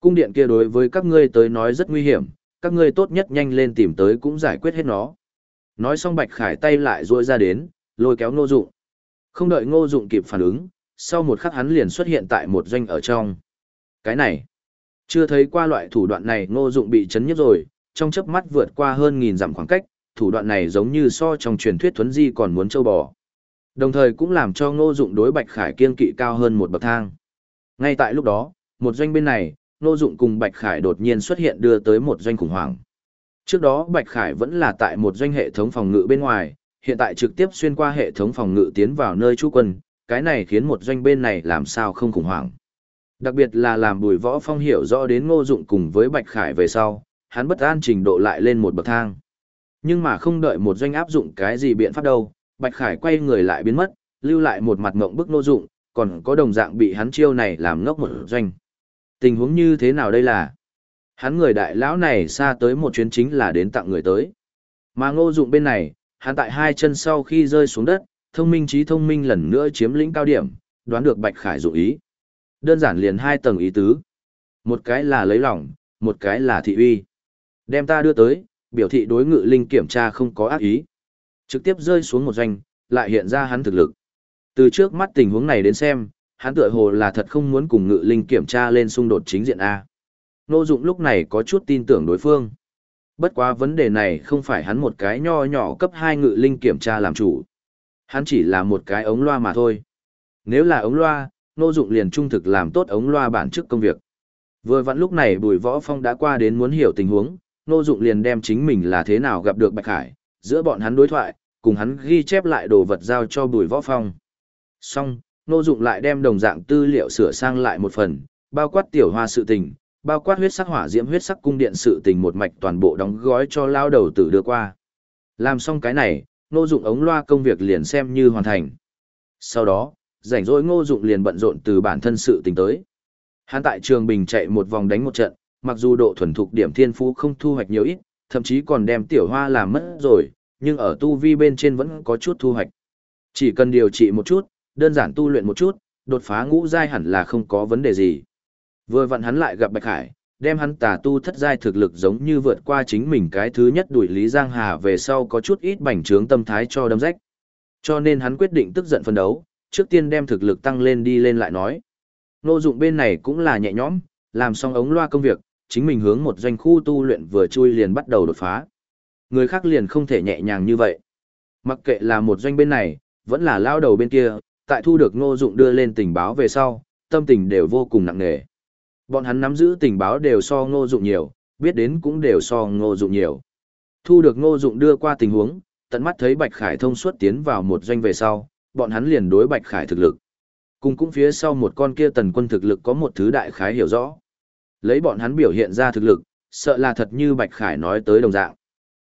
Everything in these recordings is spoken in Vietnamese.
Cung điện kia đối với các ngươi tới nói rất nguy hiểm, các ngươi tốt nhất nhanh lên tìm tới cũng giải quyết hết nó. Nói xong Bạch Khải tay lại duỗi ra đến, lôi kéo Ngô Dụng. Không đợi Ngô Dụng kịp phản ứng, sau một khắc hắn liền xuất hiện tại một doanh ở trong. Cái này, chưa thấy qua loại thủ đoạn này Ngô Dụng bị chấn nhất rồi, trong chớp mắt vượt qua hơn nghìn dặm khoảng cách, thủ đoạn này giống như so trong truyền thuyết thuấn di còn muốn châu bò. Đồng thời cũng làm cho Ngô Dụng đối Bạch Khải kiên kỵ cao hơn một bậc thang. Ngay tại lúc đó, một doanh bên này, Ngô Dụng cùng Bạch Khải đột nhiên xuất hiện đưa tới một doanh khủng hoảng. Trước đó Bạch Khải vẫn là tại một doanh hệ thống phòng ngự bên ngoài, hiện tại trực tiếp xuyên qua hệ thống phòng ngự tiến vào nơi trú quân, cái này khiến một doanh bên này làm sao không khủng hoảng. Đặc biệt là làm Bùi Võ Phong hiểu rõ đến Ngô Dụng cùng với Bạch Khải về sau, hắn bất an trình độ lại lên một bậc thang. Nhưng mà không đợi một doanh áp dụng cái gì biện pháp đâu, Bạch Khải quay người lại biến mất, lưu lại một mặt ngộng bức Ngô Dụng, còn có đồng dạng bị hắn chiêu này làm ngốc một doanh. Tình huống như thế nào đây là? Hắn người đại lão này xa tới một chuyến chính là đến tặng người tới. Mà Ngô Dụng bên này, hắn tại hai chân sau khi rơi xuống đất, thông minh trí thông minh lần nữa chiếm lĩnh cao điểm, đoán được Bạch Khải dụng ý. Đơn giản liền hai tầng ý tứ. Một cái là lấy lòng, một cái là thị uy. Đem ta đưa tới, biểu thị đối ngự linh kiểm tra không có ác ý. Trực tiếp rơi xuống một doanh, lại hiện ra hắn thực lực. Từ trước mắt tình huống này đến xem, hắn tựa hồ là thật không muốn cùng ngự linh kiểm tra lên xung đột chính diện A. Nô Dụng lúc này có chút tin tưởng đối phương. Bất quá vấn đề này không phải hắn một cái nho nhỏ cấp hai ngự linh kiểm tra làm chủ. Hắn chỉ là một cái ống loa mà thôi. Nếu là ống loa, Nô Dụng liền trung thực làm tốt ống loa bản chức công việc. Vừa vặn lúc này Bùi Võ Phong đã qua đến muốn hiểu tình huống, Nô Dụng liền đem chính mình là thế nào gặp được Bạch Hải, giữa bọn hắn đối thoại, cùng hắn ghi chép lại đồ vật giao cho Bùi Võ Phong. Xong, Nô Dụng lại đem đồng dạng tư liệu sửa sang lại một phần, bao quát tiểu hoa sự tình, bao quát huyết sắc hỏa diễm huyết sắc cung điện sự tình một mạch toàn bộ đóng gói cho lao đầu tử đưa qua. Làm xong cái này, Nô Dụng ống loa công việc liền xem như hoàn thành. Sau đó, rảnh rỗi Ngô Dụng liền bận rộn từ bản thân sự tình tới. Hắn tại Trường Bình chạy một vòng đánh một trận, mặc dù độ thuần thục điểm thiên phú không thu hoạch nhiều ít, thậm chí còn đem tiểu hoa làm mất rồi, nhưng ở tu vi bên trên vẫn có chút thu hoạch. Chỉ cần điều trị một chút, đơn giản tu luyện một chút, đột phá ngũ giai hẳn là không có vấn đề gì. Vừa vặn hắn lại gặp Bạch Hải, đem hắn tà tu thất giai thực lực giống như vượt qua chính mình cái thứ nhất đuổi Lý Giang Hà về sau có chút ít bành trướng tâm thái cho đâm rách. Cho nên hắn quyết định tức giận phân đấu, trước tiên đem thực lực tăng lên đi lên lại nói. Nô dụng bên này cũng là nhẹ nhõm, làm xong ống loa công việc, chính mình hướng một doanh khu tu luyện vừa chui liền bắt đầu đột phá. Người khác liền không thể nhẹ nhàng như vậy. Mặc kệ là một doanh bên này, vẫn là lao đầu bên kia, tại thu được ngô dụng đưa lên tình báo về sau, tâm tình đều vô cùng nặng nề. Bọn hắn nắm giữ tình báo đều so ngô dụng nhiều, biết đến cũng đều so ngô dụng nhiều. Thu được ngô dụng đưa qua tình huống, tận mắt thấy Bạch Khải thông suốt tiến vào một doanh về sau, bọn hắn liền đối Bạch Khải thực lực. Cùng cũng phía sau một con kia tần quân thực lực có một thứ đại khái hiểu rõ. Lấy bọn hắn biểu hiện ra thực lực, sợ là thật như Bạch Khải nói tới đồng dạng.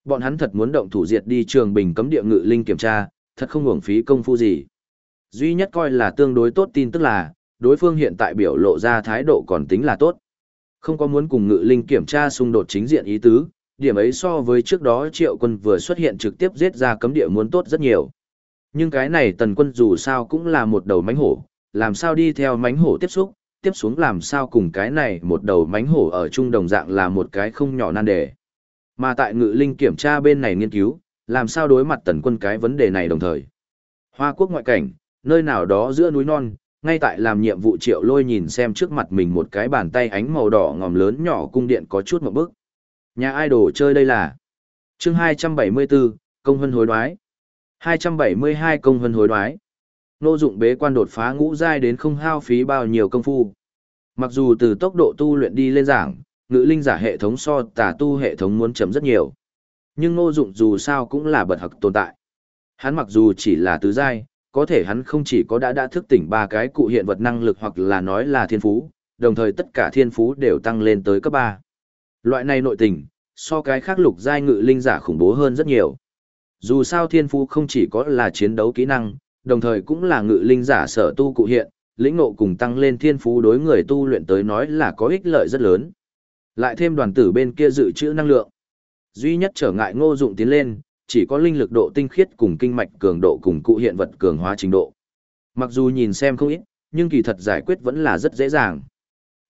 Bọn hắn thật muốn động thủ diệt đi trường bình cấm địa ngự linh kiểm tra, thật không uổng phí công phu gì. Duy nhất coi là tương đối tốt tin tức là, đối phương hiện tại biểu lộ ra thái độ còn tính là tốt. Không có muốn cùng ngự linh kiểm tra xung đột chính diện ý tứ, điểm ấy so với trước đó triệu quân vừa xuất hiện trực tiếp giết ra cấm địa muốn tốt rất nhiều. Nhưng cái này tần quân dù sao cũng là một đầu mánh hổ, làm sao đi theo mánh hổ tiếp xúc, tiếp xuống làm sao cùng cái này một đầu mánh hổ ở chung đồng dạng là một cái không nhỏ nan đề. Mà tại ngự linh kiểm tra bên này nghiên cứu, làm sao đối mặt tần quân cái vấn đề này đồng thời. Hoa quốc ngoại cảnh, nơi nào đó giữa núi non, ngay tại làm nhiệm vụ triệu lôi nhìn xem trước mặt mình một cái bàn tay ánh màu đỏ ngòm lớn nhỏ cung điện có chút một bức. Nhà idol chơi đây là chương 274, công hân hối đoái. 272 công hân hối đoái. Nô dụng bế quan đột phá ngũ giai đến không hao phí bao nhiêu công phu. Mặc dù từ tốc độ tu luyện đi lên giảng, ngữ linh giả hệ thống so tà tu hệ thống muốn chấm rất nhiều. Nhưng nô dụng dù sao cũng là bật học tồn tại. Hắn mặc dù chỉ là tứ giai, có thể hắn không chỉ có đã đã thức tỉnh ba cái cụ hiện vật năng lực hoặc là nói là thiên phú, đồng thời tất cả thiên phú đều tăng lên tới cấp 3. Loại này nội tình, so cái khác lục giai ngự linh giả khủng bố hơn rất nhiều. Dù sao thiên phú không chỉ có là chiến đấu kỹ năng, đồng thời cũng là ngự linh giả sở tu cụ hiện, lĩnh ngộ cùng tăng lên thiên phú đối người tu luyện tới nói là có ích lợi rất lớn. Lại thêm đoàn tử bên kia dự trữ năng lượng. Duy nhất trở ngại ngô dụng tiến lên, chỉ có linh lực độ tinh khiết cùng kinh mạch cường độ cùng cụ hiện vật cường hóa trình độ. Mặc dù nhìn xem không ít, nhưng kỳ thật giải quyết vẫn là rất dễ dàng.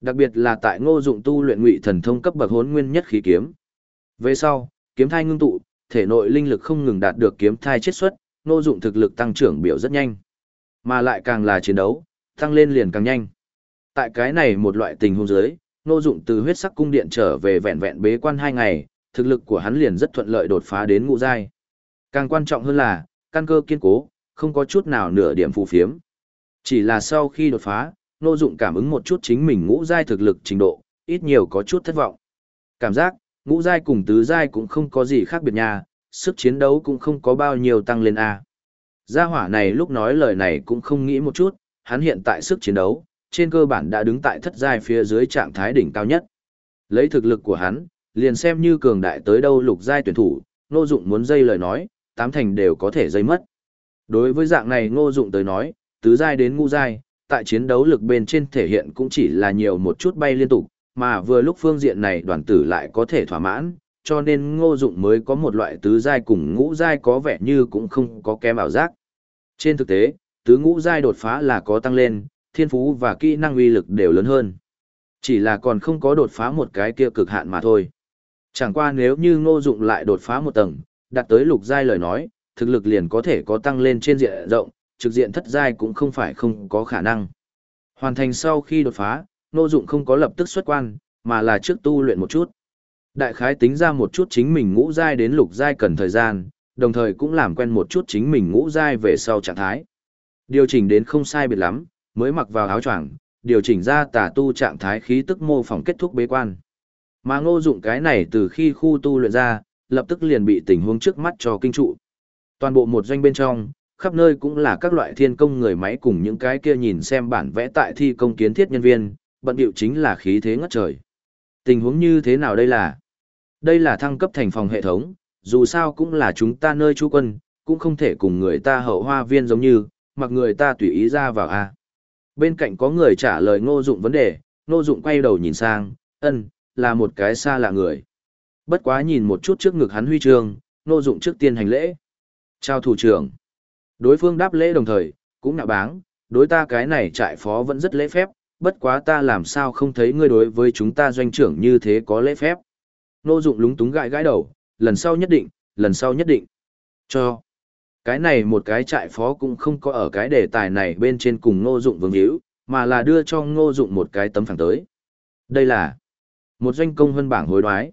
Đặc biệt là tại ngô dụng tu luyện ngụy thần thông cấp bậc hốn nguyên nhất khí kiếm. Về sau, kiếm thai ngưng tụ, thể nội linh lực không ngừng đạt được kiếm thai chiết xuất, ngô dụng thực lực tăng trưởng biểu rất nhanh. Mà lại càng là chiến đấu, tăng lên liền càng nhanh. Tại cái này một loại tình huống dưới, ngô dụng từ huyết sắc cung điện trở về vẹn vẹn bế quan hai ngày, thực lực của hắn liền rất thuận lợi đột phá đến ngũ giai. Càng quan trọng hơn là, căn cơ kiên cố, không có chút nào nửa điểm phù phiếm. Chỉ là sau khi đột phá, Ngô Dụng cảm ứng một chút chính mình ngũ giai thực lực trình độ, ít nhiều có chút thất vọng. Cảm giác, ngũ giai cùng tứ giai cũng không có gì khác biệt nha, sức chiến đấu cũng không có bao nhiêu tăng lên a. Gia hỏa này lúc nói lời này cũng không nghĩ một chút, hắn hiện tại sức chiến đấu, trên cơ bản đã đứng tại thất giai phía dưới trạng thái đỉnh cao nhất. Lấy thực lực của hắn, liền xem như cường đại tới đâu lục giai tuyển thủ, Ngô Dụng muốn dây lời nói, tám thành đều có thể dây mất. Đối với dạng này Ngô Dụng tới nói, tứ giai đến ngũ giai, tại chiến đấu lực bên trên thể hiện cũng chỉ là nhiều một chút bay liên tục, mà vừa lúc phương diện này đoàn tử lại có thể thỏa mãn, cho nên ngô dụng mới có một loại tứ giai cùng ngũ giai có vẻ như cũng không có kém ảo giác. Trên thực tế, tứ ngũ giai đột phá là có tăng lên, thiên phú và kỹ năng uy lực đều lớn hơn. Chỉ là còn không có đột phá một cái kia cực hạn mà thôi. Chẳng qua nếu như ngô dụng lại đột phá một tầng, đạt tới lục giai lời nói, thực lực liền có thể có tăng lên trên diện rộng, trực diện thất giai cũng không phải không có khả năng. Hoàn thành sau khi đột phá, Ngô Dụng không có lập tức xuất quan, mà là trước tu luyện một chút. Đại khái tính ra một chút chính mình ngũ giai đến lục giai cần thời gian, đồng thời cũng làm quen một chút chính mình ngũ giai về sau trạng thái. Điều chỉnh đến không sai biệt lắm, mới mặc vào áo choàng, điều chỉnh ra tà tu trạng thái khí tức mô phỏng kết thúc bế quan. Mà Ngô Dụng cái này từ khi khu tu luyện ra, lập tức liền bị tình huống trước mắt cho kinh trụ. Toàn bộ một doanh bên trong, khắp nơi cũng là các loại thiên công người máy cùng những cái kia nhìn xem bản vẽ tại thi công kiến thiết nhân viên, bận điệu chính là khí thế ngất trời. Tình huống như thế nào đây là? Đây là thăng cấp thành phòng hệ thống, dù sao cũng là chúng ta nơi trú quân, cũng không thể cùng người ta hậu hoa viên giống như, mặc người ta tùy ý ra vào a. Bên cạnh có người trả lời ngô dụng vấn đề, ngô dụng quay đầu nhìn sang, ân, là một cái xa lạ người. Bất quá nhìn một chút trước ngực hắn huy chương, ngô dụng trước tiên hành lễ. Chào thủ trưởng. Đối phương đáp lễ đồng thời, cũng nạ báng, đối ta cái này trại phó vẫn rất lễ phép, bất quá ta làm sao không thấy ngươi đối với chúng ta doanh trưởng như thế có lễ phép. Nô dụng lúng túng gãi gãi đầu, lần sau nhất định, lần sau nhất định. Cho. Cái này một cái trại phó cũng không có ở cái đề tài này bên trên cùng ngô dụng vương hữu, mà là đưa cho ngô dụng một cái tấm phẳng tới. Đây là một doanh công hơn bảng hối đoái.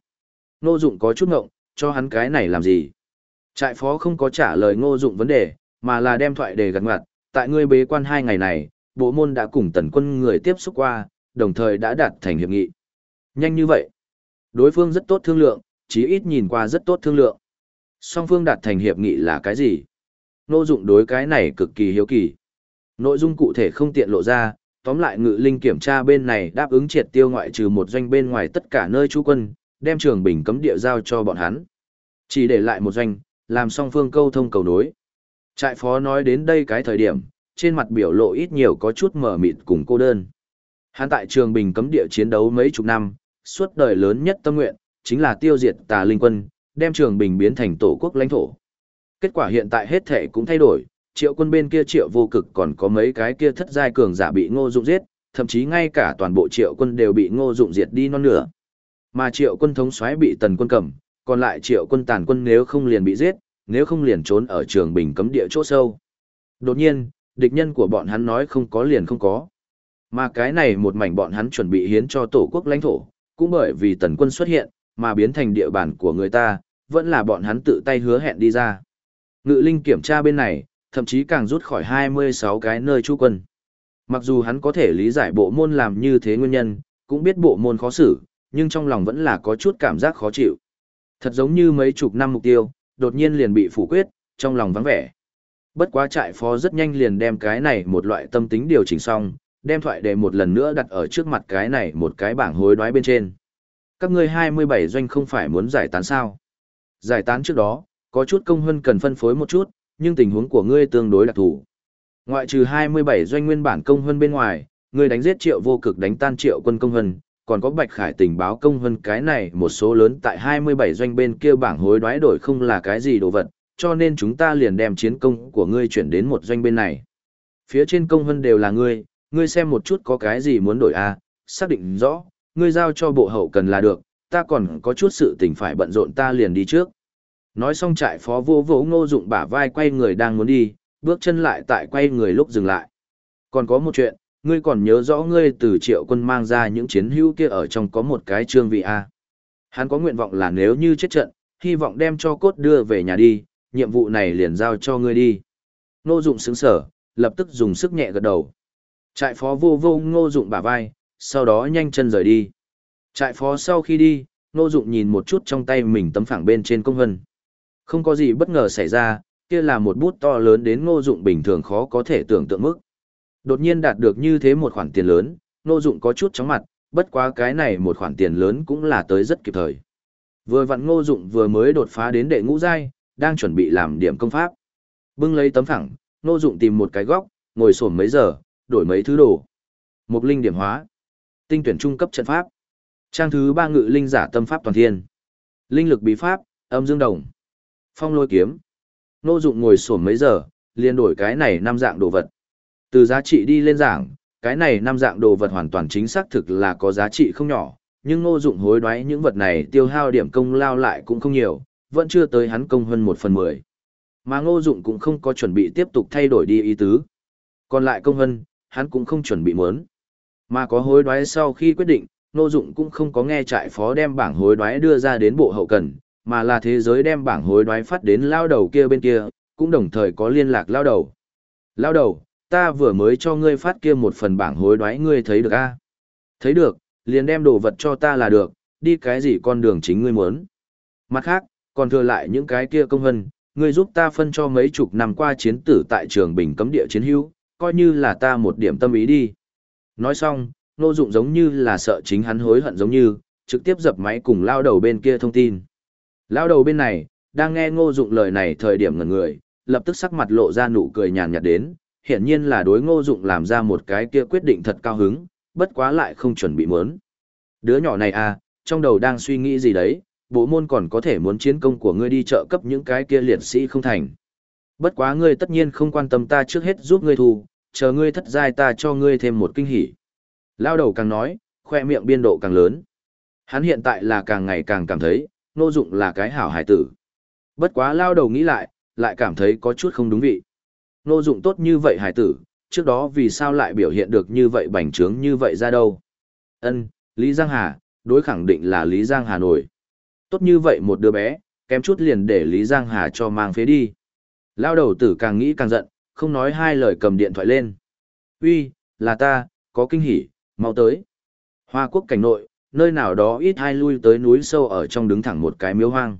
Ngô dụng có chút ngộng, cho hắn cái này làm gì? Trại phó không có trả lời ngô dụng vấn đề, mà là đem thoại đề gật ngoặt, tại ngươi bế quan hai ngày này, bộ môn đã cùng tần quân người tiếp xúc qua, đồng thời đã đạt thành hiệp nghị. Nhanh như vậy. Đối phương rất tốt thương lượng, chí ít nhìn qua rất tốt thương lượng. Song phương đạt thành hiệp nghị là cái gì? Ngô dụng đối cái này cực kỳ hiếu kỳ. Nội dung cụ thể không tiện lộ ra, tóm lại ngự linh kiểm tra bên này đáp ứng triệt tiêu ngoại trừ một doanh bên ngoài tất cả nơi trú quân, đem trường bình cấm địa giao cho bọn hắn. Chỉ để lại một doanh, làm song phương câu thông cầu nối. Trại phó nói đến đây cái thời điểm, trên mặt biểu lộ ít nhiều có chút mở mịt cùng cô đơn. Hắn tại trường bình cấm địa chiến đấu mấy chục năm, suốt đời lớn nhất tâm nguyện, chính là tiêu diệt tà linh quân, đem trường bình biến thành tổ quốc lãnh thổ. Kết quả hiện tại hết thể cũng thay đổi, triệu quân bên kia triệu vô cực còn có mấy cái kia thất giai cường giả bị ngô dụng giết, thậm chí ngay cả toàn bộ triệu quân đều bị ngô dụng diệt đi non nửa. Mà triệu quân thống soái bị tần quân cầm, còn lại triệu quân tàn quân nếu không liền bị giết, nếu không liền trốn ở trường bình cấm địa chỗ sâu. Đột nhiên, địch nhân của bọn hắn nói không có liền không có. Mà cái này một mảnh bọn hắn chuẩn bị hiến cho tổ quốc lãnh thổ, cũng bởi vì tần quân xuất hiện, mà biến thành địa bàn của người ta, vẫn là bọn hắn tự tay hứa hẹn đi ra. Ngự linh kiểm tra bên này, thậm chí càng rút khỏi 26 cái nơi trú quân. Mặc dù hắn có thể lý giải bộ môn làm như thế nguyên nhân, cũng biết bộ môn khó xử, nhưng trong lòng vẫn là có chút cảm giác khó chịu. Thật giống như mấy chục năm mục tiêu, đột nhiên liền bị phủ quyết, trong lòng vắng vẻ. Bất quá trại phó rất nhanh liền đem cái này một loại tâm tính điều chỉnh xong, đem thoại đề một lần nữa đặt ở trước mặt cái này một cái bảng hối đoái bên trên. Các ngươi 27 doanh không phải muốn giải tán sao? Giải tán trước đó, có chút công hơn cần phân phối một chút, nhưng tình huống của ngươi tương đối đặc thù. Ngoại trừ 27 doanh nguyên bản công hơn bên ngoài, ngươi đánh giết triệu vô cực đánh tan triệu quân công hơn, còn có Bạch Khải tình báo công hơn cái này một số lớn tại 27 doanh bên kia bảng hối đoái đổi không là cái gì đồ vật, cho nên chúng ta liền đem chiến công của ngươi chuyển đến một doanh bên này. Phía trên công hơn đều là ngươi, ngươi xem một chút có cái gì muốn đổi à, xác định rõ, ngươi giao cho bộ hậu cần là được, ta còn có chút sự tình phải bận rộn ta liền đi trước. Nói xong trại phó vô vỗ ngô dụng bả vai quay người đang muốn đi, bước chân lại tại quay người lúc dừng lại. Còn có một chuyện, ngươi còn nhớ rõ ngươi từ triệu quân mang ra những chiến hữu kia ở trong có một cái trương vị A. Hắn có nguyện vọng là nếu như chết trận, hy vọng đem cho cốt đưa về nhà đi, nhiệm vụ này liền giao cho ngươi đi. Ngô dụng sững sở, lập tức dùng sức nhẹ gật đầu. Trại phó vô vô ngô dụng bả vai, sau đó nhanh chân rời đi. Trại phó sau khi đi, ngô dụng nhìn một chút trong tay mình tấm phẳng bên trên công vân. Không có gì bất ngờ xảy ra, kia là một bút to lớn đến ngô dụng bình thường khó có thể tưởng tượng mức. Đột nhiên đạt được như thế một khoản tiền lớn, ngô dụng có chút chóng mặt, bất quá cái này một khoản tiền lớn cũng là tới rất kịp thời. Vừa vặn ngô dụng vừa mới đột phá đến đệ ngũ giai, đang chuẩn bị làm điểm công pháp. Bưng lấy tấm phẳng, ngô dụng tìm một cái góc, ngồi sổm mấy giờ, đổi mấy thứ đồ. Một linh điểm hóa. Tinh tuyển trung cấp trận pháp. Trang thứ ba ngự linh giả tâm pháp toàn thiên. Linh lực bí pháp, âm dương đồng. Phong lôi kiếm. Nô dụng ngồi sổm mấy giờ, liền đổi cái này năm dạng đồ vật. Từ giá trị đi lên giảng, cái này năm dạng đồ vật hoàn toàn chính xác thực là có giá trị không nhỏ, nhưng ngô dụng hối đoái những vật này tiêu hao điểm công lao lại cũng không nhiều, vẫn chưa tới hắn công hơn một phần mười. Mà ngô dụng cũng không có chuẩn bị tiếp tục thay đổi đi ý tứ. Còn lại công hơn, hắn cũng không chuẩn bị muốn. Mà có hối đoái sau khi quyết định, ngô dụng cũng không có nghe trại phó đem bảng hối đoái đưa ra đến bộ hậu cần, mà là thế giới đem bảng hối đoái phát đến lao đầu kia bên kia, cũng đồng thời có liên lạc lao đầu. Lao đầu, ta vừa mới cho ngươi phát kia một phần bảng hối đoái ngươi thấy được a Thấy được, liền đem đồ vật cho ta là được, đi cái gì con đường chính ngươi muốn. Mặt khác, còn thừa lại những cái kia công hân, ngươi giúp ta phân cho mấy chục năm qua chiến tử tại trường bình cấm địa chiến hữu, coi như là ta một điểm tâm ý đi. Nói xong, nô dụng giống như là sợ chính hắn hối hận giống như, trực tiếp dập máy cùng lao đầu bên kia thông tin. Lao đầu bên này, đang nghe ngô dụng lời này thời điểm ngần người, lập tức sắc mặt lộ ra nụ cười nhàn nhạt đến, hiển nhiên là đối ngô dụng làm ra một cái kia quyết định thật cao hứng, bất quá lại không chuẩn bị muốn. Đứa nhỏ này à, trong đầu đang suy nghĩ gì đấy, bộ môn còn có thể muốn chiến công của ngươi đi trợ cấp những cái kia liệt sĩ không thành. Bất quá ngươi tất nhiên không quan tâm ta trước hết giúp ngươi thu, chờ ngươi thất giai ta cho ngươi thêm một kinh hỉ. Lao đầu càng nói, khoe miệng biên độ càng lớn. Hắn hiện tại là càng ngày càng cảm thấy, Ngô Dụng là cái hảo hải tử. Bất quá lao đầu nghĩ lại, lại cảm thấy có chút không đúng vị. Ngô Dụng tốt như vậy hải tử, trước đó vì sao lại biểu hiện được như vậy bành trướng như vậy ra đâu? Ân, Lý Giang Hà, đối khẳng định là Lý Giang Hà nổi. Tốt như vậy một đứa bé, kém chút liền để Lý Giang Hà cho mang phế đi. Lao đầu tử càng nghĩ càng giận, không nói hai lời cầm điện thoại lên. Uy, là ta, có kinh hỉ, mau tới. Hoa quốc cảnh nội, nơi nào đó ít hai lui tới núi sâu ở trong đứng thẳng một cái miếu hoang.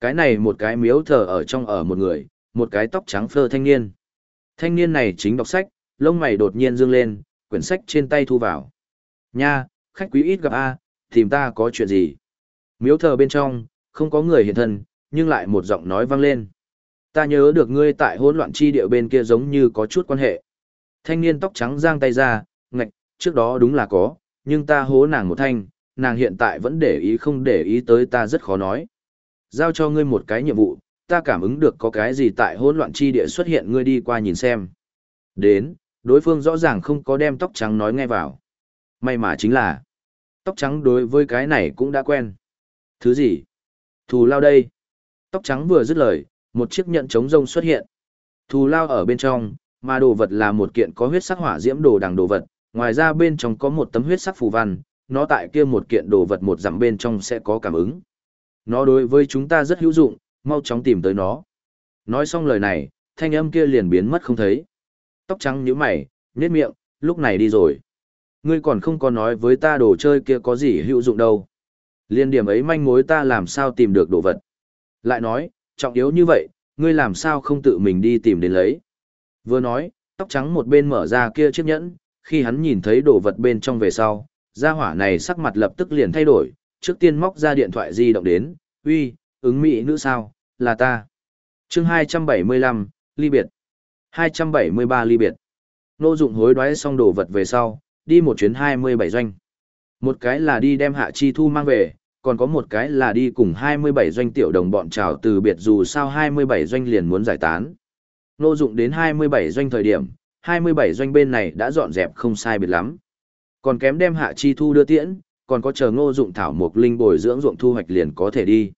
Cái này một cái miếu thờ ở trong ở một người, một cái tóc trắng phơ thanh niên. Thanh niên này chính đọc sách, lông mày đột nhiên dương lên, quyển sách trên tay thu vào. Nha, khách quý ít gặp A, tìm ta có chuyện gì? Miếu thờ bên trong, không có người hiện thân, nhưng lại một giọng nói vang lên. Ta nhớ được ngươi tại hỗn loạn chi địa bên kia giống như có chút quan hệ. Thanh niên tóc trắng giang tay ra, ngạch, trước đó đúng là có, nhưng ta hố nàng một thanh, nàng hiện tại vẫn để ý không để ý tới ta rất khó nói. Giao cho ngươi một cái nhiệm vụ, ta cảm ứng được có cái gì tại hỗn loạn chi địa xuất hiện ngươi đi qua nhìn xem. Đến, đối phương rõ ràng không có đem tóc trắng nói nghe vào. May mà chính là, tóc trắng đối với cái này cũng đã quen. Thứ gì? Thù lao đây. Tóc trắng vừa dứt lời, một chiếc nhẫn chống rông xuất hiện. Thù lao ở bên trong, mà đồ vật là một kiện có huyết sắc hỏa diễm đồ đằng đồ vật, ngoài ra bên trong có một tấm huyết sắc phù văn, nó tại kia một kiện đồ vật một dặm bên trong sẽ có cảm ứng. Nó đối với chúng ta rất hữu dụng, mau chóng tìm tới nó. Nói xong lời này, thanh âm kia liền biến mất không thấy. Tóc trắng như mày, nhếch miệng, lúc này đi rồi. Ngươi còn không có nói với ta đồ chơi kia có gì hữu dụng đâu. Liên điểm ấy manh mối ta làm sao tìm được đồ vật. Lại nói, trọng yếu như vậy, ngươi làm sao không tự mình đi tìm đến lấy. Vừa nói, tóc trắng một bên mở ra kia chiếc nhẫn, khi hắn nhìn thấy đồ vật bên trong về sau, gia hỏa này sắc mặt lập tức liền thay đổi, trước tiên móc ra điện thoại di động đến, uy, ứng mỹ nữ sao, là ta. chương 275, ly biệt. 273 ly biệt. Nô dụng hối đoái xong đồ vật về sau, đi một chuyến 27 doanh. Một cái là đi đem hạ chi thu mang về, còn có một cái là đi cùng 27 doanh tiểu đồng bọn chào từ biệt dù sao 27 doanh liền muốn giải tán. Nô dụng đến 27 doanh thời điểm, 27 doanh bên này đã dọn dẹp không sai biệt lắm. Còn kém đem hạ chi thu đưa tiễn, còn có chờ ngô dụng thảo mục linh bồi dưỡng ruộng thu hoạch liền có thể đi.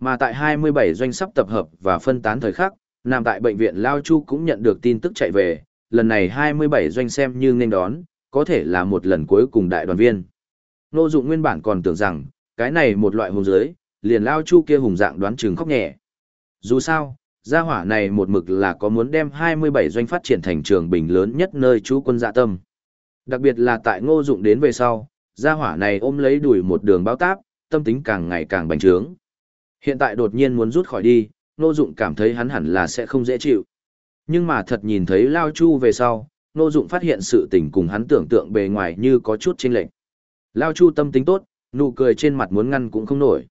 Mà tại 27 doanh sắp tập hợp và phân tán thời khắc, nằm tại bệnh viện Lao Chu cũng nhận được tin tức chạy về, lần này 27 doanh xem như nên đón, có thể là một lần cuối cùng đại đoàn viên. Ngô dụng nguyên bản còn tưởng rằng, cái này một loại hùng giới, liền Lao Chu kia hùng dạng đoán chừng khóc nhẹ. Dù sao, gia hỏa này một mực là có muốn đem 27 doanh phát triển thành trường bình lớn nhất nơi chú quân dạ tâm. Đặc biệt là tại ngô dụng đến về sau, gia hỏa này ôm lấy đuổi một đường báo táp, tâm tính càng ngày càng bành trướng. Hiện tại đột nhiên muốn rút khỏi đi, ngô dụng cảm thấy hắn hẳn là sẽ không dễ chịu. Nhưng mà thật nhìn thấy Lao Chu về sau, ngô dụng phát hiện sự tình cùng hắn tưởng tượng bề ngoài như có chút chênh lệch. Lao Chu tâm tính tốt, nụ cười trên mặt muốn ngăn cũng không nổi.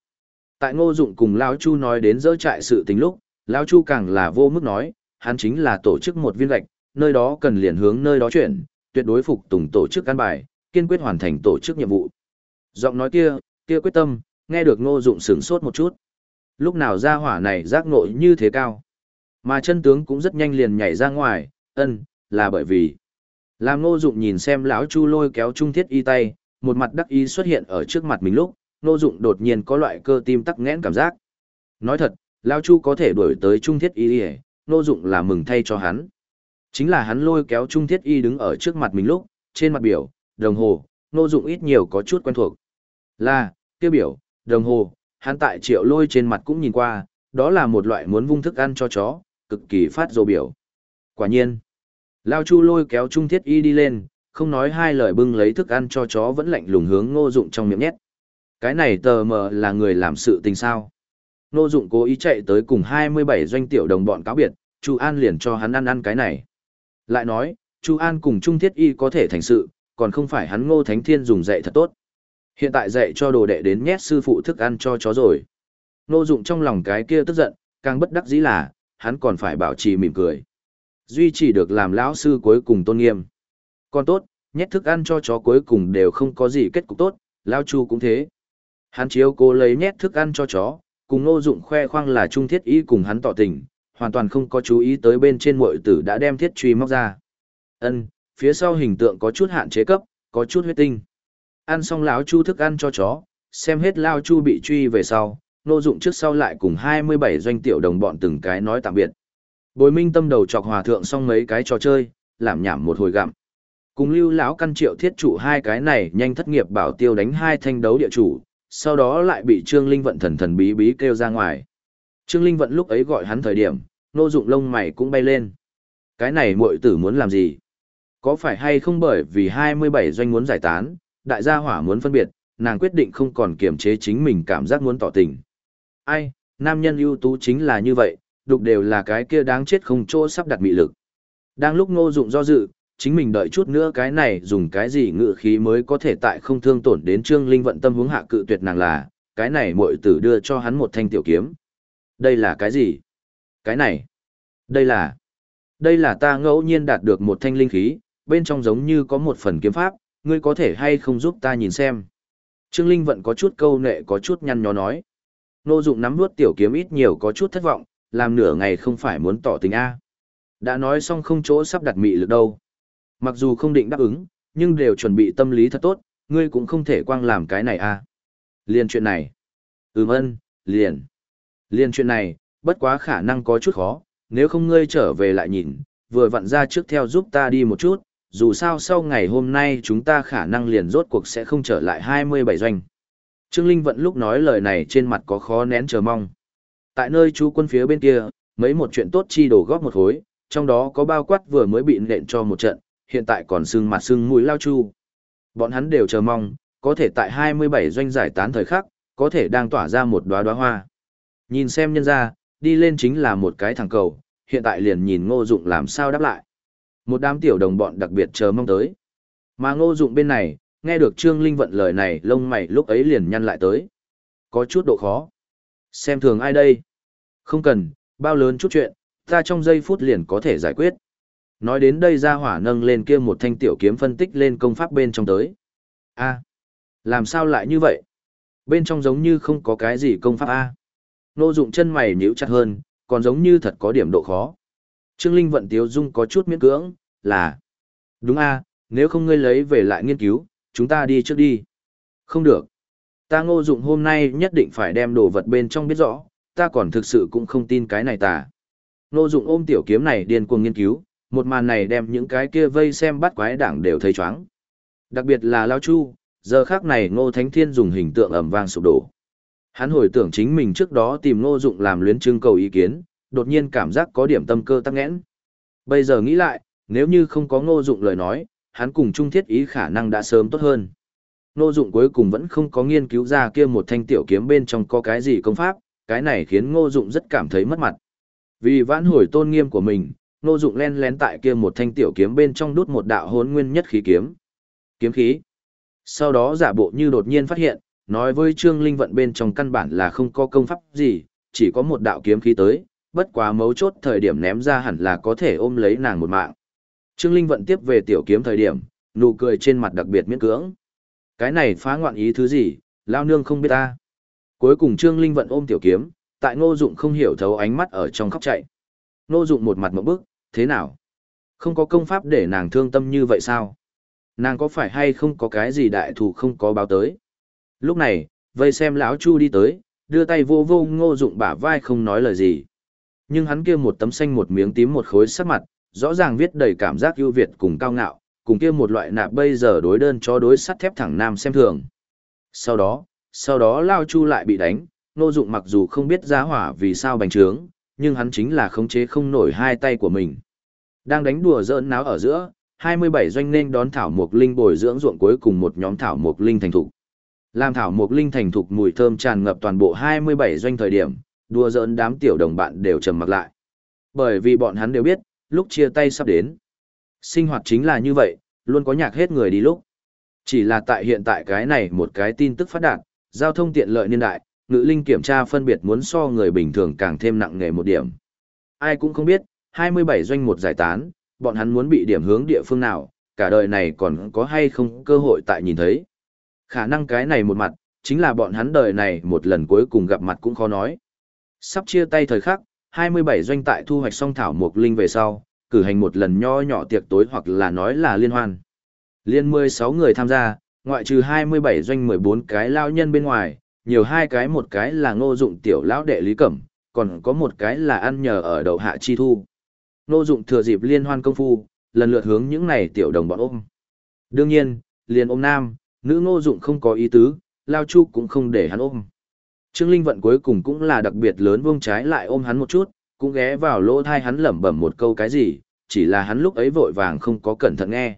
Tại ngô dụng cùng Lao Chu nói đến dỡ trại sự tình lúc, Lao Chu càng là vô mức nói, hắn chính là tổ chức một viên gạch, nơi đó cần liền hướng nơi đó chuyển, tuyệt đối phục tùng tổ chức căn bài, kiên quyết hoàn thành tổ chức nhiệm vụ. Giọng nói kia, kia quyết tâm, nghe được ngô dụng sửng sốt một chút. Lúc nào ra hỏa này giác nội như thế cao. Mà chân tướng cũng rất nhanh liền nhảy ra ngoài, ân, là bởi vì. Làm ngô dụng nhìn xem lão chu lôi kéo trung thiết y tay, một mặt đắc ý xuất hiện ở trước mặt mình lúc, ngô dụng đột nhiên có loại cơ tim tắc nghẽn cảm giác. Nói thật, lão chu có thể đuổi tới trung thiết y ngô dụng là mừng thay cho hắn. Chính là hắn lôi kéo Trung Thiết Y đứng ở trước mặt mình lúc, trên mặt biểu, đồng hồ, nô dụng ít nhiều có chút quen thuộc. Là, tiêu biểu, đồng hồ, hắn tại triệu lôi trên mặt cũng nhìn qua, đó là một loại muốn vung thức ăn cho chó, cực kỳ phát dồ biểu. Quả nhiên, Lao Chu lôi kéo Trung Thiết Y đi lên, không nói hai lời bưng lấy thức ăn cho chó vẫn lạnh lùng hướng ngô dụng trong miệng nhét. Cái này tờ mờ là người làm sự tình sao. Ngô dụng cố ý chạy tới cùng 27 doanh tiểu đồng bọn cáo biệt, Chu An liền cho hắn ăn ăn cái này. Lại nói, Chu An cùng Trung Thiết Y có thể thành sự, còn không phải hắn Ngô Thánh Thiên dùng dạy thật tốt. Hiện tại dạy cho đồ đệ đến nhét sư phụ thức ăn cho chó rồi. ngô dụng trong lòng cái kia tức giận, càng bất đắc dĩ là, hắn còn phải bảo trì mỉm cười. Duy trì được làm lão sư cuối cùng tôn nghiêm. Còn tốt, nhét thức ăn cho chó cuối cùng đều không có gì kết cục tốt, lão chu cũng thế. Hắn chiếu cố lấy nhét thức ăn cho chó, cùng ngô dụng khoe khoang là trung thiết y cùng hắn tỏ tình, hoàn toàn không có chú ý tới bên trên muội tử đã đem thiết truy móc ra. Ân, phía sau hình tượng có chút hạn chế cấp, có chút huyết tinh. Ăn xong lão chu thức ăn cho chó, xem hết lao chu bị truy về sau, nô dụng trước sau lại cùng 27 doanh tiểu đồng bọn từng cái nói tạm biệt. Bồi minh tâm đầu chọc hòa thượng xong mấy cái trò chơi, làm nhảm một hồi gặm. Cùng lưu lão căn triệu thiết trụ hai cái này nhanh thất nghiệp bảo tiêu đánh hai thanh đấu địa chủ, sau đó lại bị Trương Linh vận thần thần bí bí kêu ra ngoài. Trương Linh vận lúc ấy gọi hắn thời điểm, nô dụng lông mày cũng bay lên. Cái này muội tử muốn làm gì? Có phải hay không bởi vì 27 doanh muốn giải tán, đại gia hỏa muốn phân biệt, nàng quyết định không còn kiềm chế chính mình cảm giác muốn tỏ tình. Ai, nam nhân ưu tú chính là như vậy, đục đều là cái kia đáng chết không chỗ sắp đặt mị lực. Đang lúc ngô dụng do dự, chính mình đợi chút nữa cái này dùng cái gì ngự khí mới có thể tại không thương tổn đến trương linh vận tâm hướng hạ cự tuyệt nàng là, cái này muội tử đưa cho hắn một thanh tiểu kiếm. Đây là cái gì? Cái này, đây là, đây là ta ngẫu nhiên đạt được một thanh linh khí, bên trong giống như có một phần kiếm pháp, ngươi có thể hay không giúp ta nhìn xem. Trương Linh vẫn có chút câu nệ có chút nhăn nhó nói. Nô dụng nắm nuốt tiểu kiếm ít nhiều có chút thất vọng, làm nửa ngày không phải muốn tỏ tình A. Đã nói xong không chỗ sắp đặt mị lực đâu. Mặc dù không định đáp ứng, nhưng đều chuẩn bị tâm lý thật tốt, ngươi cũng không thể quang làm cái này A. Liền chuyện này. Ừm ân, liền. Liền chuyện này, bất quá khả năng có chút khó, nếu không ngươi trở về lại nhìn, vừa vặn ra trước theo giúp ta đi một chút, dù sao sau ngày hôm nay chúng ta khả năng liền rốt cuộc sẽ không trở lại 27 doanh. Trương Linh vận lúc nói lời này trên mặt có khó nén chờ mong. Tại nơi chú quân phía bên kia, mấy một chuyện tốt chi đổ góp một hối, trong đó có bao quát vừa mới bị nện cho một trận, hiện tại còn sưng mặt sưng mũi lao chu. Bọn hắn đều chờ mong, có thể tại 27 doanh giải tán thời khắc, có thể đang tỏa ra một đóa đóa hoa. Nhìn xem nhân ra, đi lên chính là một cái thằng cầu, hiện tại liền nhìn ngô dụng làm sao đáp lại. Một đám tiểu đồng bọn đặc biệt chờ mong tới. Mà ngô dụng bên này, nghe được Trương Linh vận lời này lông mày lúc ấy liền nhăn lại tới. Có chút độ khó. Xem thường ai đây? Không cần, bao lớn chút chuyện, ta trong giây phút liền có thể giải quyết. Nói đến đây ra hỏa nâng lên kia một thanh tiểu kiếm phân tích lên công pháp bên trong tới. a làm sao lại như vậy? Bên trong giống như không có cái gì công pháp a Nô dụng chân mày nhíu chặt hơn, còn giống như thật có điểm độ khó. Trương Linh vận tiếu dung có chút miễn cưỡng, là Đúng a, nếu không ngươi lấy về lại nghiên cứu, chúng ta đi trước đi. Không được. Ta ngô dụng hôm nay nhất định phải đem đồ vật bên trong biết rõ, ta còn thực sự cũng không tin cái này ta. Ngô dụng ôm tiểu kiếm này điên cuồng nghiên cứu, một màn này đem những cái kia vây xem bắt quái đảng đều thấy chóng. Đặc biệt là Lao Chu, giờ khác này Ngô Thánh Thiên dùng hình tượng ẩm vang sụp đổ. Hắn hồi tưởng chính mình trước đó tìm Ngô Dụng làm luyến trưng cầu ý kiến, đột nhiên cảm giác có điểm tâm cơ tắc nghẽn. Bây giờ nghĩ lại, nếu như không có Ngô Dụng lời nói, hắn cùng Trung Thiết Ý khả năng đã sớm tốt hơn. Ngô Dụng cuối cùng vẫn không có nghiên cứu ra kia một thanh tiểu kiếm bên trong có cái gì công pháp, cái này khiến Ngô Dụng rất cảm thấy mất mặt. Vì vãn hồi tôn nghiêm của mình, Ngô Dụng lén lén tại kia một thanh tiểu kiếm bên trong đút một đạo hỗn nguyên nhất khí kiếm. Kiếm khí. Sau đó giả bộ như đột nhiên phát hiện, nói với Trương Linh Vận bên trong căn bản là không có công pháp gì, chỉ có một đạo kiếm khí tới, bất quá mấu chốt thời điểm ném ra hẳn là có thể ôm lấy nàng một mạng. Trương Linh Vận tiếp về tiểu kiếm thời điểm, nụ cười trên mặt đặc biệt miễn cưỡng. Cái này phá ngoạn ý thứ gì, lao nương không biết ta. Cuối cùng Trương Linh Vận ôm tiểu kiếm, tại ngô dụng không hiểu thấu ánh mắt ở trong khóc chạy. Ngô dụng một mặt một bức, thế nào? Không có công pháp để nàng thương tâm như vậy sao? Nàng có phải hay không có cái gì đại thù không có báo tới? Lúc này, vây xem lão Chu đi tới, đưa tay vô vô ngô dụng bả vai không nói lời gì. Nhưng hắn kia một tấm xanh một miếng tím một khối sắc mặt, rõ ràng viết đầy cảm giác ưu việt cùng cao ngạo, cùng kia một loại nạp bây giờ đối đơn cho đối sắt thép thẳng nam xem thường. Sau đó, sau đó Lao Chu lại bị đánh, Ngô Dụng mặc dù không biết giá hỏa vì sao bành trướng, nhưng hắn chính là khống chế không nổi hai tay của mình. Đang đánh đùa giỡn náo ở giữa, 27 doanh nên đón thảo mục linh bồi dưỡng ruộng cuối cùng một nhóm thảo mục linh thành thục. Làm thảo mục linh thành thục mùi thơm tràn ngập toàn bộ 27 doanh thời điểm, đua giỡn đám tiểu đồng bạn đều trầm mặc lại. Bởi vì bọn hắn đều biết, lúc chia tay sắp đến. Sinh hoạt chính là như vậy, luôn có nhạc hết người đi lúc. Chỉ là tại hiện tại cái này một cái tin tức phát đạt, giao thông tiện lợi niên đại, ngữ linh kiểm tra phân biệt muốn so người bình thường càng thêm nặng nghề một điểm. Ai cũng không biết, 27 doanh một giải tán, bọn hắn muốn bị điểm hướng địa phương nào, cả đời này còn có hay không cơ hội tại nhìn thấy. Khả năng cái này một mặt, chính là bọn hắn đời này một lần cuối cùng gặp mặt cũng khó nói. Sắp chia tay thời khắc, 27 doanh tại thu hoạch xong thảo mục linh về sau, cử hành một lần nho nhỏ tiệc tối hoặc là nói là liên hoan. Liên 16 người tham gia, ngoại trừ 27 doanh 14 cái lao nhân bên ngoài, nhiều hai cái một cái là ngô dụng tiểu lão đệ lý cẩm, còn có một cái là ăn nhờ ở đầu hạ chi thu. Ngô dụng thừa dịp liên hoan công phu, lần lượt hướng những này tiểu đồng bọn ôm. Đương nhiên, liền ôm nam, nữ ngô dụng không có ý tứ, lao chu cũng không để hắn ôm. Trương Linh Vận cuối cùng cũng là đặc biệt lớn vông trái lại ôm hắn một chút, cũng ghé vào lỗ thai hắn lẩm bẩm một câu cái gì, chỉ là hắn lúc ấy vội vàng không có cẩn thận nghe.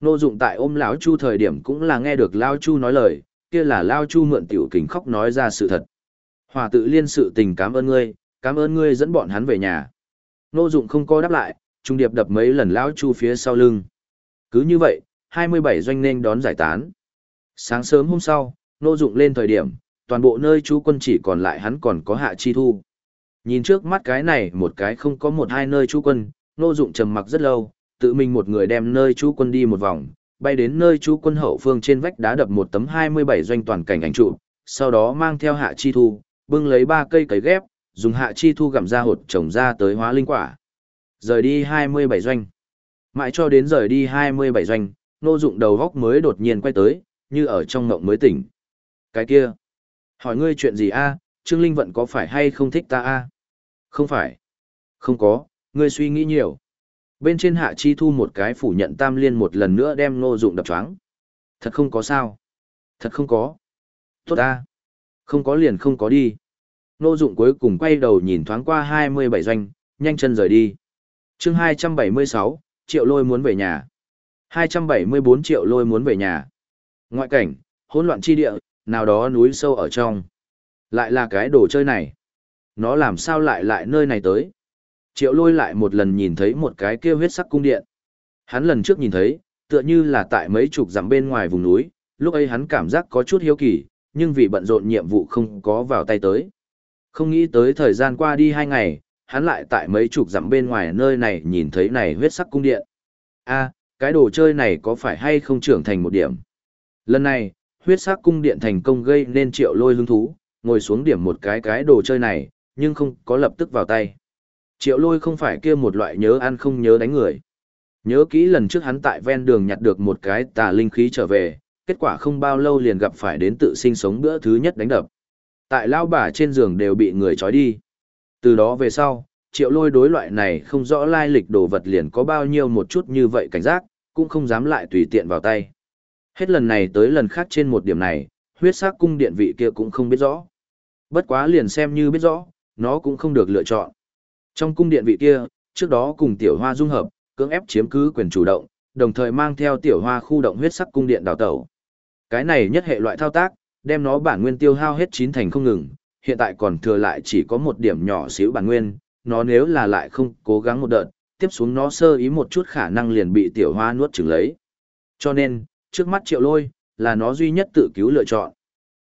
Nô dụng tại ôm lão Chu thời điểm cũng là nghe được Lao Chu nói lời, kia là Lao Chu mượn tiểu kính khóc nói ra sự thật. Hòa tự liên sự tình cảm ơn ngươi, cảm ơn ngươi dẫn bọn hắn về nhà. Nô dụng không có đáp lại, trung điệp đập mấy lần Lao Chu phía sau lưng. Cứ như vậy, 27 doanh nên đón giải tán. Sáng sớm hôm sau, nô dụng lên thời điểm, toàn bộ nơi chú quân chỉ còn lại hắn còn có hạ chi thu. Nhìn trước mắt cái này một cái không có một hai nơi chú quân, nô dụng trầm mặc rất lâu, tự mình một người đem nơi chú quân đi một vòng, bay đến nơi chú quân hậu phương trên vách đá đập một tấm 27 doanh toàn cảnh ảnh trụ, sau đó mang theo hạ chi thu, bưng lấy ba cây cấy ghép, dùng hạ chi thu gặm ra hột trồng ra tới hóa linh quả. Rời đi 27 doanh. Mãi cho đến rời đi 27 doanh, nô dụng đầu góc mới đột nhiên quay tới, như ở trong ngộng mới tỉnh. Cái kia, hỏi ngươi chuyện gì a? Trương Linh Vận có phải hay không thích ta a? Không phải. Không có, ngươi suy nghĩ nhiều. Bên trên hạ chi thu một cái phủ nhận tam liên một lần nữa đem ngô dụng đập choáng. Thật không có sao. Thật không có. Tốt a Không có liền không có đi. Ngô dụng cuối cùng quay đầu nhìn thoáng qua hai mươi bảy doanh, nhanh chân rời đi. chương hai trăm bảy mươi sáu triệu lôi muốn về nhà. hai trăm bảy mươi bốn triệu lôi muốn về nhà. Ngoại cảnh, hỗn loạn chi địa, nào đó núi sâu ở trong. Lại là cái đồ chơi này. Nó làm sao lại lại nơi này tới? Triệu lôi lại một lần nhìn thấy một cái kia huyết sắc cung điện. Hắn lần trước nhìn thấy, tựa như là tại mấy chục dặm bên ngoài vùng núi, lúc ấy hắn cảm giác có chút hiếu kỳ, nhưng vì bận rộn nhiệm vụ không có vào tay tới. Không nghĩ tới thời gian qua đi hai ngày, hắn lại tại mấy chục dặm bên ngoài nơi này nhìn thấy này huyết sắc cung điện. a cái đồ chơi này có phải hay không trưởng thành một điểm? Lần này, huyết sắc cung điện thành công gây nên triệu lôi hứng thú, ngồi xuống điểm một cái cái đồ chơi này, nhưng không có lập tức vào tay. Triệu lôi không phải kia một loại nhớ ăn không nhớ đánh người. Nhớ kỹ lần trước hắn tại ven đường nhặt được một cái tà linh khí trở về, kết quả không bao lâu liền gặp phải đến tự sinh sống bữa thứ nhất đánh đập. Tại lao bà trên giường đều bị người trói đi. Từ đó về sau, triệu lôi đối loại này không rõ lai lịch đồ vật liền có bao nhiêu một chút như vậy cảnh giác, cũng không dám lại tùy tiện vào tay. Hết lần này tới lần khác trên một điểm này, huyết sắc cung điện vị kia cũng không biết rõ. Bất quá liền xem như biết rõ, nó cũng không được lựa chọn. Trong cung điện vị kia, trước đó cùng tiểu hoa dung hợp, cưỡng ép chiếm cứ quyền chủ động, đồng thời mang theo tiểu hoa khu động huyết sắc cung điện đào tẩu. Cái này nhất hệ loại thao tác, đem nó bản nguyên tiêu hao hết chín thành không ngừng, hiện tại còn thừa lại chỉ có một điểm nhỏ xíu bản nguyên, nó nếu là lại không cố gắng một đợt, tiếp xuống nó sơ ý một chút khả năng liền bị tiểu hoa nuốt chửng lấy. Cho nên, trước mắt triệu lôi, là nó duy nhất tự cứu lựa chọn.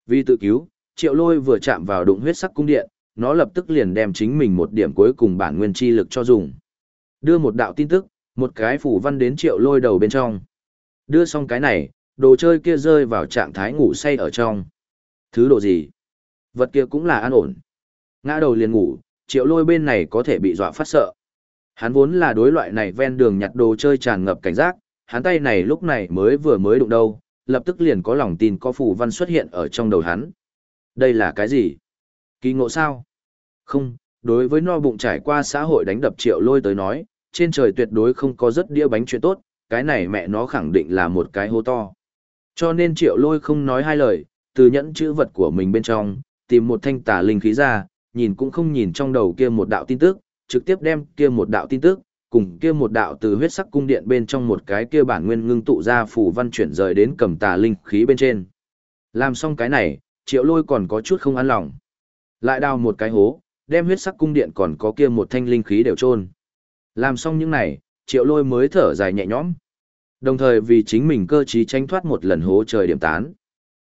Vì tự cứu, triệu lôi vừa chạm vào đụng huyết sắc cung điện, nó lập tức liền đem chính mình một điểm cuối cùng bản nguyên chi lực cho dùng. Đưa một đạo tin tức, một cái phủ văn đến triệu lôi đầu bên trong. Đưa xong cái này, đồ chơi kia rơi vào trạng thái ngủ say ở trong. Thứ đồ gì? Vật kia cũng là an ổn. Ngã đầu liền ngủ, triệu lôi bên này có thể bị dọa phát sợ. Hắn vốn là đối loại này ven đường nhặt đồ chơi tràn ngập cảnh giác, hắn tay này lúc này mới vừa mới đụng đâu, lập tức liền có lòng tin có phù văn xuất hiện ở trong đầu hắn. Đây là cái gì? Kỳ ngộ sao? Không, đối với no bụng trải qua xã hội đánh đập triệu lôi tới nói, trên trời tuyệt đối không có rất đĩa bánh chuyện tốt, cái này mẹ nó khẳng định là một cái hô to. Cho nên triệu lôi không nói hai lời, từ nhẫn chữ vật của mình bên trong, tìm một thanh tà linh khí ra, nhìn cũng không nhìn trong đầu kia một đạo tin tức, trực tiếp đem kia một đạo tin tức, cùng kia một đạo từ huyết sắc cung điện bên trong một cái kia bản nguyên ngưng tụ ra phù văn chuyển rời đến cầm tà linh khí bên trên. Làm xong cái này, triệu lôi còn có chút không an lòng. Lại đào một cái hố, đem huyết sắc cung điện còn có kia một thanh linh khí đều trôn. Làm xong những này, triệu lôi mới thở dài nhẹ nhõm. Đồng thời vì chính mình cơ trí tránh thoát một lần hố trời điểm tán.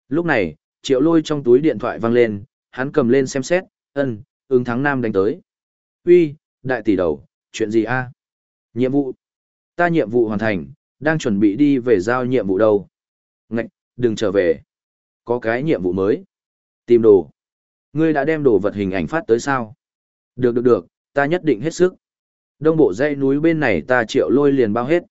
Lúc này, triệu lôi trong túi điện thoại vang lên, hắn cầm lên xem xét, ân, ứng thắng nam đánh tới. Uy, đại tỷ đầu, chuyện gì a? Nhiệm vụ. Ta nhiệm vụ hoàn thành, đang chuẩn bị đi về giao nhiệm vụ đâu. Ngạch, đừng trở về. Có cái nhiệm vụ mới. Tìm đồ. Ngươi đã đem đồ vật hình ảnh phát tới sao? Được được được, ta nhất định hết sức. Đông bộ dãy núi bên này ta triệu lôi liền bao hết.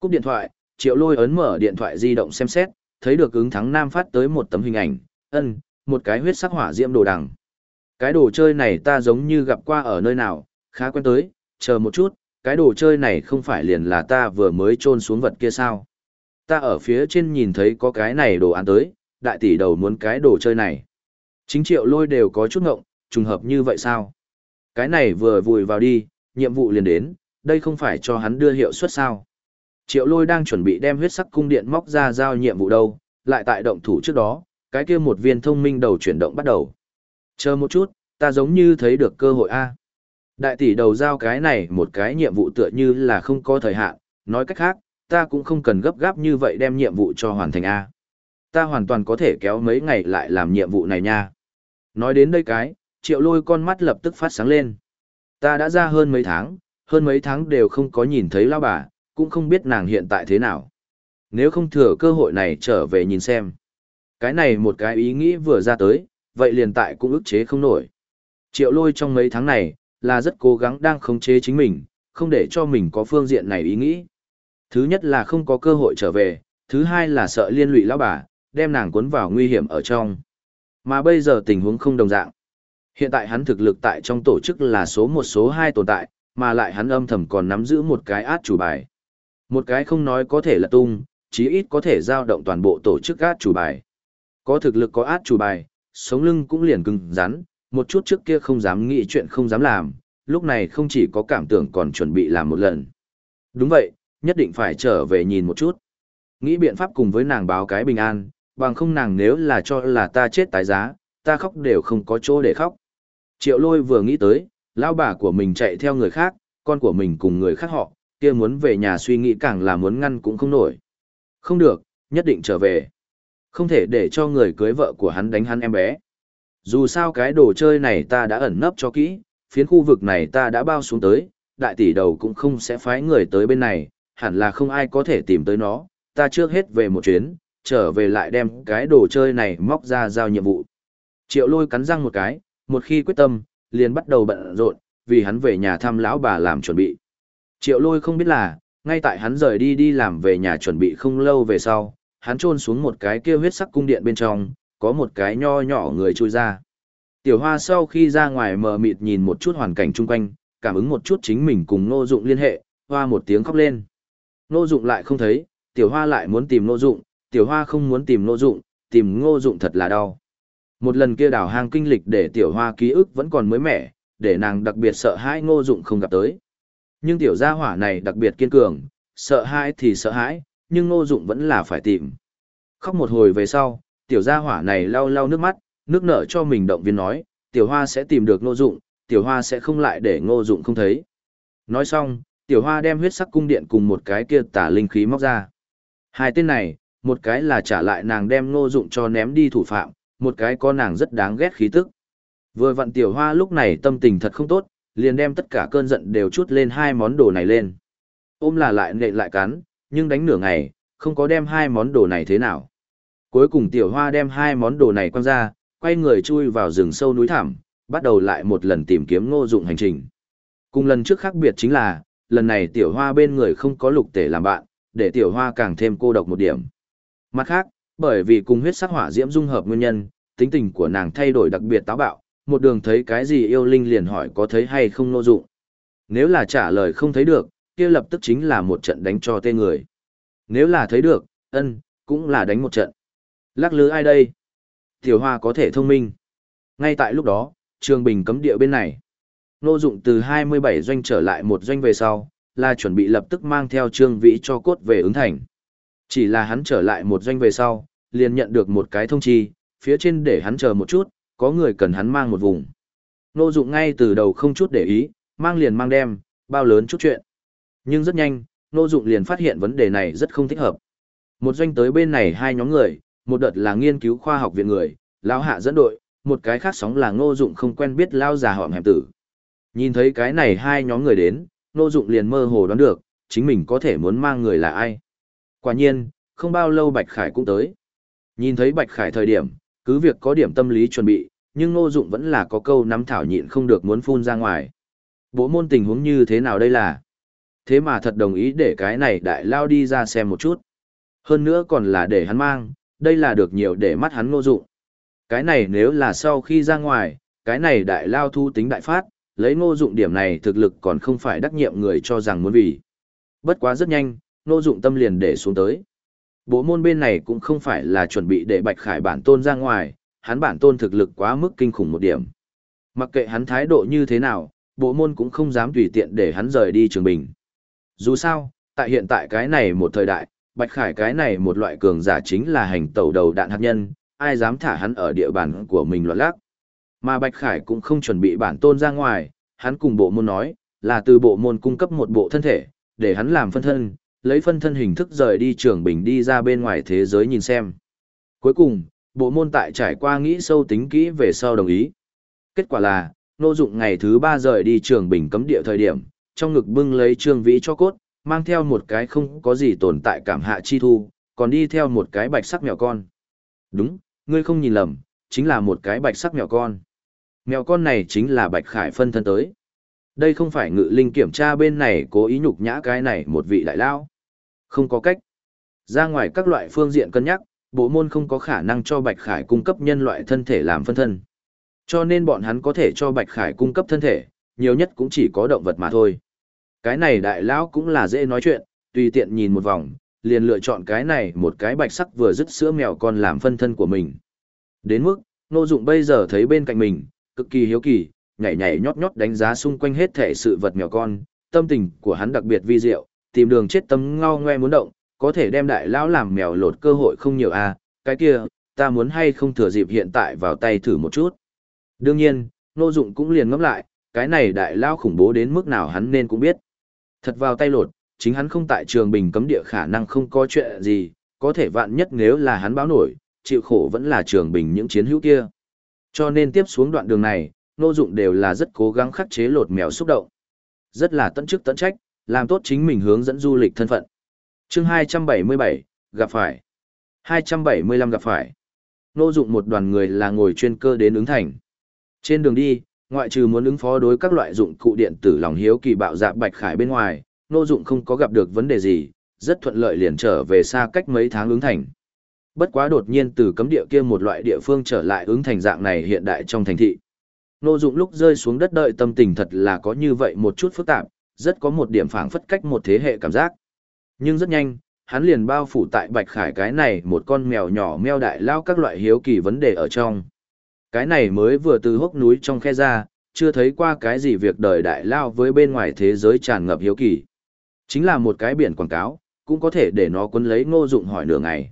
Cúp điện thoại, triệu lôi ấn mở điện thoại di động xem xét, thấy được ứng thắng nam phát tới một tấm hình ảnh, ân, một cái huyết sắc hỏa diễm đồ đằng. Cái đồ chơi này ta giống như gặp qua ở nơi nào, khá quen tới, chờ một chút, cái đồ chơi này không phải liền là ta vừa mới trôn xuống vật kia sao. Ta ở phía trên nhìn thấy có cái này đồ ăn tới, đại tỷ đầu muốn cái đồ chơi này. Chính triệu lôi đều có chút ngộng, trùng hợp như vậy sao? Cái này vừa vùi vào đi, nhiệm vụ liền đến, đây không phải cho hắn đưa hiệu suất sao? Triệu lôi đang chuẩn bị đem huyết sắc cung điện móc ra giao nhiệm vụ đâu, lại tại động thủ trước đó, cái kia một viên thông minh đầu chuyển động bắt đầu. Chờ một chút, ta giống như thấy được cơ hội A. Đại tỷ đầu giao cái này một cái nhiệm vụ tựa như là không có thời hạn, nói cách khác, ta cũng không cần gấp gáp như vậy đem nhiệm vụ cho hoàn thành A. Ta hoàn toàn có thể kéo mấy ngày lại làm nhiệm vụ này nha. Nói đến đây cái, triệu lôi con mắt lập tức phát sáng lên. Ta đã ra hơn mấy tháng, hơn mấy tháng đều không có nhìn thấy lao bà, cũng không biết nàng hiện tại thế nào. Nếu không thừa cơ hội này trở về nhìn xem. Cái này một cái ý nghĩ vừa ra tới, vậy liền tại cũng ức chế không nổi. Triệu lôi trong mấy tháng này, là rất cố gắng đang khống chế chính mình, không để cho mình có phương diện này ý nghĩ. Thứ nhất là không có cơ hội trở về, thứ hai là sợ liên lụy lão bà, đem nàng cuốn vào nguy hiểm ở trong. Mà bây giờ tình huống không đồng dạng. Hiện tại hắn thực lực tại trong tổ chức là số một số hai tồn tại, mà lại hắn âm thầm còn nắm giữ một cái át chủ bài. Một cái không nói có thể là tung, chí ít có thể giao động toàn bộ tổ chức át chủ bài. Có thực lực có át chủ bài, sống lưng cũng liền cứng rắn, một chút trước kia không dám nghĩ chuyện không dám làm, lúc này không chỉ có cảm tưởng còn chuẩn bị làm một lần. Đúng vậy, nhất định phải trở về nhìn một chút. Nghĩ biện pháp cùng với nàng báo cái bình an, bằng không nàng nếu là cho là ta chết tái giá, ta khóc đều không có chỗ để khóc. Triệu lôi vừa nghĩ tới, lão bà của mình chạy theo người khác, con của mình cùng người khác họ, kia muốn về nhà suy nghĩ càng là muốn ngăn cũng không nổi. Không được, nhất định trở về. Không thể để cho người cưới vợ của hắn đánh hắn em bé. Dù sao cái đồ chơi này ta đã ẩn nấp cho kỹ, phiến khu vực này ta đã bao xuống tới, đại tỷ đầu cũng không sẽ phái người tới bên này, hẳn là không ai có thể tìm tới nó, ta trước hết về một chuyến, trở về lại đem cái đồ chơi này móc ra giao nhiệm vụ. Triệu lôi cắn răng một cái, một khi quyết tâm, liền bắt đầu bận rộn, vì hắn về nhà thăm lão bà làm chuẩn bị. Triệu lôi không biết là, ngay tại hắn rời đi đi làm về nhà chuẩn bị không lâu về sau, hắn trôn xuống một cái kia huyết sắc cung điện bên trong, có một cái nho nhỏ người trôi ra. Tiểu hoa sau khi ra ngoài mờ mịt nhìn một chút hoàn cảnh chung quanh, cảm ứng một chút chính mình cùng Ngô Dụng liên hệ, hoa một tiếng khóc lên. Ngô Dụng lại không thấy, tiểu hoa lại muốn tìm Ngô Dụng, tiểu hoa không muốn tìm Ngô Dụng, tìm Ngô Dụng thật là đau. Một lần kia đào hang kinh lịch để tiểu hoa ký ức vẫn còn mới mẻ, để nàng đặc biệt sợ hãi Ngô Dụng không gặp tới. Nhưng tiểu gia hỏa này đặc biệt kiên cường, sợ hãi thì sợ hãi, nhưng Ngô Dụng vẫn là phải tìm. Khóc một hồi về sau, tiểu gia hỏa này lau lau nước mắt, nước nở cho mình động viên nói, tiểu hoa sẽ tìm được Ngô Dụng, tiểu hoa sẽ không lại để Ngô Dụng không thấy. Nói xong, tiểu hoa đem huyết sắc cung điện cùng một cái kia tả linh khí móc ra. Hai tên này, một cái là trả lại nàng đem Ngô Dụng cho ném đi thủ phạm, một cái có nàng rất đáng ghét khí tức. Vừa vặn tiểu hoa lúc này tâm tình thật không tốt, liền đem tất cả cơn giận đều chút lên hai món đồ này lên. Ôm là lại nện lại cắn, nhưng đánh nửa ngày, không có đem hai món đồ này thế nào. Cuối cùng tiểu hoa đem hai món đồ này quăng ra, quay người chui vào rừng sâu núi thẳm, bắt đầu lại một lần tìm kiếm ngô dụng hành trình. Cùng lần trước khác biệt chính là, lần này tiểu hoa bên người không có lục tể làm bạn, để tiểu hoa càng thêm cô độc một điểm. Mặt khác, bởi vì cùng huyết sắc hỏa diễm dung hợp nguyên nhân, tính tình của nàng thay đổi đặc biệt táo bạo, một đường thấy cái gì yêu linh liền hỏi có thấy hay không nô dụng. Nếu là trả lời không thấy được, kia lập tức chính là một trận đánh cho tên người. Nếu là thấy được, ân, cũng là đánh một trận. Lắc lư ai đây? Tiểu hoa có thể thông minh. Ngay tại lúc đó, trường bình cấm địa bên này. Nô dụng từ 27 doanh trở lại một doanh về sau, là chuẩn bị lập tức mang theo trương vĩ cho cốt về ứng thành. Chỉ là hắn trở lại một doanh về sau, liền nhận được một cái thông chi, phía trên để hắn chờ một chút, có người cần hắn mang một vùng. Nô dụng ngay từ đầu không chút để ý, mang liền mang đem, bao lớn chút chuyện. Nhưng rất nhanh, nô dụng liền phát hiện vấn đề này rất không thích hợp. Một doanh tới bên này hai nhóm người, một đợt là nghiên cứu khoa học viện người, lão hạ dẫn đội, một cái khác sóng là nô dụng không quen biết lao già họm hẹp tử. Nhìn thấy cái này hai nhóm người đến, nô dụng liền mơ hồ đoán được, chính mình có thể muốn mang người là ai. Quả nhiên, không bao lâu Bạch Khải cũng tới. Nhìn thấy Bạch Khải thời điểm, cứ việc có điểm tâm lý chuẩn bị, nhưng Ngô Dụng vẫn là có câu nắm thảo nhịn không được muốn phun ra ngoài. Bộ môn tình huống như thế nào đây là? Thế mà thật đồng ý để cái này đại lao đi ra xem một chút. Hơn nữa còn là để hắn mang, đây là được nhiều để mắt hắn Ngô Dụng. Cái này nếu là sau khi ra ngoài, cái này đại lao thu tính đại phát, lấy Ngô Dụng điểm này thực lực còn không phải đắc nhiệm người cho rằng muốn vì. Bất quá rất nhanh, Ngô Dụng tâm liền để xuống tới. Bộ môn bên này cũng không phải là chuẩn bị để Bạch Khải bản tôn ra ngoài, hắn bản tôn thực lực quá mức kinh khủng một điểm. Mặc kệ hắn thái độ như thế nào, bộ môn cũng không dám tùy tiện để hắn rời đi trường bình. Dù sao, tại hiện tại cái này một thời đại, Bạch Khải cái này một loại cường giả chính là hành tẩu đầu đạn hạt nhân, ai dám thả hắn ở địa bàn của mình loạn lác. Mà Bạch Khải cũng không chuẩn bị bản tôn ra ngoài, hắn cùng bộ môn nói, là từ bộ môn cung cấp một bộ thân thể, để hắn làm phân thân, lấy phân thân hình thức rời đi trường bình đi ra bên ngoài thế giới nhìn xem. Cuối cùng, bộ môn tại trải qua nghĩ sâu tính kỹ về sau đồng ý. Kết quả là, nô dụng ngày thứ ba rời đi trường bình cấm địa thời điểm, trong ngực bưng lấy trương vĩ cho cốt, mang theo một cái không có gì tồn tại cảm hạ chi thu, còn đi theo một cái bạch sắc mèo con. Đúng, ngươi không nhìn lầm, chính là một cái bạch sắc mèo con. Mèo con này chính là bạch khải phân thân tới. Đây không phải ngự linh kiểm tra bên này cố ý nhục nhã cái này một vị đại lao. Không có cách. Ra ngoài các loại phương diện cân nhắc, bộ môn không có khả năng cho Bạch Khải cung cấp nhân loại thân thể làm phân thân. Cho nên bọn hắn có thể cho Bạch Khải cung cấp thân thể, nhiều nhất cũng chỉ có động vật mà thôi. Cái này đại lão cũng là dễ nói chuyện, tùy tiện nhìn một vòng, liền lựa chọn cái này một cái bạch sắc vừa dứt sữa mèo con làm phân thân của mình. Đến mức, Nô Dụng bây giờ thấy bên cạnh mình, cực kỳ hiếu kỳ, nhảy nhảy nhót nhót đánh giá xung quanh hết thể sự vật mèo con, tâm tình của hắn đặc biệt vi diệu, tìm đường chết tâm ngao ngoe muốn động, có thể đem đại lão làm mèo lột cơ hội không nhiều à, cái kia, ta muốn hay không thừa dịp hiện tại vào tay thử một chút. Đương nhiên, Nô Dụng cũng liền ngẫm lại, cái này đại lão khủng bố đến mức nào hắn nên cũng biết. Thật vào tay lột, chính hắn không tại trường bình cấm địa khả năng không có chuyện gì, có thể vạn nhất nếu là hắn báo nổi, chịu khổ vẫn là trường bình những chiến hữu kia. Cho nên tiếp xuống đoạn đường này, Nô Dụng đều là rất cố gắng khắc chế lột mèo xúc động. Rất là tận chức tận trách, làm tốt chính mình hướng dẫn du lịch thân phận. chương 277, gặp phải. 275 gặp phải. Nô dụng một đoàn người là ngồi chuyên cơ đến ứng thành. Trên đường đi, ngoại trừ muốn ứng phó đối các loại dụng cụ điện tử lòng hiếu kỳ bạo dạ bạch khải bên ngoài, nô dụng không có gặp được vấn đề gì, rất thuận lợi liền trở về xa cách mấy tháng ứng thành. Bất quá đột nhiên từ cấm địa kia một loại địa phương trở lại ứng thành dạng này hiện đại trong thành thị. Nô dụng lúc rơi xuống đất đợi tâm tình thật là có như vậy một chút phức tạp, rất có một điểm phảng phất cách một thế hệ cảm giác. Nhưng rất nhanh, hắn liền bao phủ tại Bạch Khải cái này một con mèo nhỏ meo đại lao các loại hiếu kỳ vấn đề ở trong. Cái này mới vừa từ hốc núi trong khe ra, chưa thấy qua cái gì việc đời đại lao với bên ngoài thế giới tràn ngập hiếu kỳ. Chính là một cái biển quảng cáo, cũng có thể để nó quấn lấy ngô dụng hỏi nửa ngày.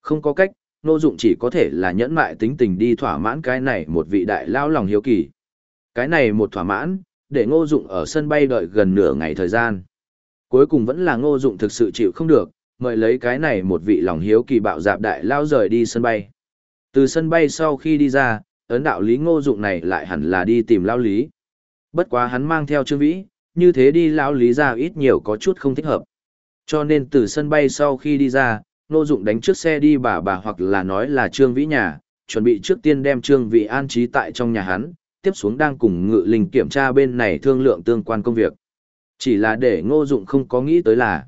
Không có cách, ngô dụng chỉ có thể là nhẫn mại tính tình đi thỏa mãn cái này một vị đại lao lòng hiếu kỳ. Cái này một thỏa mãn, để ngô dụng ở sân bay đợi gần nửa ngày thời gian. Cuối cùng vẫn là ngô dụng thực sự chịu không được, mời lấy cái này một vị lòng hiếu kỳ bạo dạp đại lao rời đi sân bay. Từ sân bay sau khi đi ra, ấn đạo lý ngô dụng này lại hẳn là đi tìm lao lý. Bất quá hắn mang theo trương vĩ, như thế đi lao lý ra ít nhiều có chút không thích hợp. Cho nên từ sân bay sau khi đi ra, ngô dụng đánh trước xe đi bà bà hoặc là nói là trương vĩ nhà, chuẩn bị trước tiên đem trương vĩ an trí tại trong nhà hắn, tiếp xuống đang cùng ngự linh kiểm tra bên này thương lượng tương quan công việc. Chỉ là để ngô dụng không có nghĩ tới là,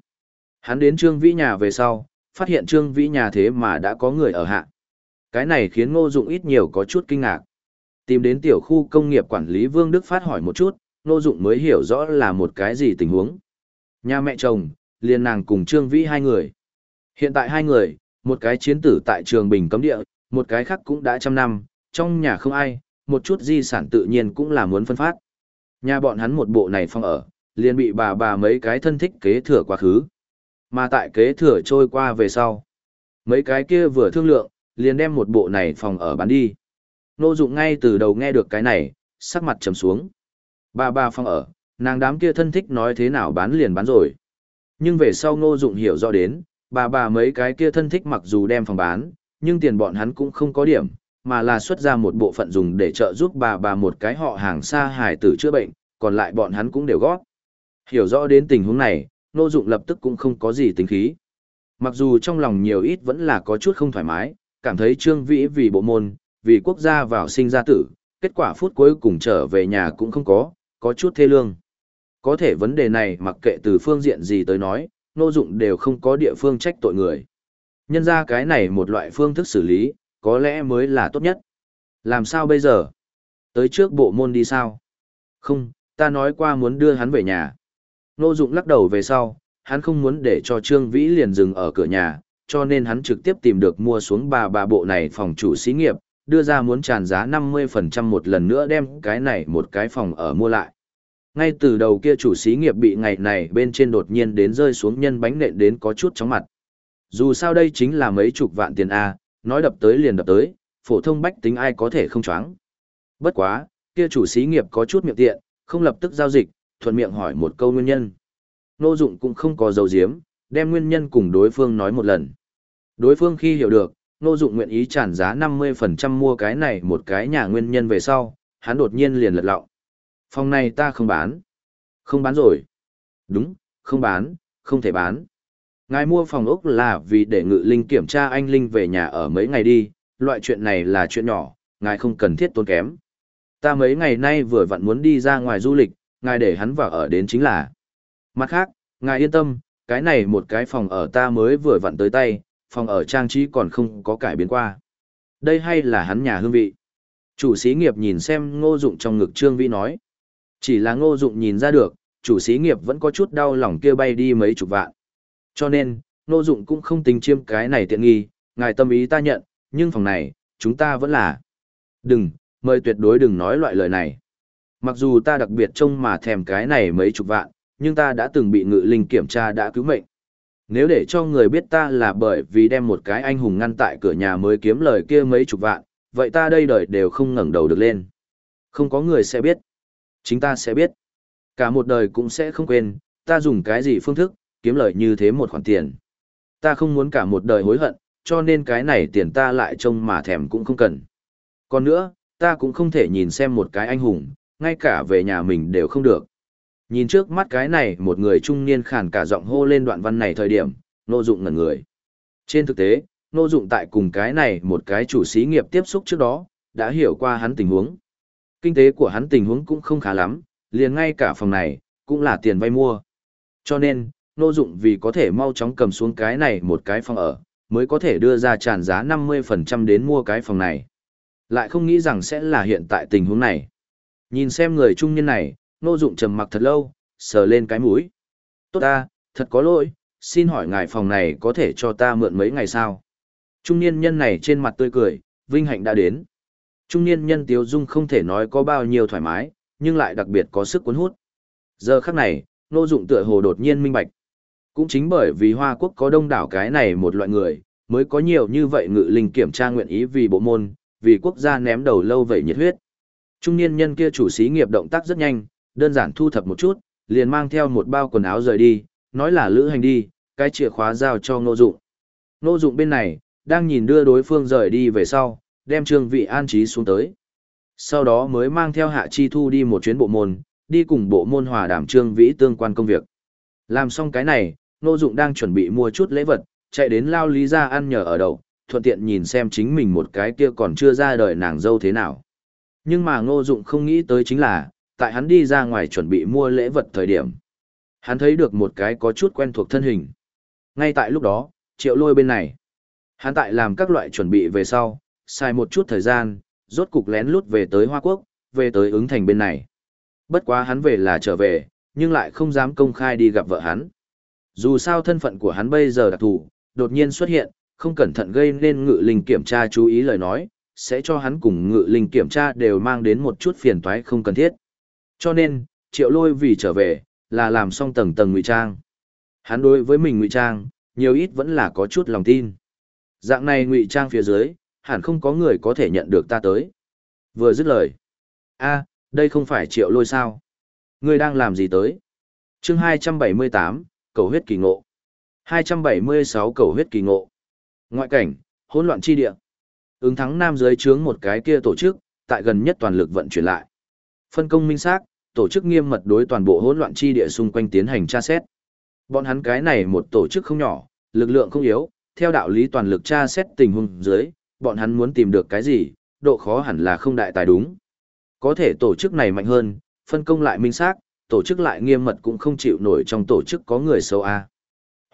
hắn đến trương vĩ nhà về sau, phát hiện trương vĩ nhà thế mà đã có người ở hạ. Cái này khiến ngô dụng ít nhiều có chút kinh ngạc. Tìm đến tiểu khu công nghiệp quản lý Vương Đức Phát hỏi một chút, ngô dụng mới hiểu rõ là một cái gì tình huống. Nhà mẹ chồng, liền nàng cùng trương vĩ hai người. Hiện tại hai người, một cái chiến tử tại trường Bình cấm địa, một cái khác cũng đã trăm năm, trong nhà không ai, một chút di sản tự nhiên cũng là muốn phân phát. Nhà bọn hắn một bộ này phong ở, liền bị bà bà mấy cái thân thích kế thừa quá khứ. Mà tại kế thừa trôi qua về sau. Mấy cái kia vừa thương lượng, liền đem một bộ này phòng ở bán đi. Nô dụng ngay từ đầu nghe được cái này, sắc mặt trầm xuống. Bà bà phòng ở, nàng đám kia thân thích nói thế nào bán liền bán rồi. Nhưng về sau nô dụng hiểu rõ đến, bà bà mấy cái kia thân thích mặc dù đem phòng bán, nhưng tiền bọn hắn cũng không có điểm, mà là xuất ra một bộ phận dùng để trợ giúp bà bà một cái họ hàng xa hải tử chữa bệnh, còn lại bọn hắn cũng đều gót. Hiểu rõ đến tình huống này, Nô Dụng lập tức cũng không có gì tính khí. Mặc dù trong lòng nhiều ít vẫn là có chút không thoải mái, cảm thấy Trương Vĩ vì bộ môn, vì quốc gia vào sinh ra tử, kết quả phút cuối cùng trở về nhà cũng không có, có chút thê lương. Có thể vấn đề này mặc kệ từ phương diện gì tới nói, Nô Dụng đều không có địa phương trách tội người. Nhân ra cái này một loại phương thức xử lý, có lẽ mới là tốt nhất. Làm sao bây giờ? Tới trước bộ môn đi sao? Không, ta nói qua muốn đưa hắn về nhà. Nô Dụng lắc đầu về sau, hắn không muốn để cho Trương Vĩ liền dừng ở cửa nhà, cho nên hắn trực tiếp tìm được mua xuống bà bà bộ này phòng chủ xí nghiệp, đưa ra muốn tràn giá 50% một lần nữa đem cái này một cái phòng ở mua lại. Ngay từ đầu kia chủ xí nghiệp bị ngày này bên trên đột nhiên đến rơi xuống nhân bánh nện đến có chút chóng mặt. Dù sao đây chính là mấy chục vạn tiền A, nói đập tới liền đập tới, phổ thông bách tính ai có thể không choáng. Bất quá, kia chủ xí nghiệp có chút miệng tiện, không lập tức giao dịch, thuận miệng hỏi một câu nguyên nhân. Nô dụng cũng không có dầu diếm, đem nguyên nhân cùng đối phương nói một lần. Đối phương khi hiểu được, nô dụng nguyện ý trả giá 50% mua cái này một cái nhà nguyên nhân về sau, hắn đột nhiên liền lật lọng. Phòng này ta không bán. Không bán rồi. Đúng, không bán, không thể bán. Ngài mua phòng ốc là vì để ngự linh kiểm tra anh Linh về nhà ở mấy ngày đi, loại chuyện này là chuyện nhỏ, ngài không cần thiết tốn kém. Ta mấy ngày nay vừa vặn muốn đi ra ngoài du lịch, ngài để hắn vào ở đến chính là. Mặt khác, ngài yên tâm, cái này một cái phòng ở ta mới vừa vặn tới tay, phòng ở trang trí còn không có cải biến qua. Đây hay là hắn nhà hương vị. Chủ sĩ nghiệp nhìn xem ngô dụng trong ngực trương vĩ nói. Chỉ là ngô dụng nhìn ra được, chủ sĩ nghiệp vẫn có chút đau lòng kia bay đi mấy chục vạn. Cho nên, Ngô Dụng cũng không tính chiêm cái này tiện nghi, ngài tâm ý ta nhận, nhưng phòng này, chúng ta vẫn là. Đừng, mời tuyệt đối đừng nói loại lời này. Mặc dù ta đặc biệt trông mà thèm cái này mấy chục vạn, nhưng ta đã từng bị ngự linh kiểm tra đã cứu mệnh. Nếu để cho người biết ta là bởi vì đem một cái anh hùng ngăn tại cửa nhà mới kiếm lời kia mấy chục vạn, vậy ta đây đời đều không ngẩng đầu được lên. Không có người sẽ biết. Chính ta sẽ biết. Cả một đời cũng sẽ không quên, ta dùng cái gì phương thức, kiếm lời như thế một khoản tiền. Ta không muốn cả một đời hối hận, cho nên cái này tiền ta lại trông mà thèm cũng không cần. Còn nữa, ta cũng không thể nhìn xem một cái anh hùng, ngay cả về nhà mình đều không được. Nhìn trước mắt cái này một người trung niên khàn cả giọng hô lên đoạn văn này thời điểm, nô dụng ngẩn người. Trên thực tế, nô dụng tại cùng cái này một cái chủ xí nghiệp tiếp xúc trước đó, đã hiểu qua hắn tình huống. Kinh tế của hắn tình huống cũng không khá lắm, liền ngay cả phòng này, cũng là tiền vay mua. Cho nên, Nô Dụng vì có thể mau chóng cầm xuống cái này một cái phòng ở, mới có thể đưa ra tràn giá 50% đến mua cái phòng này. Lại không nghĩ rằng sẽ là hiện tại tình huống này. Nhìn xem người trung niên này, Ngô Dụng trầm mặc thật lâu, sờ lên cái mũi. Tốt ta, thật có lỗi, xin hỏi ngài phòng này có thể cho ta mượn mấy ngày sao? Trung niên nhân này trên mặt tươi cười, vinh hạnh đã đến. Trung niên nhân Tiếu Dung không thể nói có bao nhiêu thoải mái, nhưng lại đặc biệt có sức cuốn hút. Giờ khắc này, Ngô Dụng tựa hồ đột nhiên minh bạch. Cũng chính bởi vì Hoa Quốc có đông đảo cái này một loại người, mới có nhiều như vậy ngự linh kiểm tra nguyện ý vì bộ môn, vì quốc gia ném đầu lâu vậy nhiệt huyết. Trung niên nhân kia chủ sĩ nghiệp động tác rất nhanh, đơn giản thu thập một chút, liền mang theo một bao quần áo rời đi, nói là lữ hành đi, cái chìa khóa giao cho Ngô Dụng. Ngô Dụng bên này, đang nhìn đưa đối phương rời đi về sau, đem Trương Vị an trí xuống tới. Sau đó mới mang theo Hạ Chi Thu đi một chuyến bộ môn, đi cùng bộ môn hòa đàm Trương Vĩ tương quan công việc. Làm xong cái này, Ngô Dụng đang chuẩn bị mua chút lễ vật, chạy đến lao lý ra ăn nhờ ở đậu, thuận tiện nhìn xem chính mình một cái kia còn chưa ra đời nàng dâu thế nào. Nhưng mà Ngô Dụng không nghĩ tới chính là, tại hắn đi ra ngoài chuẩn bị mua lễ vật thời điểm. Hắn thấy được một cái có chút quen thuộc thân hình. Ngay tại lúc đó, triệu lôi bên này. Hắn tại làm các loại chuẩn bị về sau, xài một chút thời gian, rốt cục lén lút về tới Hoa Quốc, về tới ứng thành bên này. Bất quá hắn về là trở về, nhưng lại không dám công khai đi gặp vợ hắn. Dù sao thân phận của hắn bây giờ đặc thù, đột nhiên xuất hiện, không cẩn thận gây nên ngự linh kiểm tra chú ý lời nói, sẽ cho hắn cùng ngự linh kiểm tra đều mang đến một chút phiền toái không cần thiết. Cho nên, triệu lôi vì trở về, là làm xong tầng tầng ngụy trang. Hắn đối với mình ngụy trang, nhiều ít vẫn là có chút lòng tin. Dạng này ngụy trang phía dưới, hẳn không có người có thể nhận được ta tới. Vừa dứt lời. a đây không phải triệu lôi sao? Ngươi đang làm gì tới? chương 278, cầu huyết kỳ ngộ. 276 cầu huyết kỳ ngộ. Ngoại cảnh, hỗn loạn chi địa. Ứng thắng nam dưới trướng một cái kia tổ chức, tại gần nhất toàn lực vận chuyển lại. Phân công minh xác, tổ chức nghiêm mật đối toàn bộ hỗn loạn chi địa xung quanh tiến hành tra xét. Bọn hắn cái này một tổ chức không nhỏ, lực lượng không yếu, theo đạo lý toàn lực tra xét tình huống dưới, bọn hắn muốn tìm được cái gì, độ khó hẳn là không đại tài đúng. Có thể tổ chức này mạnh hơn, phân công lại minh xác, tổ chức lại nghiêm mật cũng không chịu nổi trong tổ chức có người xấu a.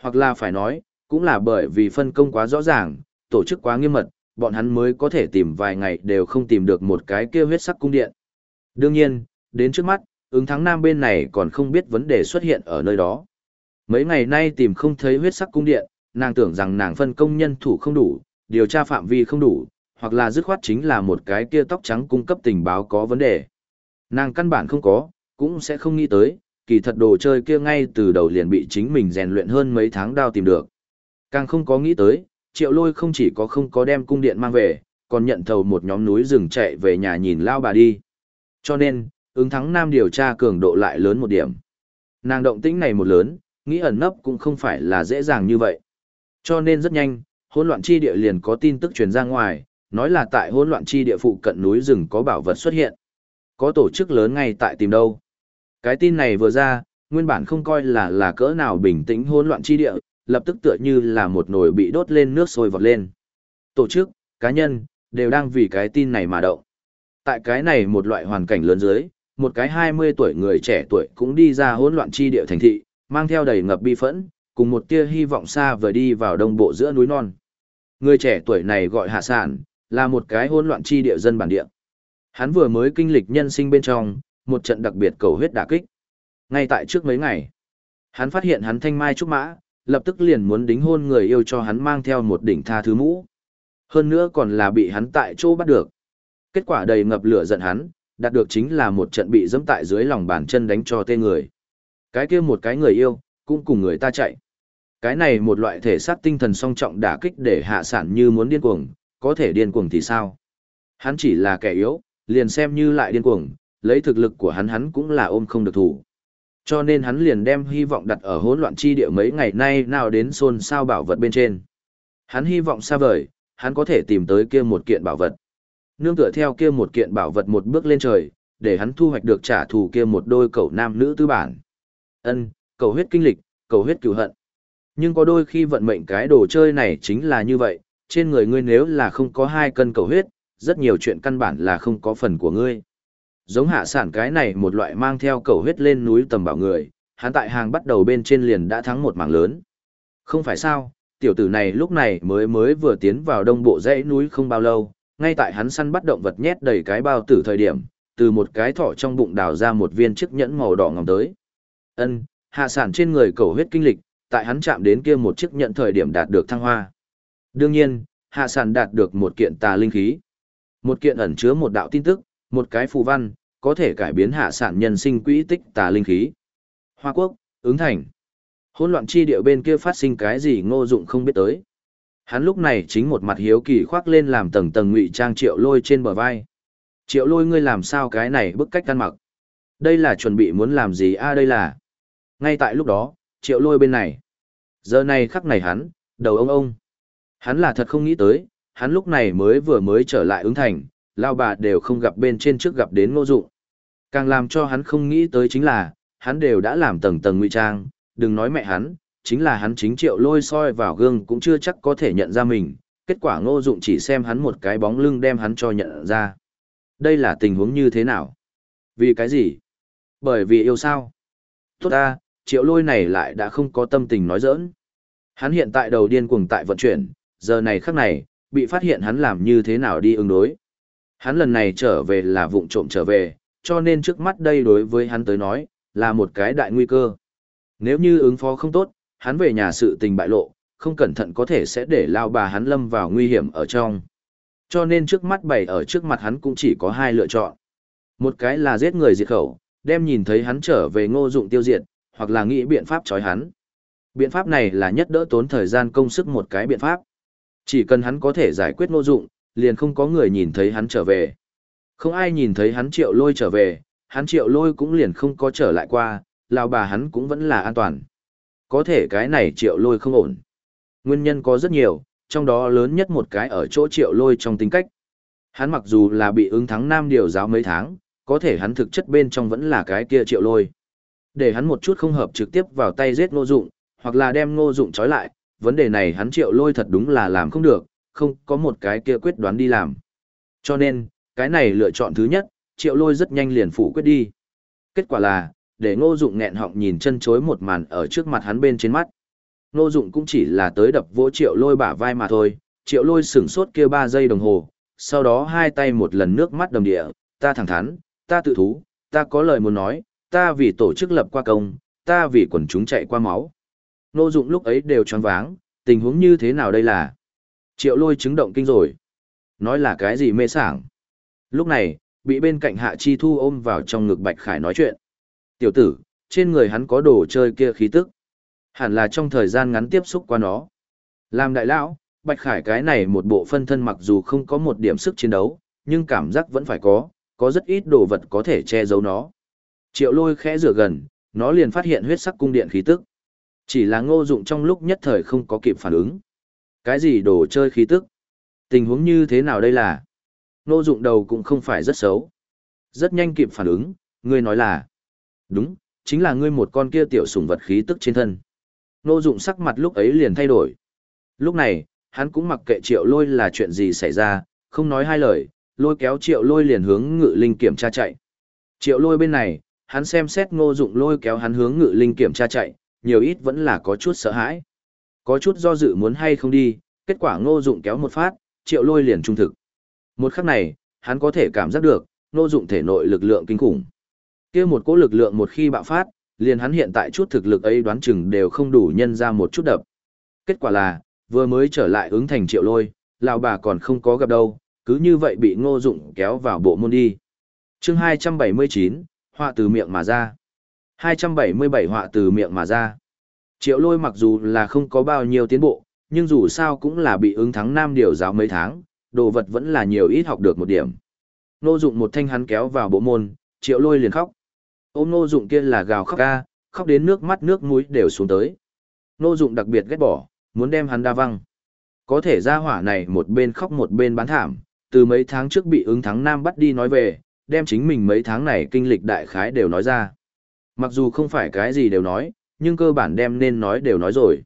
Hoặc là phải nói, cũng là bởi vì phân công quá rõ ràng, tổ chức quá nghiêm mật, bọn hắn mới có thể tìm vài ngày đều không tìm được một cái kia huyết sắc cung điện. Đương nhiên, đến trước mắt, ứng thắng nam bên này còn không biết vấn đề xuất hiện ở nơi đó. Mấy ngày nay tìm không thấy huyết sắc cung điện, nàng tưởng rằng nàng phân công nhân thủ không đủ, điều tra phạm vi không đủ, hoặc là dứt khoát chính là một cái kia tóc trắng cung cấp tình báo có vấn đề. Nàng căn bản không có, cũng sẽ không nghĩ tới, kỳ thật đồ chơi kia ngay từ đầu liền bị chính mình rèn luyện hơn mấy tháng đao tìm được. Càng không có nghĩ tới, triệu lôi không chỉ có không có đem cung điện mang về, còn nhận thầu một nhóm núi rừng chạy về nhà nhìn lao bà đi. Cho nên, ứng thắng nam điều tra cường độ lại lớn một điểm. Nàng động tĩnh này một lớn, nghĩ ẩn nấp cũng không phải là dễ dàng như vậy. Cho nên rất nhanh, hỗn loạn chi địa liền có tin tức truyền ra ngoài, nói là tại hỗn loạn chi địa phụ cận núi rừng có bảo vật xuất hiện. Có tổ chức lớn ngay tại tìm đâu. Cái tin này vừa ra, nguyên bản không coi là là cỡ nào bình tĩnh hỗn loạn chi địa, lập tức tựa như là một nồi bị đốt lên nước sôi vọt lên. Tổ chức, cá nhân, đều đang vì cái tin này mà động. Tại cái này một loại hoàn cảnh lớn dưới, một cái 20 tuổi người trẻ tuổi cũng đi ra hỗn loạn chi địa thành thị, mang theo đầy ngập bi phẫn, cùng một tia hy vọng xa vời đi vào đông bộ giữa núi non. Người trẻ tuổi này gọi Hạ Sản, là một cái hỗn loạn chi địa dân bản địa. Hắn vừa mới kinh lịch nhân sinh bên trong, một trận đặc biệt cầu huyết đả kích. Ngay tại trước mấy ngày, hắn phát hiện hắn thanh mai trúc mã, lập tức liền muốn đính hôn người yêu cho hắn mang theo một đỉnh tha thứ mũ. Hơn nữa còn là bị hắn tại chỗ bắt được. Kết quả đầy ngập lửa giận hắn, đạt được chính là một trận bị dẫm tại dưới lòng bàn chân đánh cho tê người. Cái kia một cái người yêu, cũng cùng người ta chạy. Cái này một loại thể xác tinh thần song trọng đả kích để hạ sản như muốn điên cuồng, có thể điên cuồng thì sao? Hắn chỉ là kẻ yếu, liền xem như lại điên cuồng, lấy thực lực của hắn hắn cũng là ôm không được thủ. Cho nên hắn liền đem hy vọng đặt ở hỗn loạn chi địa mấy ngày nay nào đến xôn xao bảo vật bên trên. Hắn hy vọng xa vời, hắn có thể tìm tới kia một kiện bảo vật. Nương tựa theo kia một kiện bảo vật một bước lên trời, để hắn thu hoạch được trả thù kia một đôi cậu nam nữ tư bản. Ân, cầu huyết kinh lịch, cầu huyết cửu hận. Nhưng có đôi khi vận mệnh cái đồ chơi này chính là như vậy, trên người ngươi nếu là không có hai cân cầu huyết, rất nhiều chuyện căn bản là không có phần của ngươi. Giống hạ sản cái này một loại mang theo cầu huyết lên núi tầm bảo người, hắn tại hàng bắt đầu bên trên liền đã thắng một mảng lớn. Không phải sao, tiểu tử này lúc này mới mới vừa tiến vào đông bộ dãy núi không bao lâu, ngay tại hắn săn bắt động vật nhét đầy cái bao tử thời điểm, từ một cái thỏ trong bụng đào ra một viên chiếc nhẫn màu đỏ ngòm tới. Ân, hạ sản trên người cầu huyết kinh lịch, tại hắn chạm đến kia một chiếc nhẫn thời điểm đạt được thăng hoa. Đương nhiên, hạ sản đạt được một kiện tà linh khí. Một kiện ẩn chứa một đạo tin tức, một cái phù văn, có thể cải biến hạ sản nhân sinh quỹ tích tà linh khí. Hoa quốc, ứng thành. Hỗn loạn chi địa bên kia phát sinh cái gì ngô dụng không biết tới. Hắn lúc này chính một mặt hiếu kỳ khoác lên làm tầng tầng ngụy trang triệu lôi trên bờ vai. Triệu lôi ngươi làm sao cái này bức cách ăn mặc. Đây là chuẩn bị muốn làm gì a à đây là. Ngay tại lúc đó, triệu lôi bên này. Giờ này khắc này hắn, đầu ông ông. Hắn là thật không nghĩ tới, hắn lúc này mới vừa mới trở lại ứng thành, lao bà đều không gặp bên trên trước gặp đến ngô dụng. Càng làm cho hắn không nghĩ tới chính là, hắn đều đã làm tầng tầng ngụy trang, đừng nói mẹ hắn, chính là hắn chính triệu lôi soi vào gương cũng chưa chắc có thể nhận ra mình, kết quả ngô dụng chỉ xem hắn một cái bóng lưng đem hắn cho nhận ra. Đây là tình huống như thế nào? Vì cái gì? Bởi vì yêu sao? Tốt ta, triệu lôi này lại đã không có tâm tình nói giỡn. Hắn hiện tại đầu điên cuồng tại vận chuyển, giờ này khắc này, bị phát hiện hắn làm như thế nào đi ứng đối. Hắn lần này trở về là vụng trộm trở về, cho nên trước mắt đây đối với hắn tới nói, là một cái đại nguy cơ. Nếu như ứng phó không tốt, hắn về nhà sự tình bại lộ, không cẩn thận có thể sẽ để lao bà hắn lâm vào nguy hiểm ở trong. Cho nên trước mắt bày ở trước mặt hắn cũng chỉ có hai lựa chọn. Một cái là giết người diệt khẩu, đem nhìn thấy hắn trở về ngô dụng tiêu diệt, hoặc là nghĩ biện pháp trói hắn. Biện pháp này là nhất đỡ tốn thời gian công sức một cái biện pháp. Chỉ cần hắn có thể giải quyết ngô dụng, liền không có người nhìn thấy hắn trở về. Không ai nhìn thấy hắn triệu lôi trở về, hắn triệu lôi cũng liền không có trở lại qua, lao bà hắn cũng vẫn là an toàn. Có thể cái này triệu lôi không ổn. Nguyên nhân có rất nhiều, trong đó lớn nhất một cái ở chỗ triệu lôi trong tính cách. Hắn mặc dù là bị ứng thắng nam điều giáo mấy tháng, có thể hắn thực chất bên trong vẫn là cái kia triệu lôi. Để hắn một chút không hợp trực tiếp vào tay giết ngô dụng, hoặc là đem ngô dụng trói lại, vấn đề này hắn triệu lôi thật đúng là làm không được, không có một cái kia quyết đoán đi làm. Cho nên, cái này lựa chọn thứ nhất, triệu lôi rất nhanh liền phủ quyết đi. Kết quả là, để ngô dụng nghẹn họng nhìn chân chối một màn ở trước mặt hắn bên trên mắt. Ngô dụng cũng chỉ là tới đập vỗ triệu lôi bả vai mà thôi, triệu lôi sửng sốt kia ba giây đồng hồ, sau đó hai tay một lần nước mắt đầm địa, ta thẳng thắn, ta tự thú, ta có lời muốn nói, ta vì tổ chức lập qua công, ta vì quần chúng chạy qua máu. Ngô dụng lúc ấy đều choáng váng, tình huống như thế nào đây là? Triệu lôi chứng động kinh rồi. Nói là cái gì mê sảng. Lúc này, bị bên cạnh Hạ Chi Thu ôm vào trong ngực Bạch Khải nói chuyện. Tiểu tử, trên người hắn có đồ chơi kia khí tức. Hẳn là trong thời gian ngắn tiếp xúc qua nó. Làm đại lão, Bạch Khải cái này một bộ phân thân mặc dù không có một điểm sức chiến đấu, nhưng cảm giác vẫn phải có, có rất ít đồ vật có thể che giấu nó. Triệu lôi khẽ rửa gần, nó liền phát hiện huyết sắc cung điện khí tức. Chỉ là ngô dụng trong lúc nhất thời không có kịp phản ứng. Cái gì đồ chơi khí tức? Tình huống như thế nào đây là? Ngô dụng đầu cũng không phải rất xấu. Rất nhanh kịp phản ứng, ngươi nói là. Đúng, chính là ngươi một con kia tiểu sủng vật khí tức trên thân. Ngô dụng sắc mặt lúc ấy liền thay đổi. Lúc này, hắn cũng mặc kệ triệu lôi là chuyện gì xảy ra, không nói hai lời, lôi kéo triệu lôi liền hướng ngự linh kiểm tra chạy. Triệu lôi bên này, hắn xem xét ngô dụng lôi kéo hắn hướng ngự linh kiểm tra chạy, nhiều ít vẫn là có chút sợ hãi. Có chút do dự muốn hay không đi, kết quả ngô dụng kéo một phát, triệu lôi liền trung thực. Một khắc này, hắn có thể cảm giác được, ngô dụng thể nội lực lượng kinh khủng kia một cỗ lực lượng một khi bạo phát, liền hắn hiện tại chút thực lực ấy đoán chừng đều không đủ nhân ra một chút đập. Kết quả là, vừa mới trở lại ứng thành triệu lôi, lão bà còn không có gặp đâu, cứ như vậy bị ngô dụng kéo vào bộ môn đi. chương 279, họa từ miệng mà ra. 277 họa từ miệng mà ra. Triệu lôi mặc dù là không có bao nhiêu tiến bộ, nhưng dù sao cũng là bị ứng thắng nam điều giáo mấy tháng, đồ vật vẫn là nhiều ít học được một điểm. Nô dụng một thanh hắn kéo vào bộ môn, triệu lôi liền khóc. Ôm nô dụng kia là gào khóc ca, khóc đến nước mắt nước mũi đều xuống tới. Nô dụng đặc biệt ghét bỏ, muốn đem hắn đa văng. Có thể ra hỏa này một bên khóc một bên bán thảm, từ mấy tháng trước bị ứng thắng nam bắt đi nói về, đem chính mình mấy tháng này kinh lịch đại khái đều nói ra. Mặc dù không phải cái gì đều nói, nhưng cơ bản đem nên nói đều nói rồi.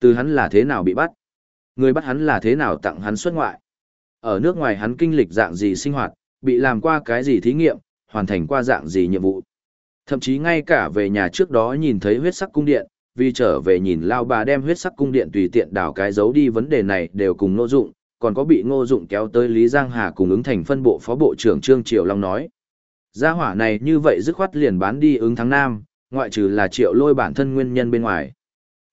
Từ hắn là thế nào bị bắt, người bắt hắn là thế nào tặng hắn xuất ngoại. Ở nước ngoài hắn kinh lịch dạng gì sinh hoạt, bị làm qua cái gì thí nghiệm, hoàn thành qua dạng gì nhiệm vụ. Thậm chí ngay cả về nhà trước đó nhìn thấy huyết sắc cung điện, vì trở về nhìn lao bà đem huyết sắc cung điện tùy tiện đảo cái dấu đi vấn đề này đều cùng ngô dụng, còn có bị ngô dụng kéo tới Lý Giang Hà cùng ứng thành phân bộ phó bộ trưởng Trương Triều Long nói. Gia hỏa này như vậy dứt khoát liền bán đi ứng thắng nam, ngoại trừ là triệu lôi bản thân nguyên nhân bên ngoài.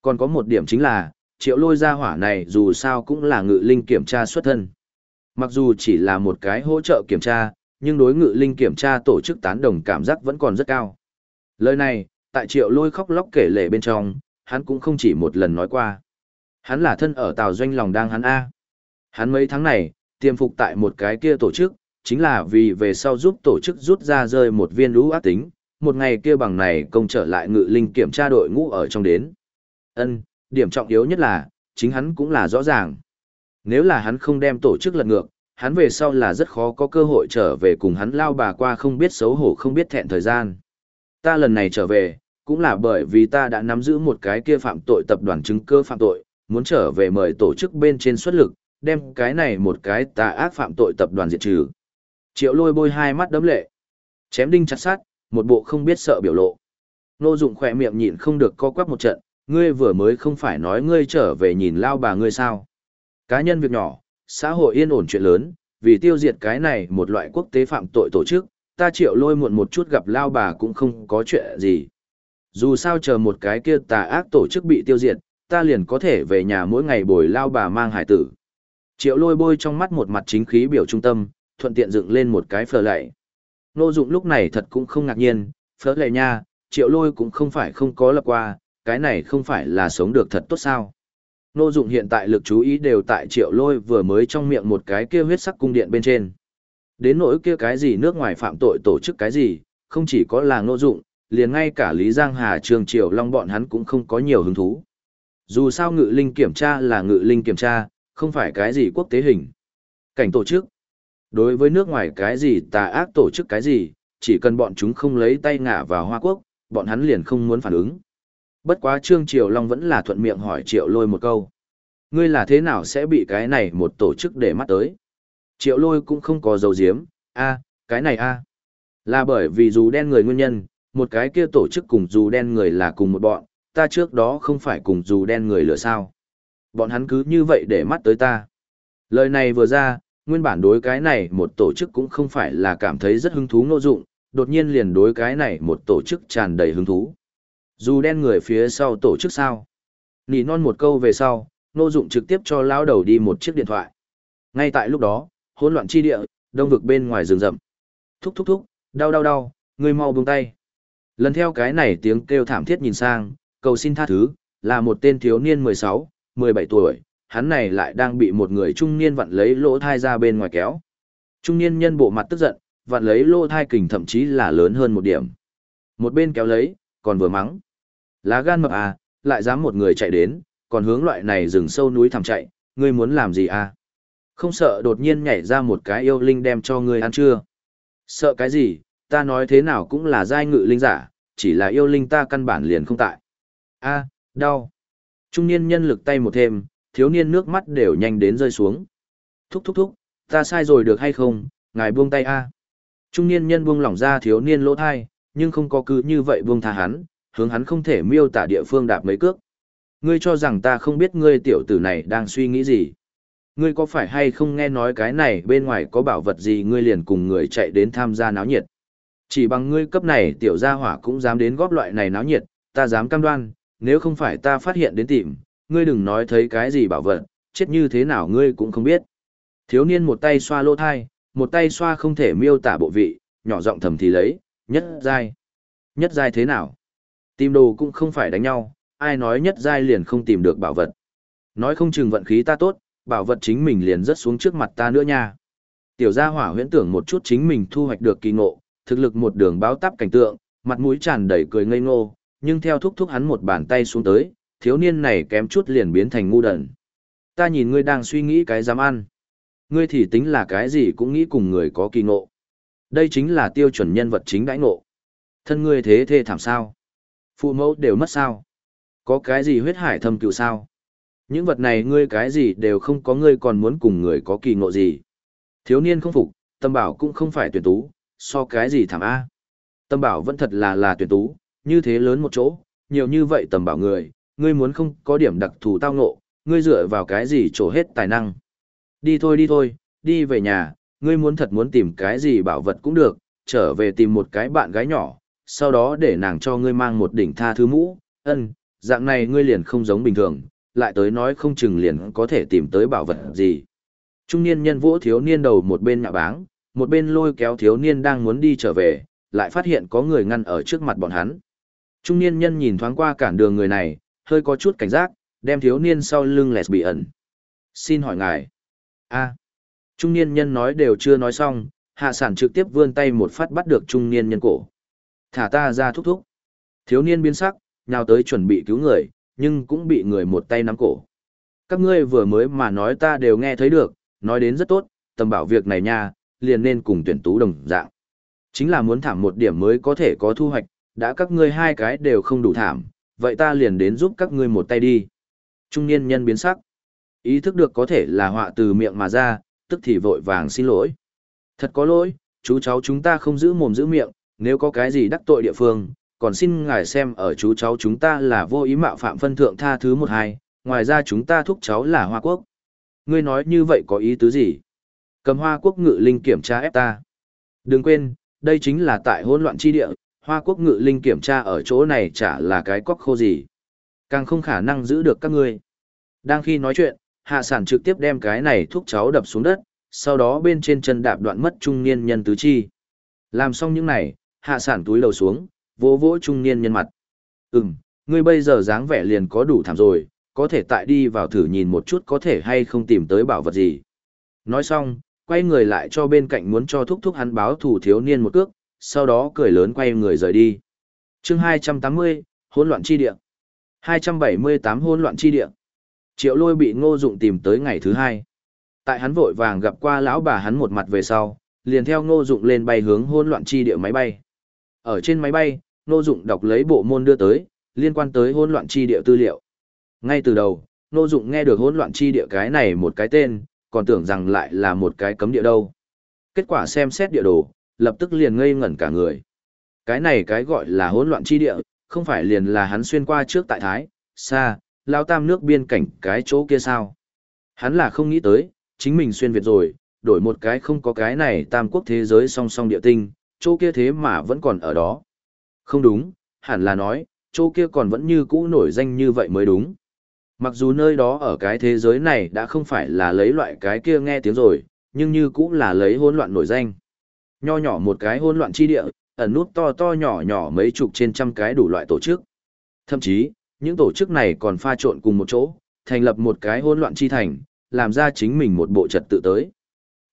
Còn có một điểm chính là, triệu lôi gia hỏa này dù sao cũng là ngự linh kiểm tra xuất thân. Mặc dù chỉ là một cái hỗ trợ kiểm tra, nhưng đối ngự linh kiểm tra tổ chức tán đồng cảm giác vẫn còn rất cao. Lời này, tại triệu lôi khóc lóc kể lể bên trong, hắn cũng không chỉ một lần nói qua. Hắn là thân ở tàu doanh lòng đang hắn A. Hắn mấy tháng này, tiêm phục tại một cái kia tổ chức, chính là vì về sau giúp tổ chức rút ra rơi một viên lũ ác tính, một ngày kia bằng này công trở lại ngự linh kiểm tra đội ngũ ở trong đến. Ân, điểm trọng yếu nhất là, chính hắn cũng là rõ ràng. Nếu là hắn không đem tổ chức lật ngược, hắn về sau là rất khó có cơ hội trở về cùng hắn lao bà qua không biết xấu hổ không biết thẹn thời gian. Ta lần này trở về, cũng là bởi vì ta đã nắm giữ một cái kia phạm tội tập đoàn chứng cơ phạm tội, muốn trở về mời tổ chức bên trên xuất lực, đem cái này một cái tà ác phạm tội tập đoàn diệt trừ. Triệu lôi bôi hai mắt đấm lệ. Chém đinh chặt sát, một bộ không biết sợ biểu lộ. Nô dụng khỏe miệng nhịn không được co quắp một trận, ngươi vừa mới không phải nói ngươi trở về nhìn lao bà ngươi sao. Cá nhân việc nhỏ, xã hội yên ổn chuyện lớn, vì tiêu diệt cái này một loại quốc tế phạm tội tổ chức, ta triệu lôi muộn một chút gặp lao bà cũng không có chuyện gì. Dù sao chờ một cái kia tà ác tổ chức bị tiêu diệt, ta liền có thể về nhà mỗi ngày bồi lao bà mang hải tử. Triệu lôi bôi trong mắt một mặt chính khí biểu trung tâm, thuận tiện dựng lên một cái phờ lạy. Nô dụng lúc này thật cũng không ngạc nhiên, phở lệ nha, triệu lôi cũng không phải không có lập qua, cái này không phải là sống được thật tốt sao. Nô dụng hiện tại lực chú ý đều tại triệu lôi vừa mới trong miệng một cái kia huyết sắc cung điện bên trên. Đến nỗi kia cái gì nước ngoài phạm tội tổ chức cái gì, không chỉ có là nô dụng, liền ngay cả Lý Giang Hà Trường Triều Long bọn hắn cũng không có nhiều hứng thú. Dù sao ngự linh kiểm tra là ngự linh kiểm tra, không phải cái gì quốc tế hình. Cảnh tổ chức, Đối với nước ngoài cái gì tà ác tổ chức cái gì, chỉ cần bọn chúng không lấy tay ngả vào Hoa Quốc, bọn hắn liền không muốn phản ứng. Bất quá Trương Triều Long vẫn là thuận miệng hỏi Triệu Lôi một câu. Ngươi là thế nào sẽ bị cái này một tổ chức để mắt tới? Triệu Lôi cũng không có dầu diếm, a cái này a Là bởi vì dù đen người nguyên nhân, một cái kia tổ chức cùng dù đen người là cùng một bọn, ta trước đó không phải cùng dù đen người lửa sao. Bọn hắn cứ như vậy để mắt tới ta. Lời này vừa ra, nguyên bản đối cái này một tổ chức cũng không phải là cảm thấy rất hứng thú nô dụng, đột nhiên liền đối cái này một tổ chức tràn đầy hứng thú. Dù đen người phía sau tổ chức sao? Nỉ non một câu về sau, nô dụng trực tiếp cho lao đầu đi một chiếc điện thoại. Ngay tại lúc đó, hỗn loạn chi địa, đông vực bên ngoài rừng rậm. Thúc thúc thúc, đau đau đau, người mau buông tay. Lần theo cái này tiếng kêu thảm thiết nhìn sang, cầu xin tha thứ, là một tên thiếu niên 16, 17 tuổi, hắn này lại đang bị một người trung niên vặn lấy lỗ thai ra bên ngoài kéo. Trung niên nhân bộ mặt tức giận, vặn lấy lỗ thai kình thậm chí là lớn hơn một điểm. Một bên kéo lấy, còn vừa mắng. Lá gan mập à, lại dám một người chạy đến, còn hướng loại này rừng sâu núi thẳm chạy, ngươi muốn làm gì à? Không sợ đột nhiên nhảy ra một cái yêu linh đem cho ngươi ăn chưa? Sợ cái gì, ta nói thế nào cũng là giai ngự linh giả, chỉ là yêu linh ta căn bản liền không tại. a đau. Trung niên nhân lực tay một thêm, thiếu niên nước mắt đều nhanh đến rơi xuống. Thúc thúc thúc, ta sai rồi được hay không, ngài buông tay a. Trung niên nhân buông lỏng ra thiếu niên lỗ thai, nhưng không có cứ như vậy buông tha hắn, hướng hắn không thể miêu tả địa phương đạp mấy cước. Ngươi cho rằng ta không biết ngươi tiểu tử này đang suy nghĩ gì. Ngươi có phải hay không nghe nói cái này bên ngoài có bảo vật gì ngươi liền cùng người chạy đến tham gia náo nhiệt. Chỉ bằng ngươi cấp này tiểu gia hỏa cũng dám đến góp loại này náo nhiệt, ta dám cam đoan, nếu không phải ta phát hiện đến tìm, ngươi đừng nói thấy cái gì bảo vật, chết như thế nào ngươi cũng không biết. Thiếu niên một tay xoa lỗ thai, một tay xoa không thể miêu tả bộ vị, nhỏ giọng thầm thì lấy, nhất giai. Nhất giai thế nào? Tìm đồ cũng không phải đánh nhau, ai nói nhất giai liền không tìm được bảo vật. Nói không chừng vận khí ta tốt, bảo vật chính mình liền rất xuống trước mặt ta nữa nha. Tiểu gia hỏa huyễn tưởng một chút chính mình thu hoạch được kỳ ngộ, thực lực một đường báo táp cảnh tượng, mặt mũi tràn đầy cười ngây ngô, nhưng theo thúc thúc hắn một bàn tay xuống tới, thiếu niên này kém chút liền biến thành ngu đần. Ta nhìn ngươi đang suy nghĩ cái dám ăn. Ngươi thì tính là cái gì cũng nghĩ cùng người có kỳ ngộ. Đây chính là tiêu chuẩn nhân vật chính đãi ngộ. Thân ngươi thế thê thảm sao? Phụ mẫu đều mất sao? Có cái gì huyết hải thâm cựu sao? Những vật này ngươi cái gì đều không có ngươi còn muốn cùng người có kỳ ngộ gì. Thiếu niên không phục, tâm bảo cũng không phải tuyển tú, so cái gì thảm A. Tâm bảo vẫn thật là là tuyển tú, như thế lớn một chỗ, nhiều như vậy tầm bảo người, ngươi muốn không có điểm đặc thù tao ngộ, ngươi dựa vào cái gì trổ hết tài năng. Đi thôi đi thôi, đi về nhà, ngươi muốn thật muốn tìm cái gì bảo vật cũng được, trở về tìm một cái bạn gái nhỏ, sau đó để nàng cho ngươi mang một đỉnh tha thứ mũ, ân, dạng này ngươi liền không giống bình thường, lại tới nói không chừng liền có thể tìm tới bảo vật gì. Trung niên nhân vỗ thiếu niên đầu một bên nhạ báng, một bên lôi kéo thiếu niên đang muốn đi trở về, lại phát hiện có người ngăn ở trước mặt bọn hắn. Trung niên nhân nhìn thoáng qua cản đường người này, hơi có chút cảnh giác, đem thiếu niên sau lưng lẹt bị ẩn. Xin hỏi ngài. a Trung niên nhân nói đều chưa nói xong, hạ sản trực tiếp vươn tay một phát bắt được trung niên nhân cổ. Thả ta ra thúc thúc. Thiếu niên biến sắc, nhào tới chuẩn bị cứu người, nhưng cũng bị người một tay nắm cổ. Các ngươi vừa mới mà nói ta đều nghe thấy được, nói đến rất tốt, tầm bảo việc này nha, liền nên cùng tuyển tú đồng dạng. Chính là muốn thảm một điểm mới có thể có thu hoạch, đã các ngươi hai cái đều không đủ thảm, vậy ta liền đến giúp các ngươi một tay đi. Trung niên nhân biến sắc. Ý thức được có thể là họa từ miệng mà ra, tức thì vội vàng xin lỗi. Thật có lỗi, chú cháu chúng ta không giữ mồm giữ miệng, nếu có cái gì đắc tội địa phương, còn xin ngài xem ở chú cháu chúng ta là vô ý mạo phạm phân thượng tha thứ một hai, ngoài ra chúng ta thúc cháu là Hoa Quốc. Ngươi nói như vậy có ý tứ gì? Cầm Hoa Quốc ngự linh kiểm tra ép ta. Đừng quên, đây chính là tại hỗn loạn chi địa, Hoa Quốc ngự linh kiểm tra ở chỗ này chả là cái cóc khô gì. Càng không khả năng giữ được các ngươi. Đang khi nói chuyện, hạ sản trực tiếp đem cái này thúc cháu đập xuống đất, sau đó bên trên chân đạp đoạn mất trung niên nhân tứ chi. Làm xong những này, hạ sản túi lầu xuống, vỗ vỗ trung niên nhân mặt. Ừm, ngươi bây giờ dáng vẻ liền có đủ thảm rồi, có thể tại đi vào thử nhìn một chút có thể hay không tìm tới bảo vật gì. Nói xong, quay người lại cho bên cạnh muốn cho thúc thúc hắn báo thủ thiếu niên một cước, sau đó cười lớn quay người rời đi. chương 280, hỗn loạn chi địa. 278 hỗn loạn chi địa. Triệu lôi bị ngô dụng tìm tới ngày thứ hai. Tại hắn vội vàng gặp qua lão bà hắn một mặt về sau, liền theo ngô dụng lên bay hướng hỗn loạn chi địa máy bay. Ở trên máy bay, Nô dụng đọc lấy bộ môn đưa tới, liên quan tới hỗn loạn chi địa tư liệu. Ngay từ đầu, Nô dụng nghe được hỗn loạn chi địa cái này một cái tên, còn tưởng rằng lại là một cái cấm địa đâu. Kết quả xem xét địa đồ, lập tức liền ngây ngẩn cả người. Cái này cái gọi là hỗn loạn chi địa, không phải liền là hắn xuyên qua trước tại Thái, xa, lao tam nước biên cảnh cái chỗ kia sao. Hắn là không nghĩ tới, chính mình xuyên Việt rồi, đổi một cái không có cái này tam quốc thế giới song song địa tinh, chỗ kia thế mà vẫn còn ở đó. Không đúng, hẳn là nói, chỗ kia còn vẫn như cũ nổi danh như vậy mới đúng. Mặc dù nơi đó ở cái thế giới này đã không phải là lấy loại cái kia nghe tiếng rồi, nhưng như cũng là lấy hỗn loạn nổi danh. Nho nhỏ một cái hỗn loạn chi địa, ẩn nút to to nhỏ nhỏ mấy chục trên trăm cái đủ loại tổ chức. Thậm chí, những tổ chức này còn pha trộn cùng một chỗ, thành lập một cái hỗn loạn chi thành, làm ra chính mình một bộ trật tự tới.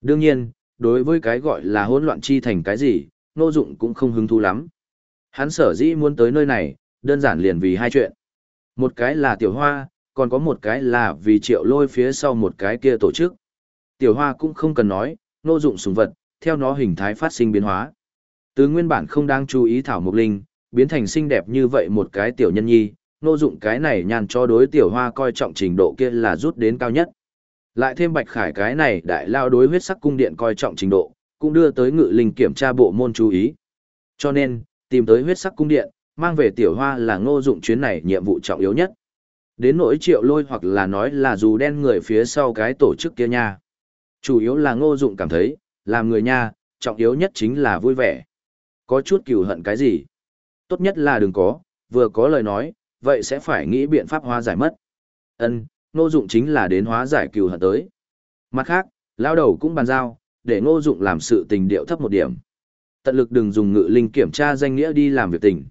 Đương nhiên, đối với cái gọi là hỗn loạn chi thành cái gì, Nô Dụng cũng không hứng thú lắm. Hắn sở dĩ muốn tới nơi này, đơn giản liền vì hai chuyện. Một cái là tiểu hoa, còn có một cái là vì triệu lôi phía sau một cái kia tổ chức. Tiểu hoa cũng không cần nói, Nô Dụng sùng vật, theo nó hình thái phát sinh biến hóa. Từ nguyên bản không đang chú ý thảo mục linh, biến thành xinh đẹp như vậy một cái tiểu nhân nhi, Nô Dụng cái này nhàn cho đối tiểu hoa coi trọng trình độ kia là rút đến cao nhất. Lại thêm Bạch Khải cái này đại lao đối huyết sắc cung điện coi trọng trình độ, cũng đưa tới ngự linh kiểm tra bộ môn chú ý. Cho nên, tìm tới huyết sắc cung điện, mang về tiểu hoa là ngô dụng chuyến này nhiệm vụ trọng yếu nhất. Đến nỗi triệu lôi hoặc là nói là dù đen người phía sau cái tổ chức kia nha. Chủ yếu là ngô dụng cảm thấy, làm người nha, trọng yếu nhất chính là vui vẻ. Có chút cừu hận cái gì? Tốt nhất là đừng có, vừa có lời nói, vậy sẽ phải nghĩ biện pháp hóa giải mất. Ân, ngô dụng chính là đến hóa giải cừu hận tới. Mặt khác, lao đầu cũng bàn giao, để ngô dụng làm sự tình điệu thấp một điểm. Tận lực đừng dùng ngự linh kiểm tra danh nghĩa đi làm việc tỉnh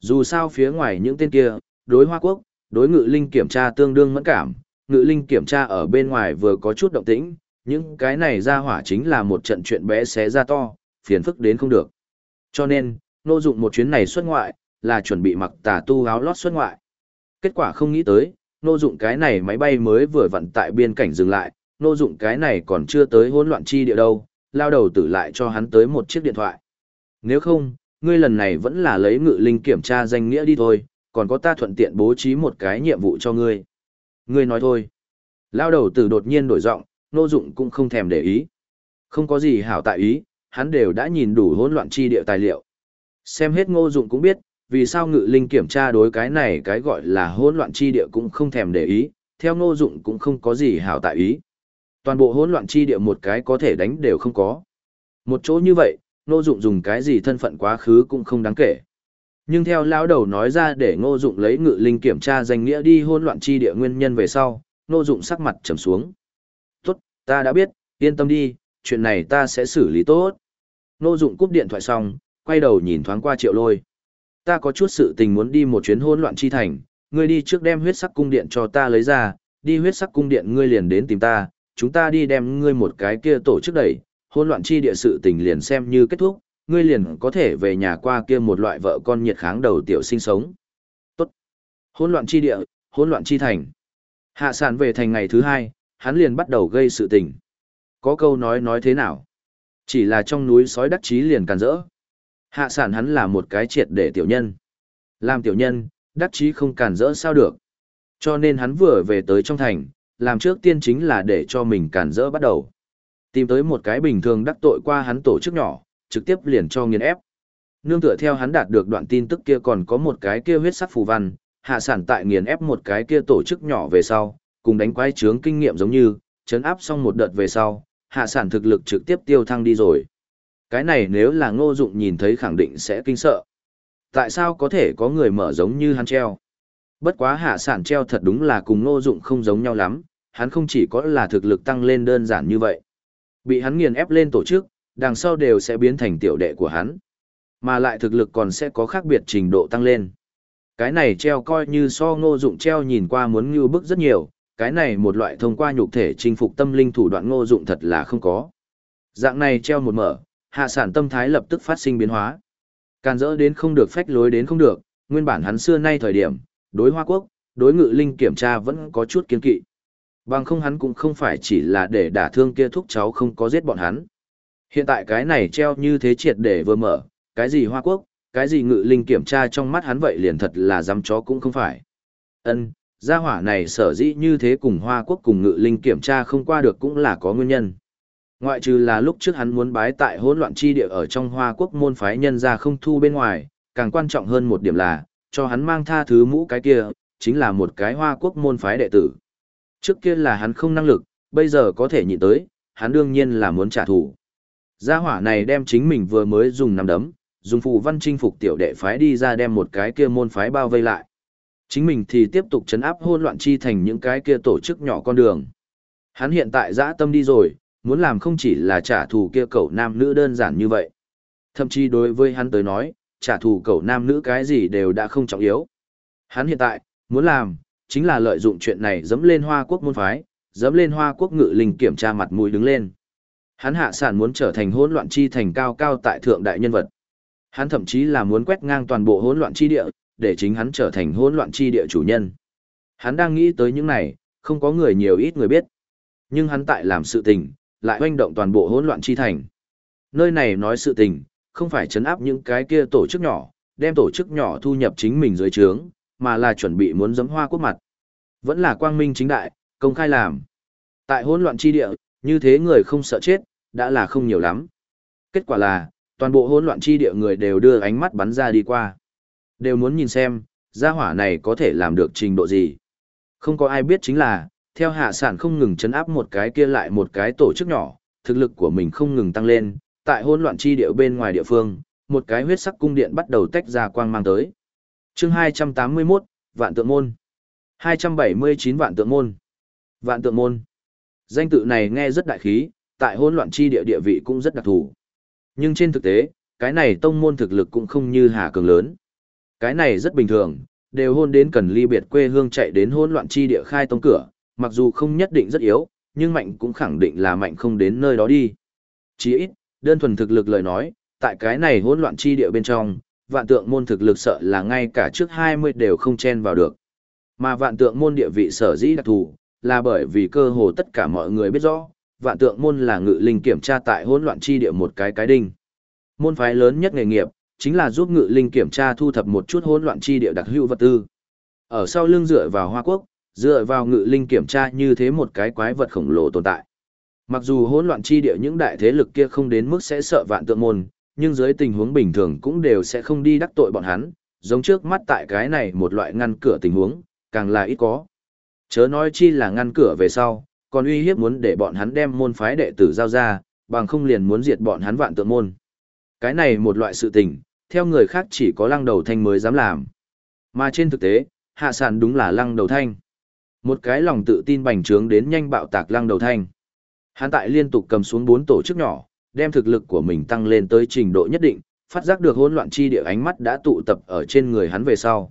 Dù sao phía ngoài những tên kia, đối Hoa Quốc, đối ngự linh kiểm tra tương đương mẫn cảm, ngự linh kiểm tra ở bên ngoài vừa có chút động tĩnh, những cái này ra hỏa chính là một trận chuyện bé xé ra to, phiền phức đến không được. Cho nên, nô dụng một chuyến này xuất ngoại, là chuẩn bị mặc tà tu áo lót xuất ngoại. Kết quả không nghĩ tới, nô dụng cái này máy bay mới vừa vặn tại biên cảnh dừng lại, nô dụng cái này còn chưa tới hỗn loạn chi địa đâu, lao đầu tử lại cho hắn tới một chiếc điện thoại. Nếu không, ngươi lần này vẫn là lấy ngự linh kiểm tra danh nghĩa đi thôi, còn có ta thuận tiện bố trí một cái nhiệm vụ cho ngươi. Ngươi nói thôi. Lao đầu tử đột nhiên đổi giọng, nô dụng cũng không thèm để ý. Không có gì hảo tại ý, hắn đều đã nhìn đủ hỗn loạn chi địa tài liệu. Xem hết ngô dụng cũng biết, vì sao ngự linh kiểm tra đối cái này cái gọi là hỗn loạn chi địa cũng không thèm để ý, theo ngô dụng cũng không có gì hảo tại ý. Toàn bộ hỗn loạn chi địa một cái có thể đánh đều không có. Một chỗ như vậy, ngô dụng dùng cái gì thân phận quá khứ cũng không đáng kể. Nhưng theo lão đầu nói ra để ngô dụng lấy ngự linh kiểm tra danh nghĩa đi hỗn loạn chi địa nguyên nhân về sau, ngô dụng sắc mặt trầm xuống. Tốt, ta đã biết, yên tâm đi, chuyện này ta sẽ xử lý tốt. Ngô dụng cúp điện thoại xong, quay đầu nhìn thoáng qua triệu lôi. Ta có chút sự tình muốn đi một chuyến hỗn loạn chi thành, ngươi đi trước đem huyết sắc cung điện cho ta lấy ra, đi huyết sắc cung điện ngươi liền đến tìm ta, chúng ta đi đem ngươi một cái kia tổ chức đẩy, hôn loạn chi địa sự tình liền xem như kết thúc, ngươi liền có thể về nhà qua kia một loại vợ con nhiệt kháng đầu tiểu sinh sống. Tốt. Hôn loạn chi địa, hôn loạn chi thành. Hạ sản về thành ngày thứ hai, hắn liền bắt đầu gây sự tình. Có câu nói nói thế nào? Chỉ là trong núi sói đắc chí liền càn rỡ. Hạ sản hắn là một cái triệt để tiểu nhân. Làm tiểu nhân, đắc chí không càn rỡ sao được. Cho nên hắn vừa về tới trong thành, làm trước tiên chính là để cho mình càn rỡ bắt đầu. Tìm tới một cái bình thường đắc tội qua hắn tổ chức nhỏ, trực tiếp liền cho nghiền ép. Nương tựa theo hắn đạt được đoạn tin tức kia còn có một cái kia huyết sắc phù văn, hạ sản tại nghiền ép một cái kia tổ chức nhỏ về sau, cùng đánh quái trướng kinh nghiệm giống như, chấn áp xong một đợt về sau, hạ sản thực lực trực tiếp tiêu thăng đi rồi. Cái này nếu là ngô dụng nhìn thấy khẳng định sẽ kinh sợ. Tại sao có thể có người mở giống như hắn treo? Bất quá hạ sản treo thật đúng là cùng ngô dụng không giống nhau lắm, hắn không chỉ có là thực lực tăng lên đơn giản như vậy. Bị hắn nghiền ép lên tổ chức, đằng sau đều sẽ biến thành tiểu đệ của hắn. Mà lại thực lực còn sẽ có khác biệt trình độ tăng lên. Cái này treo coi như so ngô dụng treo nhìn qua muốn như bức rất nhiều, cái này một loại thông qua nhục thể chinh phục tâm linh thủ đoạn ngô dụng thật là không có. Dạng này treo một mở, hạ sản tâm thái lập tức phát sinh biến hóa. Càn rỡ đến không được phách lối đến không được, nguyên bản hắn xưa nay thời điểm, đối hoa quốc, đối ngự linh kiểm tra vẫn có chút kiên kỵ. Bằng không hắn cũng không phải chỉ là để đả thương kia thúc cháu không có giết bọn hắn. Hiện tại cái này treo như thế triệt để vừa mở, cái gì hoa quốc, cái gì ngự linh kiểm tra trong mắt hắn vậy liền thật là dám chó cũng không phải. Ân, gia hỏa này sở dĩ như thế cùng hoa quốc cùng ngự linh kiểm tra không qua được cũng là có nguyên nhân. Ngoại trừ là lúc trước hắn muốn bái tại hỗn loạn chi địa ở trong hoa quốc môn phái nhân ra không thu bên ngoài, càng quan trọng hơn một điểm là, cho hắn mang tha thứ mũ cái kia, chính là một cái hoa quốc môn phái đệ tử. Trước kia là hắn không năng lực, bây giờ có thể nhịn tới, hắn đương nhiên là muốn trả thù. Gia hỏa này đem chính mình vừa mới dùng nắm đấm, dùng phù văn chinh phục tiểu đệ phái đi ra đem một cái kia môn phái bao vây lại. Chính mình thì tiếp tục chấn áp hôn loạn chi thành những cái kia tổ chức nhỏ con đường. Hắn hiện tại dã tâm đi rồi, muốn làm không chỉ là trả thù kia cậu nam nữ đơn giản như vậy. Thậm chí đối với hắn tới nói, trả thù cậu nam nữ cái gì đều đã không trọng yếu. Hắn hiện tại, muốn làm, chính là lợi dụng chuyện này dẫm lên hoa quốc môn phái, dẫm lên hoa quốc ngự linh kiểm tra mặt mũi đứng lên. Hắn hạ sản muốn trở thành hỗn loạn chi thành cao cao tại thượng đại nhân vật. Hắn thậm chí là muốn quét ngang toàn bộ hỗn loạn chi địa, để chính hắn trở thành hỗn loạn chi địa chủ nhân. Hắn đang nghĩ tới những này, không có người nhiều ít người biết. Nhưng hắn tại làm sự tình, lại hoành động toàn bộ hỗn loạn chi thành. Nơi này nói sự tình, không phải chấn áp những cái kia tổ chức nhỏ, đem tổ chức nhỏ thu nhập chính mình dưới trướng, mà là chuẩn bị muốn giấm hoa quốc mặt. Vẫn là quang minh chính đại, công khai làm. Tại hỗn loạn chi địa, như thế người không sợ chết, đã là không nhiều lắm. Kết quả là, toàn bộ hỗn loạn chi địa người đều đưa ánh mắt bắn ra đi qua. Đều muốn nhìn xem, gia hỏa này có thể làm được trình độ gì. Không có ai biết chính là, theo hạ sản không ngừng chấn áp một cái kia lại một cái tổ chức nhỏ, thực lực của mình không ngừng tăng lên, tại hỗn loạn chi địa bên ngoài địa phương, một cái huyết sắc cung điện bắt đầu tách ra quang mang tới. Chương 281, Vạn Tượng Môn. 279 Vạn Tượng Môn. Vạn Tượng Môn. Danh tự này nghe rất đại khí, tại hỗn loạn chi địa địa vị cũng rất đặc thù. Nhưng trên thực tế, cái này tông môn thực lực cũng không như Hà Cường lớn. Cái này rất bình thường, đều hôn đến cần ly biệt quê hương chạy đến hỗn loạn chi địa khai tông cửa, mặc dù không nhất định rất yếu, nhưng mạnh cũng khẳng định là mạnh không đến nơi đó đi. Chỉ ít, đơn thuần thực lực lời nói, tại cái này hỗn loạn chi địa bên trong, vạn tượng môn thực lực sợ là ngay cả trước 20 đều không chen vào được. Mà vạn tượng môn địa vị sở dĩ đặc thù, là bởi vì cơ hồ tất cả mọi người biết rõ, vạn tượng môn là ngự linh kiểm tra tại hỗn loạn chi địa một cái cái đinh. Môn phái lớn nhất nghề nghiệp, chính là giúp ngự linh kiểm tra thu thập một chút hỗn loạn chi địa đặc hữu vật tư. Ở sau lưng dựa vào Hoa Quốc, dựa vào ngự linh kiểm tra như thế một cái quái vật khổng lồ tồn tại. Mặc dù hỗn loạn chi địa những đại thế lực kia không đến mức sẽ sợ vạn tượng môn, nhưng dưới tình huống bình thường cũng đều sẽ không đi đắc tội bọn hắn, giống trước mắt tại cái này một loại ngăn cửa tình huống, càng là ít có. Chớ nói chi là ngăn cửa về sau, còn uy hiếp muốn để bọn hắn đem môn phái đệ tử giao ra, bằng không liền muốn diệt bọn hắn vạn tượng môn. Cái này một loại sự tình, theo người khác chỉ có lăng đầu thanh mới dám làm. Mà trên thực tế, hạ sản đúng là lăng đầu thanh. Một cái lòng tự tin bành trướng đến nhanh bạo tạc lăng đầu thanh. Hắn tại liên tục cầm xuống bốn tổ chức nhỏ, đem thực lực của mình tăng lên tới trình độ nhất định, phát giác được hỗn loạn chi địa ánh mắt đã tụ tập ở trên người hắn về sau.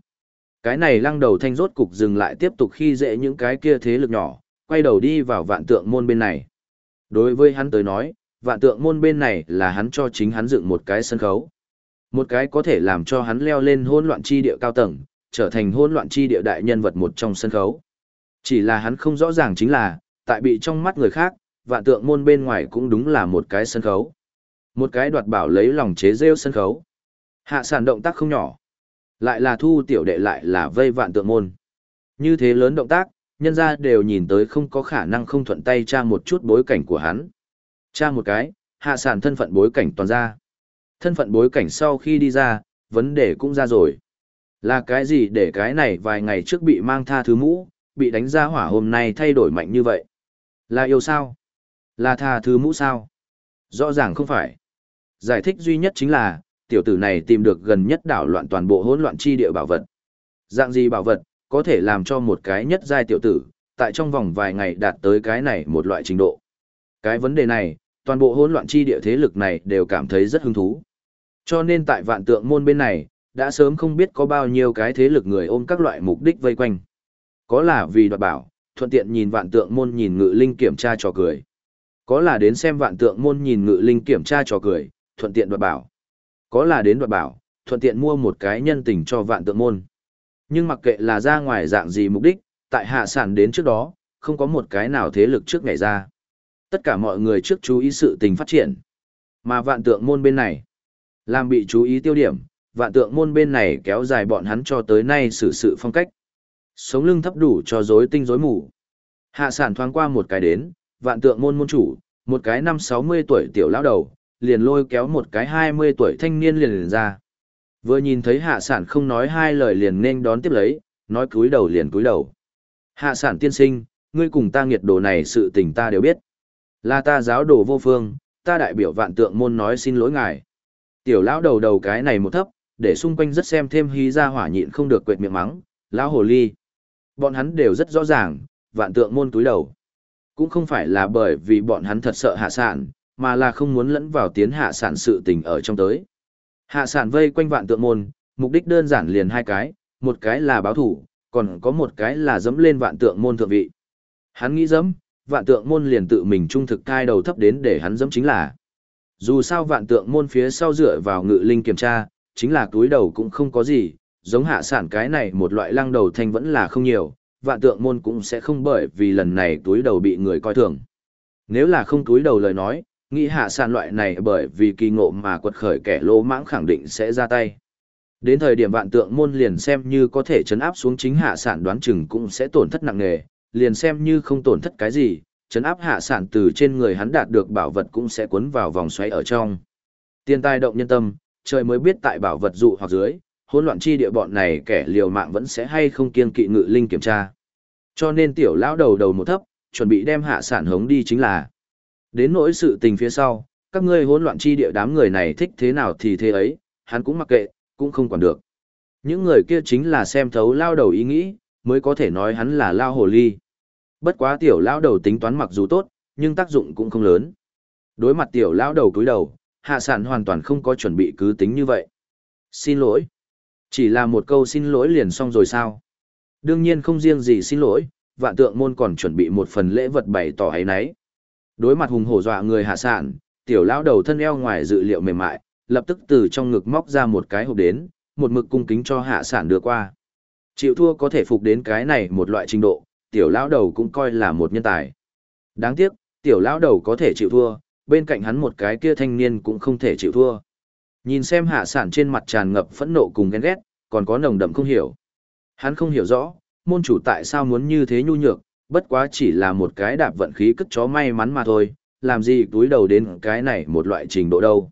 Cái này lăng đầu thanh rốt cục dừng lại tiếp tục khi dễ những cái kia thế lực nhỏ, quay đầu đi vào vạn tượng môn bên này. Đối với hắn tới nói, vạn tượng môn bên này là hắn cho chính hắn dựng một cái sân khấu. Một cái có thể làm cho hắn leo lên hỗn loạn chi địa cao tầng, trở thành hỗn loạn chi địa đại nhân vật một trong sân khấu. Chỉ là hắn không rõ ràng chính là, tại bị trong mắt người khác, vạn tượng môn bên ngoài cũng đúng là một cái sân khấu. Một cái đoạt bảo lấy lòng chế rêu sân khấu. Hạ sản động tác không nhỏ. Lại là thu tiểu đệ lại là vây vạn tượng môn. Như thế lớn động tác, nhân ra đều nhìn tới không có khả năng không thuận tay tra một chút bối cảnh của hắn. Tra một cái, hạ sản thân phận bối cảnh toàn ra. Thân phận bối cảnh sau khi đi ra, vấn đề cũng ra rồi. Là cái gì để cái này vài ngày trước bị mang tha thứ mũ, bị đánh ra hỏa hôm nay thay đổi mạnh như vậy? Là yêu sao? Là tha thứ mũ sao? Rõ ràng không phải. Giải thích duy nhất chính là, tiểu tử này tìm được gần nhất đảo loạn toàn bộ hỗn loạn chi địa bảo vật. Dạng gì bảo vật, có thể làm cho một cái nhất giai tiểu tử, tại trong vòng vài ngày đạt tới cái này một loại trình độ. Cái vấn đề này, toàn bộ hỗn loạn chi địa thế lực này đều cảm thấy rất hứng thú. Cho nên tại vạn tượng môn bên này, đã sớm không biết có bao nhiêu cái thế lực người ôm các loại mục đích vây quanh. Có là vì đoạt bảo, thuận tiện nhìn vạn tượng môn nhìn ngự linh kiểm tra trò cười. Có là đến xem vạn tượng môn nhìn ngự linh kiểm tra trò cười, thuận tiện đoạt bảo. Có là đến đoạt bảo, thuận tiện mua một cái nhân tình cho vạn tượng môn. Nhưng mặc kệ là ra ngoài dạng gì mục đích, tại hạ sản đến trước đó, không có một cái nào thế lực trước ngày ra. Tất cả mọi người trước chú ý sự tình phát triển. Mà vạn tượng môn bên này, làm bị chú ý tiêu điểm, vạn tượng môn bên này kéo dài bọn hắn cho tới nay xử sự phong cách. Sống lưng thấp đủ cho rối tinh rối mù. Hạ sản thoáng qua một cái đến, vạn tượng môn môn chủ, một cái năm 60 tuổi tiểu lão đầu, liền lôi kéo một cái 20 tuổi thanh niên liền, liền ra. Vừa nhìn thấy hạ sản không nói hai lời liền nên đón tiếp lấy, nói cúi đầu liền cúi đầu. Hạ sản tiên sinh, ngươi cùng ta nghiệt đồ này sự tình ta đều biết. Là ta giáo đồ vô phương, ta đại biểu vạn tượng môn nói xin lỗi ngài. Tiểu lão đầu đầu cái này một thấp, để xung quanh rất xem thêm hí ra hỏa nhịn không được quệt miệng mắng, lão hồ ly. Bọn hắn đều rất rõ ràng, vạn tượng môn túi đầu. Cũng không phải là bởi vì bọn hắn thật sợ hạ sản, mà là không muốn lẫn vào tiến hạ sản sự tình ở trong tới. Hạ sản vây quanh vạn tượng môn, mục đích đơn giản liền hai cái, một cái là báo thủ, còn có một cái là dẫm lên vạn tượng môn thượng vị. Hắn nghĩ dẫm, vạn tượng môn liền tự mình trung thực cai đầu thấp đến để hắn dẫm chính là. Dù sao vạn tượng môn phía sau dựa vào ngự linh kiểm tra, chính là túi đầu cũng không có gì, giống hạ sản cái này một loại lăng đầu thanh vẫn là không nhiều, vạn tượng môn cũng sẽ không bởi vì lần này túi đầu bị người coi thường. Nếu là không túi đầu lời nói, nghĩ hạ sàn loại này bởi vì kỳ ngộ mà quật khởi kẻ lỗ mãng khẳng định sẽ ra tay. Đến thời điểm vạn tượng môn liền xem như có thể chấn áp xuống chính hạ sản đoán chừng cũng sẽ tổn thất nặng nề, liền xem như không tổn thất cái gì, chấn áp hạ sản từ trên người hắn đạt được bảo vật cũng sẽ cuốn vào vòng xoáy ở trong. Tiên tai động nhân tâm, trời mới biết tại bảo vật dụ hoặc dưới, hỗn loạn chi địa bọn này kẻ liều mạng vẫn sẽ hay không kiên kỵ ngự linh kiểm tra. Cho nên tiểu lão đầu đầu một thấp, chuẩn bị đem hạ sản hống đi chính là. Đến nỗi sự tình phía sau, các ngươi hỗn loạn chi địa đám người này thích thế nào thì thế ấy, hắn cũng mặc kệ, cũng không quản được. Những người kia chính là xem thấu lao đầu ý nghĩ, mới có thể nói hắn là lao hồ ly. Bất quá tiểu lao đầu tính toán mặc dù tốt, nhưng tác dụng cũng không lớn. Đối mặt tiểu lao đầu cúi đầu, hạ sản hoàn toàn không có chuẩn bị cứ tính như vậy. Xin lỗi. Chỉ là một câu xin lỗi liền xong rồi sao? Đương nhiên không riêng gì xin lỗi, vạn tượng môn còn chuẩn bị một phần lễ vật bày tỏ ấy nấy. Đối mặt hùng hổ dọa người hạ sản, tiểu lão đầu thân eo ngoài dự liệu mềm mại, lập tức từ trong ngực móc ra một cái hộp đến, một mực cung kính cho hạ sản đưa qua. Chịu thua có thể phục đến cái này một loại trình độ, tiểu lão đầu cũng coi là một nhân tài. Đáng tiếc, tiểu lão đầu có thể chịu thua, bên cạnh hắn một cái kia thanh niên cũng không thể chịu thua. Nhìn xem hạ sản trên mặt tràn ngập phẫn nộ cùng ghen ghét, còn có nồng đậm không hiểu. Hắn không hiểu rõ, môn chủ tại sao muốn như thế nhu nhược, bất quá chỉ là một cái đạp vận khí cất chó may mắn mà thôi, làm gì túi đầu đến cái này một loại trình độ đâu.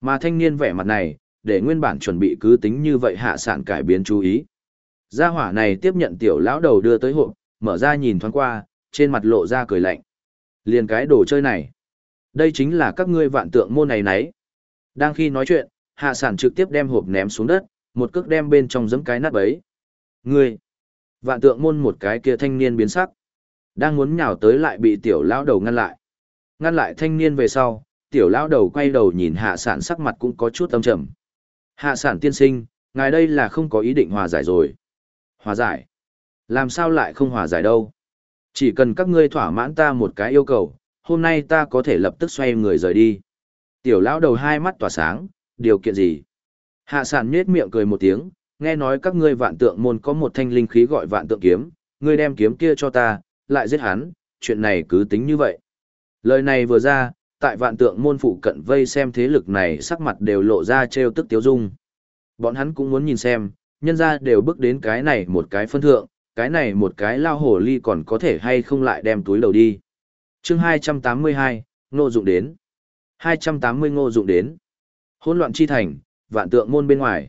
Mà thanh niên vẻ mặt này, để nguyên bản chuẩn bị cứ tính như vậy hạ sản cải biến chú ý. Gia hỏa này tiếp nhận tiểu lão đầu đưa tới hộp, mở ra nhìn thoáng qua, trên mặt lộ ra cười lạnh. Liền cái đồ chơi này. Đây chính là các ngươi vạn tượng môn này nấy. Đang khi nói chuyện, hạ sản trực tiếp đem hộp ném xuống đất, một cước đem bên trong giấm cái nát bấy. Ngươi! Vạn tượng môn một cái kia thanh niên biến sắc. Đang muốn nhào tới lại bị tiểu lão đầu ngăn lại. Ngăn lại thanh niên về sau, tiểu lão đầu quay đầu nhìn hạ sản sắc mặt cũng có chút âm trầm. Hạ sản tiên sinh, ngài đây là không có ý định hòa giải rồi. Hòa giải? Làm sao lại không hòa giải đâu? Chỉ cần các ngươi thỏa mãn ta một cái yêu cầu, hôm nay ta có thể lập tức xoay người rời đi. Tiểu lão đầu hai mắt tỏa sáng, điều kiện gì? Hạ sản nhết miệng cười một tiếng, nghe nói các ngươi vạn tượng môn có một thanh linh khí gọi vạn tượng kiếm, ngươi đem kiếm kia cho ta, lại giết hắn, chuyện này cứ tính như vậy. Lời này vừa ra, tại vạn tượng môn phụ cận vây xem thế lực này sắc mặt đều lộ ra trêu tức tiếu dung. Bọn hắn cũng muốn nhìn xem, nhân ra đều bước đến cái này một cái phân thượng, cái này một cái lao hổ ly còn có thể hay không lại đem túi đầu đi. chương 282, nô dụng đến. 280 ngô dụng đến. Hỗn loạn chi thành, vạn tượng môn bên ngoài.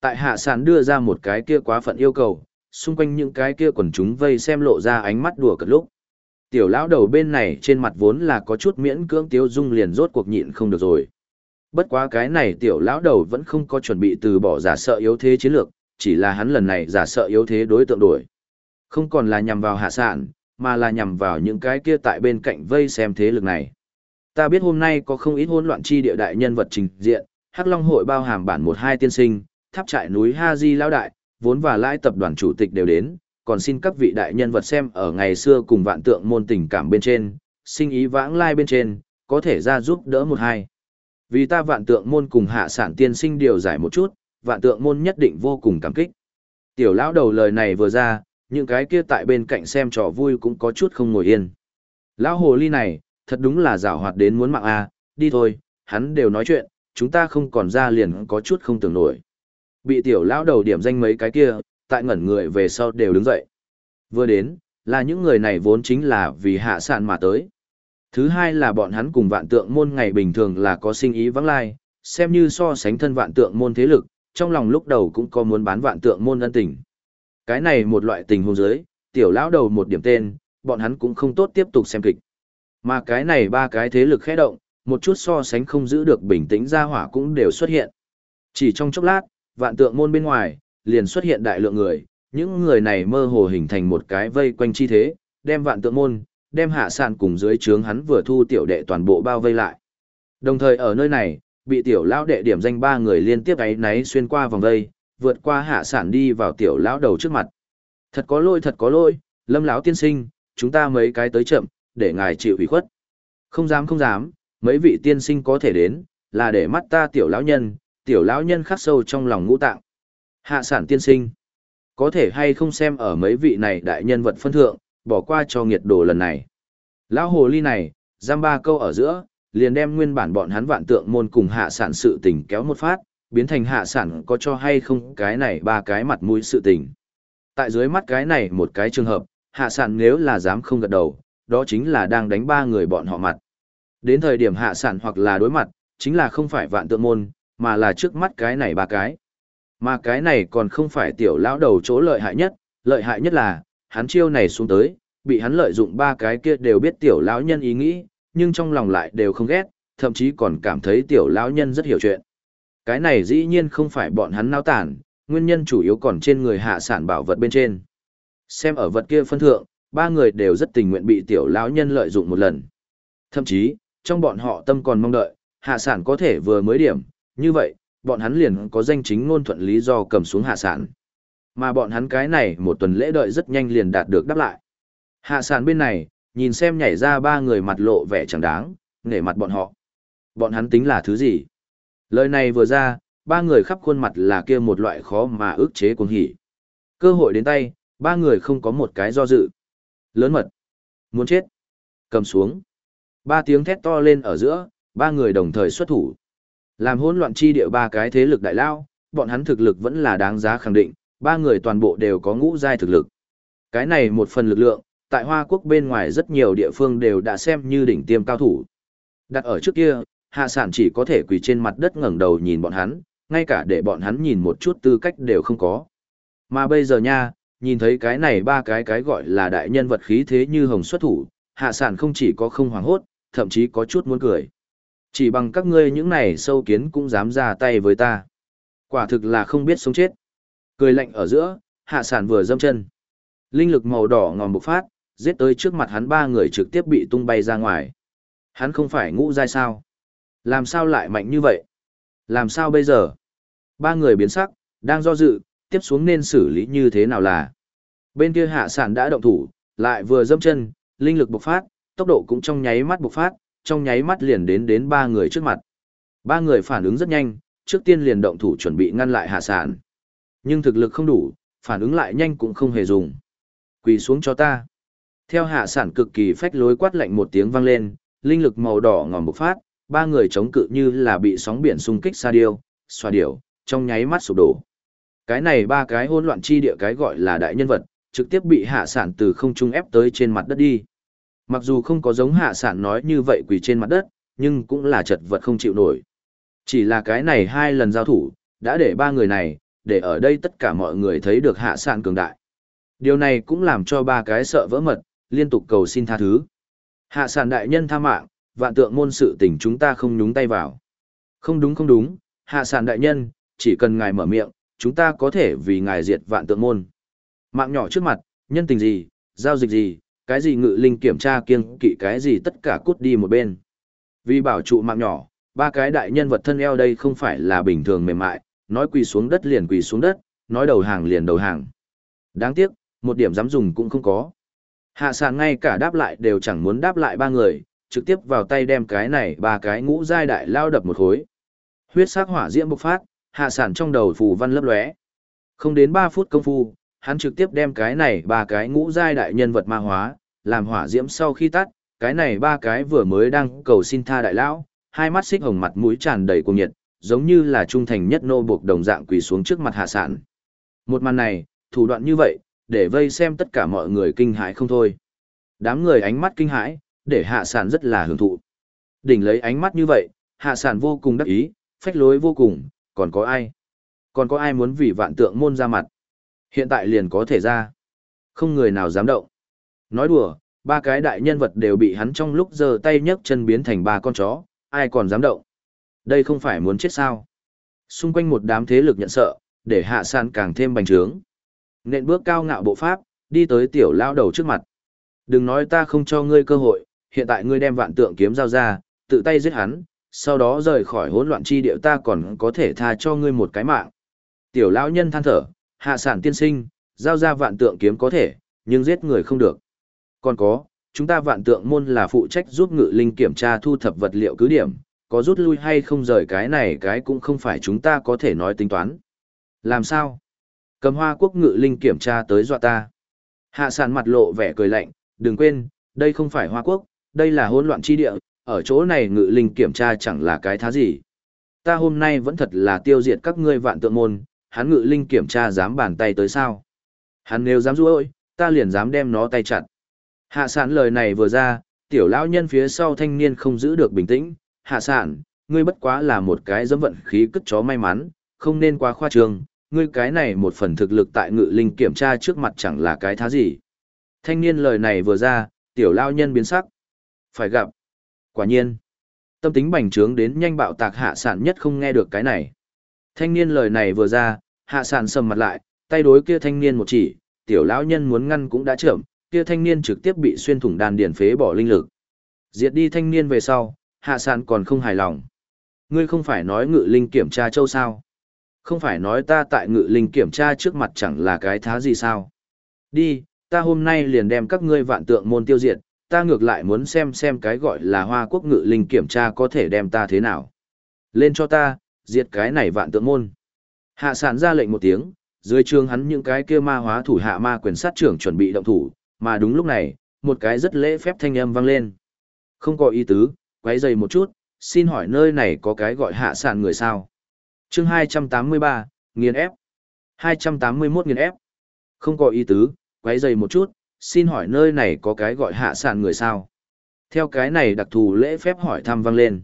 Tại hạ sản đưa ra một cái kia quá phận yêu cầu, xung quanh những cái kia quần chúng vây xem lộ ra ánh mắt đùa cợt lúc. Tiểu lão đầu bên này trên mặt vốn là có chút miễn cưỡng tiêu dung liền rốt cuộc nhịn không được rồi. Bất quá cái này tiểu lão đầu vẫn không có chuẩn bị từ bỏ giả sợ yếu thế chiến lược, chỉ là hắn lần này giả sợ yếu thế đối tượng đổi. Không còn là nhằm vào hạ sản, mà là nhằm vào những cái kia tại bên cạnh vây xem thế lực này. Ta biết hôm nay có không ít hỗn loạn chi địa đại nhân vật trình diện, Hắc Long hội bao hàm bản một hai tiên sinh, tháp trại núi Ha Di lão đại, vốn và lãi tập đoàn chủ tịch đều đến, còn xin các vị đại nhân vật xem ở ngày xưa cùng vạn tượng môn tình cảm bên trên, sinh ý vãng lai bên trên, có thể ra giúp đỡ một hai. Vì ta vạn tượng môn cùng hạ sản tiên sinh điều giải một chút, vạn tượng môn nhất định vô cùng cảm kích. Tiểu lão đầu lời này vừa ra, những cái kia tại bên cạnh xem trò vui cũng có chút không ngồi yên. Lão hồ ly này, thật đúng là giảo hoạt đến muốn mạng a, đi thôi, hắn đều nói chuyện, chúng ta không còn ra liền có chút không tưởng nổi. Bị tiểu lão đầu điểm danh mấy cái kia, tại ngẩn người về sau đều đứng dậy. Vừa đến, là những người này vốn chính là vì hạ sạn mà tới. Thứ hai là bọn hắn cùng vạn tượng môn ngày bình thường là có sinh ý vắng lai, xem như so sánh thân vạn tượng môn thế lực, trong lòng lúc đầu cũng có muốn bán vạn tượng môn ân tình. Cái này một loại tình hôn giới, tiểu lão đầu một điểm tên, bọn hắn cũng không tốt tiếp tục xem kịch. Mà cái này ba cái thế lực khẽ động, một chút so sánh không giữ được bình tĩnh ra hỏa cũng đều xuất hiện. Chỉ trong chốc lát, vạn tượng môn bên ngoài, liền xuất hiện đại lượng người, những người này mơ hồ hình thành một cái vây quanh chi thế, đem vạn tượng môn, đem hạ sàn cùng dưới trướng hắn vừa thu tiểu đệ toàn bộ bao vây lại. Đồng thời ở nơi này, bị tiểu lão đệ điểm danh ba người liên tiếp ấy náy xuyên qua vòng vây, vượt qua hạ sản đi vào tiểu lão đầu trước mặt. Thật có lỗi thật có lỗi, lâm lão tiên sinh, chúng ta mấy cái tới chậm, để ngài chịu ủy khuất. Không dám không dám, mấy vị tiên sinh có thể đến, là để mắt ta tiểu lão nhân, tiểu lão nhân khắc sâu trong lòng ngũ tạng. Hạ sản tiên sinh, có thể hay không xem ở mấy vị này đại nhân vật phân thượng, bỏ qua cho nghiệt đồ lần này. Lão hồ ly này, giam ba câu ở giữa, liền đem nguyên bản bọn hắn vạn tượng môn cùng hạ sản sự tình kéo một phát, biến thành hạ sản có cho hay không cái này ba cái mặt mũi sự tình. Tại dưới mắt cái này một cái trường hợp, hạ sản nếu là dám không gật đầu, đó chính là đang đánh ba người bọn họ mặt. Đến thời điểm hạ sản hoặc là đối mặt, chính là không phải vạn tượng môn, mà là trước mắt cái này ba cái. Mà cái này còn không phải tiểu lão đầu chỗ lợi hại nhất, lợi hại nhất là, hắn chiêu này xuống tới, bị hắn lợi dụng ba cái kia đều biết tiểu lão nhân ý nghĩ, nhưng trong lòng lại đều không ghét, thậm chí còn cảm thấy tiểu lão nhân rất hiểu chuyện. Cái này dĩ nhiên không phải bọn hắn nao tản, nguyên nhân chủ yếu còn trên người hạ sản bảo vật bên trên. Xem ở vật kia phân thượng, ba người đều rất tình nguyện bị tiểu lão nhân lợi dụng một lần. Thậm chí, trong bọn họ tâm còn mong đợi, hạ sản có thể vừa mới điểm, như vậy, bọn hắn liền có danh chính ngôn thuận lý do cầm xuống hạ sản. Mà bọn hắn cái này một tuần lễ đợi rất nhanh liền đạt được đáp lại. Hạ sản bên này, nhìn xem nhảy ra ba người mặt lộ vẻ chẳng đáng, nể mặt bọn họ. Bọn hắn tính là thứ gì? Lời này vừa ra, ba người khắp khuôn mặt là kia một loại khó mà ức chế cuồng hỉ. Cơ hội đến tay, ba người không có một cái do dự. Lớn mật. Muốn chết. Cầm xuống. Ba tiếng thét to lên ở giữa, ba người đồng thời xuất thủ. Làm hỗn loạn chi địa ba cái thế lực đại lao, bọn hắn thực lực vẫn là đáng giá khẳng định, ba người toàn bộ đều có ngũ giai thực lực. Cái này một phần lực lượng, tại Hoa Quốc bên ngoài rất nhiều địa phương đều đã xem như đỉnh tiêm cao thủ. Đặt ở trước kia, hạ sản chỉ có thể quỳ trên mặt đất ngẩng đầu nhìn bọn hắn, ngay cả để bọn hắn nhìn một chút tư cách đều không có. Mà bây giờ nha, nhìn thấy cái này ba cái cái gọi là đại nhân vật khí thế như hồng xuất thủ, hạ sản không chỉ có không hoảng hốt, thậm chí có chút muốn cười. Chỉ bằng các ngươi những này sâu kiến cũng dám ra tay với ta. Quả thực là không biết sống chết. Cười lạnh ở giữa, hạ sản vừa dâm chân. Linh lực màu đỏ ngòm bộc phát, giết tới trước mặt hắn ba người trực tiếp bị tung bay ra ngoài. Hắn không phải ngũ dai sao? Làm sao lại mạnh như vậy? Làm sao bây giờ? Ba người biến sắc, đang do dự, tiếp xuống nên xử lý như thế nào là? Bên kia hạ sản đã động thủ, lại vừa dâm chân, linh lực bộc phát, tốc độ cũng trong nháy mắt bộc phát, trong nháy mắt liền đến đến ba người trước mặt. Ba người phản ứng rất nhanh, trước tiên liền động thủ chuẩn bị ngăn lại hạ sản. Nhưng thực lực không đủ, phản ứng lại nhanh cũng không hề dùng. Quỳ xuống cho ta. Theo hạ sản cực kỳ phách lối quát lạnh một tiếng vang lên, linh lực màu đỏ ngòm bộc phát, ba người chống cự như là bị sóng biển xung kích xa điêu, xoa điểu, trong nháy mắt sụp đổ. Cái này ba cái hỗn loạn chi địa cái gọi là đại nhân vật, trực tiếp bị hạ sản từ không trung ép tới trên mặt đất đi. Mặc dù không có giống hạ sản nói như vậy quỳ trên mặt đất, nhưng cũng là chật vật không chịu nổi. Chỉ là cái này hai lần giao thủ, đã để ba người này, để ở đây tất cả mọi người thấy được hạ sản cường đại. Điều này cũng làm cho ba cái sợ vỡ mật, liên tục cầu xin tha thứ. Hạ sản đại nhân tha mạng, vạn tượng môn sự tình chúng ta không nhúng tay vào. Không đúng không đúng, hạ sản đại nhân, chỉ cần ngài mở miệng, chúng ta có thể vì ngài diệt vạn tượng môn. Mạng nhỏ trước mặt, nhân tình gì, giao dịch gì, cái gì ngự linh kiểm tra kiêng kỵ cái gì tất cả cút đi một bên. Vì bảo trụ mạng nhỏ, ba cái đại nhân vật thân eo đây không phải là bình thường mềm mại, nói quỳ xuống đất liền quỳ xuống đất, nói đầu hàng liền đầu hàng. Đáng tiếc, một điểm dám dùng cũng không có. Hạ sàng ngay cả đáp lại đều chẳng muốn đáp lại ba người, trực tiếp vào tay đem cái này ba cái ngũ giai đại lao đập một khối. Huyết sắc hỏa diễm bộc phát, hạ sản trong đầu phù văn lấp lóe. Không đến 3 phút công phu, hắn trực tiếp đem cái này ba cái ngũ giai đại nhân vật ma hóa, làm hỏa diễm sau khi tắt, cái này ba cái vừa mới đang cầu xin tha đại lão, hai mắt xích hồng mặt mũi tràn đầy cuồng nhiệt, giống như là trung thành nhất nô buộc đồng dạng quỳ xuống trước mặt hạ sản. Một màn này, thủ đoạn như vậy, để vây xem tất cả mọi người kinh hãi không thôi. Đám người ánh mắt kinh hãi, để hạ sản rất là hưởng thụ. Đỉnh lấy ánh mắt như vậy, hạ sản vô cùng đắc ý, phách lối vô cùng, còn có ai? Còn có ai muốn vì vạn tượng môn ra mặt? Hiện tại liền có thể ra. Không người nào dám động. Nói đùa, ba cái đại nhân vật đều bị hắn trong lúc giơ tay nhấc chân biến thành ba con chó, ai còn dám động. Đây không phải muốn chết sao. Xung quanh một đám thế lực nhận sợ, để hạ san càng thêm bành trướng. Nện bước cao ngạo bộ pháp, đi tới tiểu lao đầu trước mặt. Đừng nói ta không cho ngươi cơ hội, hiện tại ngươi đem vạn tượng kiếm giao ra, tự tay giết hắn, sau đó rời khỏi hỗn loạn chi điệu ta còn có thể tha cho ngươi một cái mạng. Tiểu lão nhân than thở, hạ sản tiên sinh, giao ra vạn tượng kiếm có thể, nhưng giết người không được. Còn có, chúng ta vạn tượng môn là phụ trách giúp ngự linh kiểm tra thu thập vật liệu cứ điểm, có rút lui hay không rời cái này cái cũng không phải chúng ta có thể nói tính toán. Làm sao? Cầm hoa quốc ngự linh kiểm tra tới dọa ta. Hạ sản mặt lộ vẻ cười lạnh, đừng quên, đây không phải hoa quốc, đây là hỗn loạn chi địa, ở chỗ này ngự linh kiểm tra chẳng là cái thá gì. Ta hôm nay vẫn thật là tiêu diệt các ngươi vạn tượng môn, hắn ngự linh kiểm tra dám bàn tay tới sao. Hắn nếu dám ruôi, ta liền dám đem nó tay chặt. Hạ sản lời này vừa ra, tiểu lão nhân phía sau thanh niên không giữ được bình tĩnh. Hạ sản, ngươi bất quá là một cái dấm vận khí cất chó may mắn, không nên quá khoa trương. Ngươi cái này một phần thực lực tại ngự linh kiểm tra trước mặt chẳng là cái thá gì. Thanh niên lời này vừa ra, tiểu lão nhân biến sắc. Phải gặp. Quả nhiên. Tâm tính bành trướng đến nhanh bạo tạc hạ sản nhất không nghe được cái này. Thanh niên lời này vừa ra, hạ sản sầm mặt lại, tay đối kia thanh niên một chỉ, tiểu lão nhân muốn ngăn cũng đã chậm, kia thanh niên trực tiếp bị xuyên thủng đàn điển phế bỏ linh lực. Diệt đi thanh niên về sau, hạ sản còn không hài lòng. Ngươi không phải nói ngự linh kiểm tra châu sao? Không phải nói ta tại ngự linh kiểm tra trước mặt chẳng là cái thá gì sao? Đi, ta hôm nay liền đem các ngươi vạn tượng môn tiêu diệt, ta ngược lại muốn xem xem cái gọi là hoa quốc ngự linh kiểm tra có thể đem ta thế nào. Lên cho ta, diệt cái này vạn tượng môn. Hạ sản ra lệnh một tiếng, dưới trường hắn những cái kia ma hóa thủ hạ ma quyền sát trưởng chuẩn bị động thủ, mà đúng lúc này, một cái rất lễ phép thanh âm vang lên. Không có ý tứ, quấy dày một chút, xin hỏi nơi này có cái gọi hạ sản người sao? chương 283, nghiền ép. 281 nghiền ép. Không có ý tứ, quấy dày một chút, xin hỏi nơi này có cái gọi hạ sản người sao? Theo cái này đặc thù lễ phép hỏi thăm vang lên.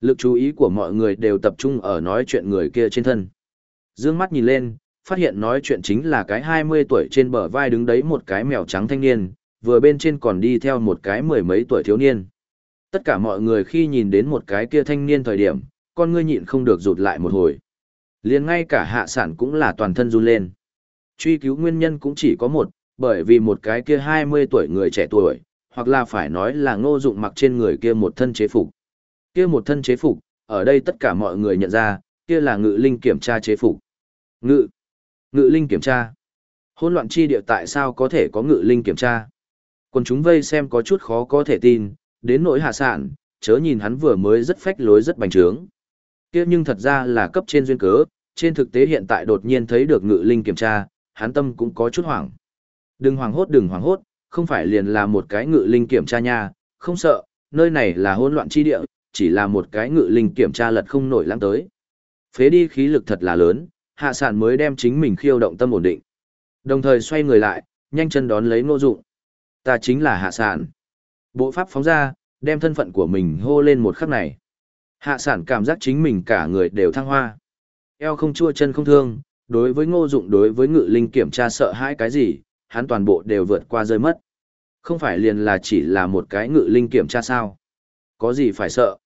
Lực chú ý của mọi người đều tập trung ở nói chuyện người kia trên thân. Dương mắt nhìn lên, phát hiện nói chuyện chính là cái 20 tuổi trên bờ vai đứng đấy một cái mèo trắng thanh niên, vừa bên trên còn đi theo một cái mười mấy tuổi thiếu niên. Tất cả mọi người khi nhìn đến một cái kia thanh niên thời điểm, con ngươi nhịn không được rụt lại một hồi. liền ngay cả hạ sản cũng là toàn thân run lên. Truy cứu nguyên nhân cũng chỉ có một, bởi vì một cái kia 20 tuổi người trẻ tuổi, hoặc là phải nói là ngô dụng mặc trên người kia một thân chế phục. Kia một thân chế phục, ở đây tất cả mọi người nhận ra, kia là ngự linh kiểm tra chế phục. Ngự, ngự linh kiểm tra. Hỗn loạn chi địa tại sao có thể có ngự linh kiểm tra? còn chúng vây xem có chút khó có thể tin, đến nỗi hạ sản, chớ nhìn hắn vừa mới rất phách lối rất bành trướng. Kia nhưng thật ra là cấp trên duyên cớ, trên thực tế hiện tại đột nhiên thấy được ngự linh kiểm tra, hắn tâm cũng có chút hoảng. Đừng hoảng hốt đừng hoảng hốt, không phải liền là một cái ngự linh kiểm tra nha, không sợ, nơi này là hỗn loạn chi địa, chỉ là một cái ngự linh kiểm tra lật không nổi lắm tới. Phế đi khí lực thật là lớn, hạ sản mới đem chính mình khiêu động tâm ổn định. Đồng thời xoay người lại, nhanh chân đón lấy ngô dụng. Ta chính là hạ sản. Bộ pháp phóng ra, đem thân phận của mình hô lên một khắc này. Hạ sản cảm giác chính mình cả người đều thăng hoa. Eo không chua chân không thương, đối với ngô dụng đối với ngự linh kiểm tra sợ hãi cái gì, hắn toàn bộ đều vượt qua rơi mất. Không phải liền là chỉ là một cái ngự linh kiểm tra sao. Có gì phải sợ.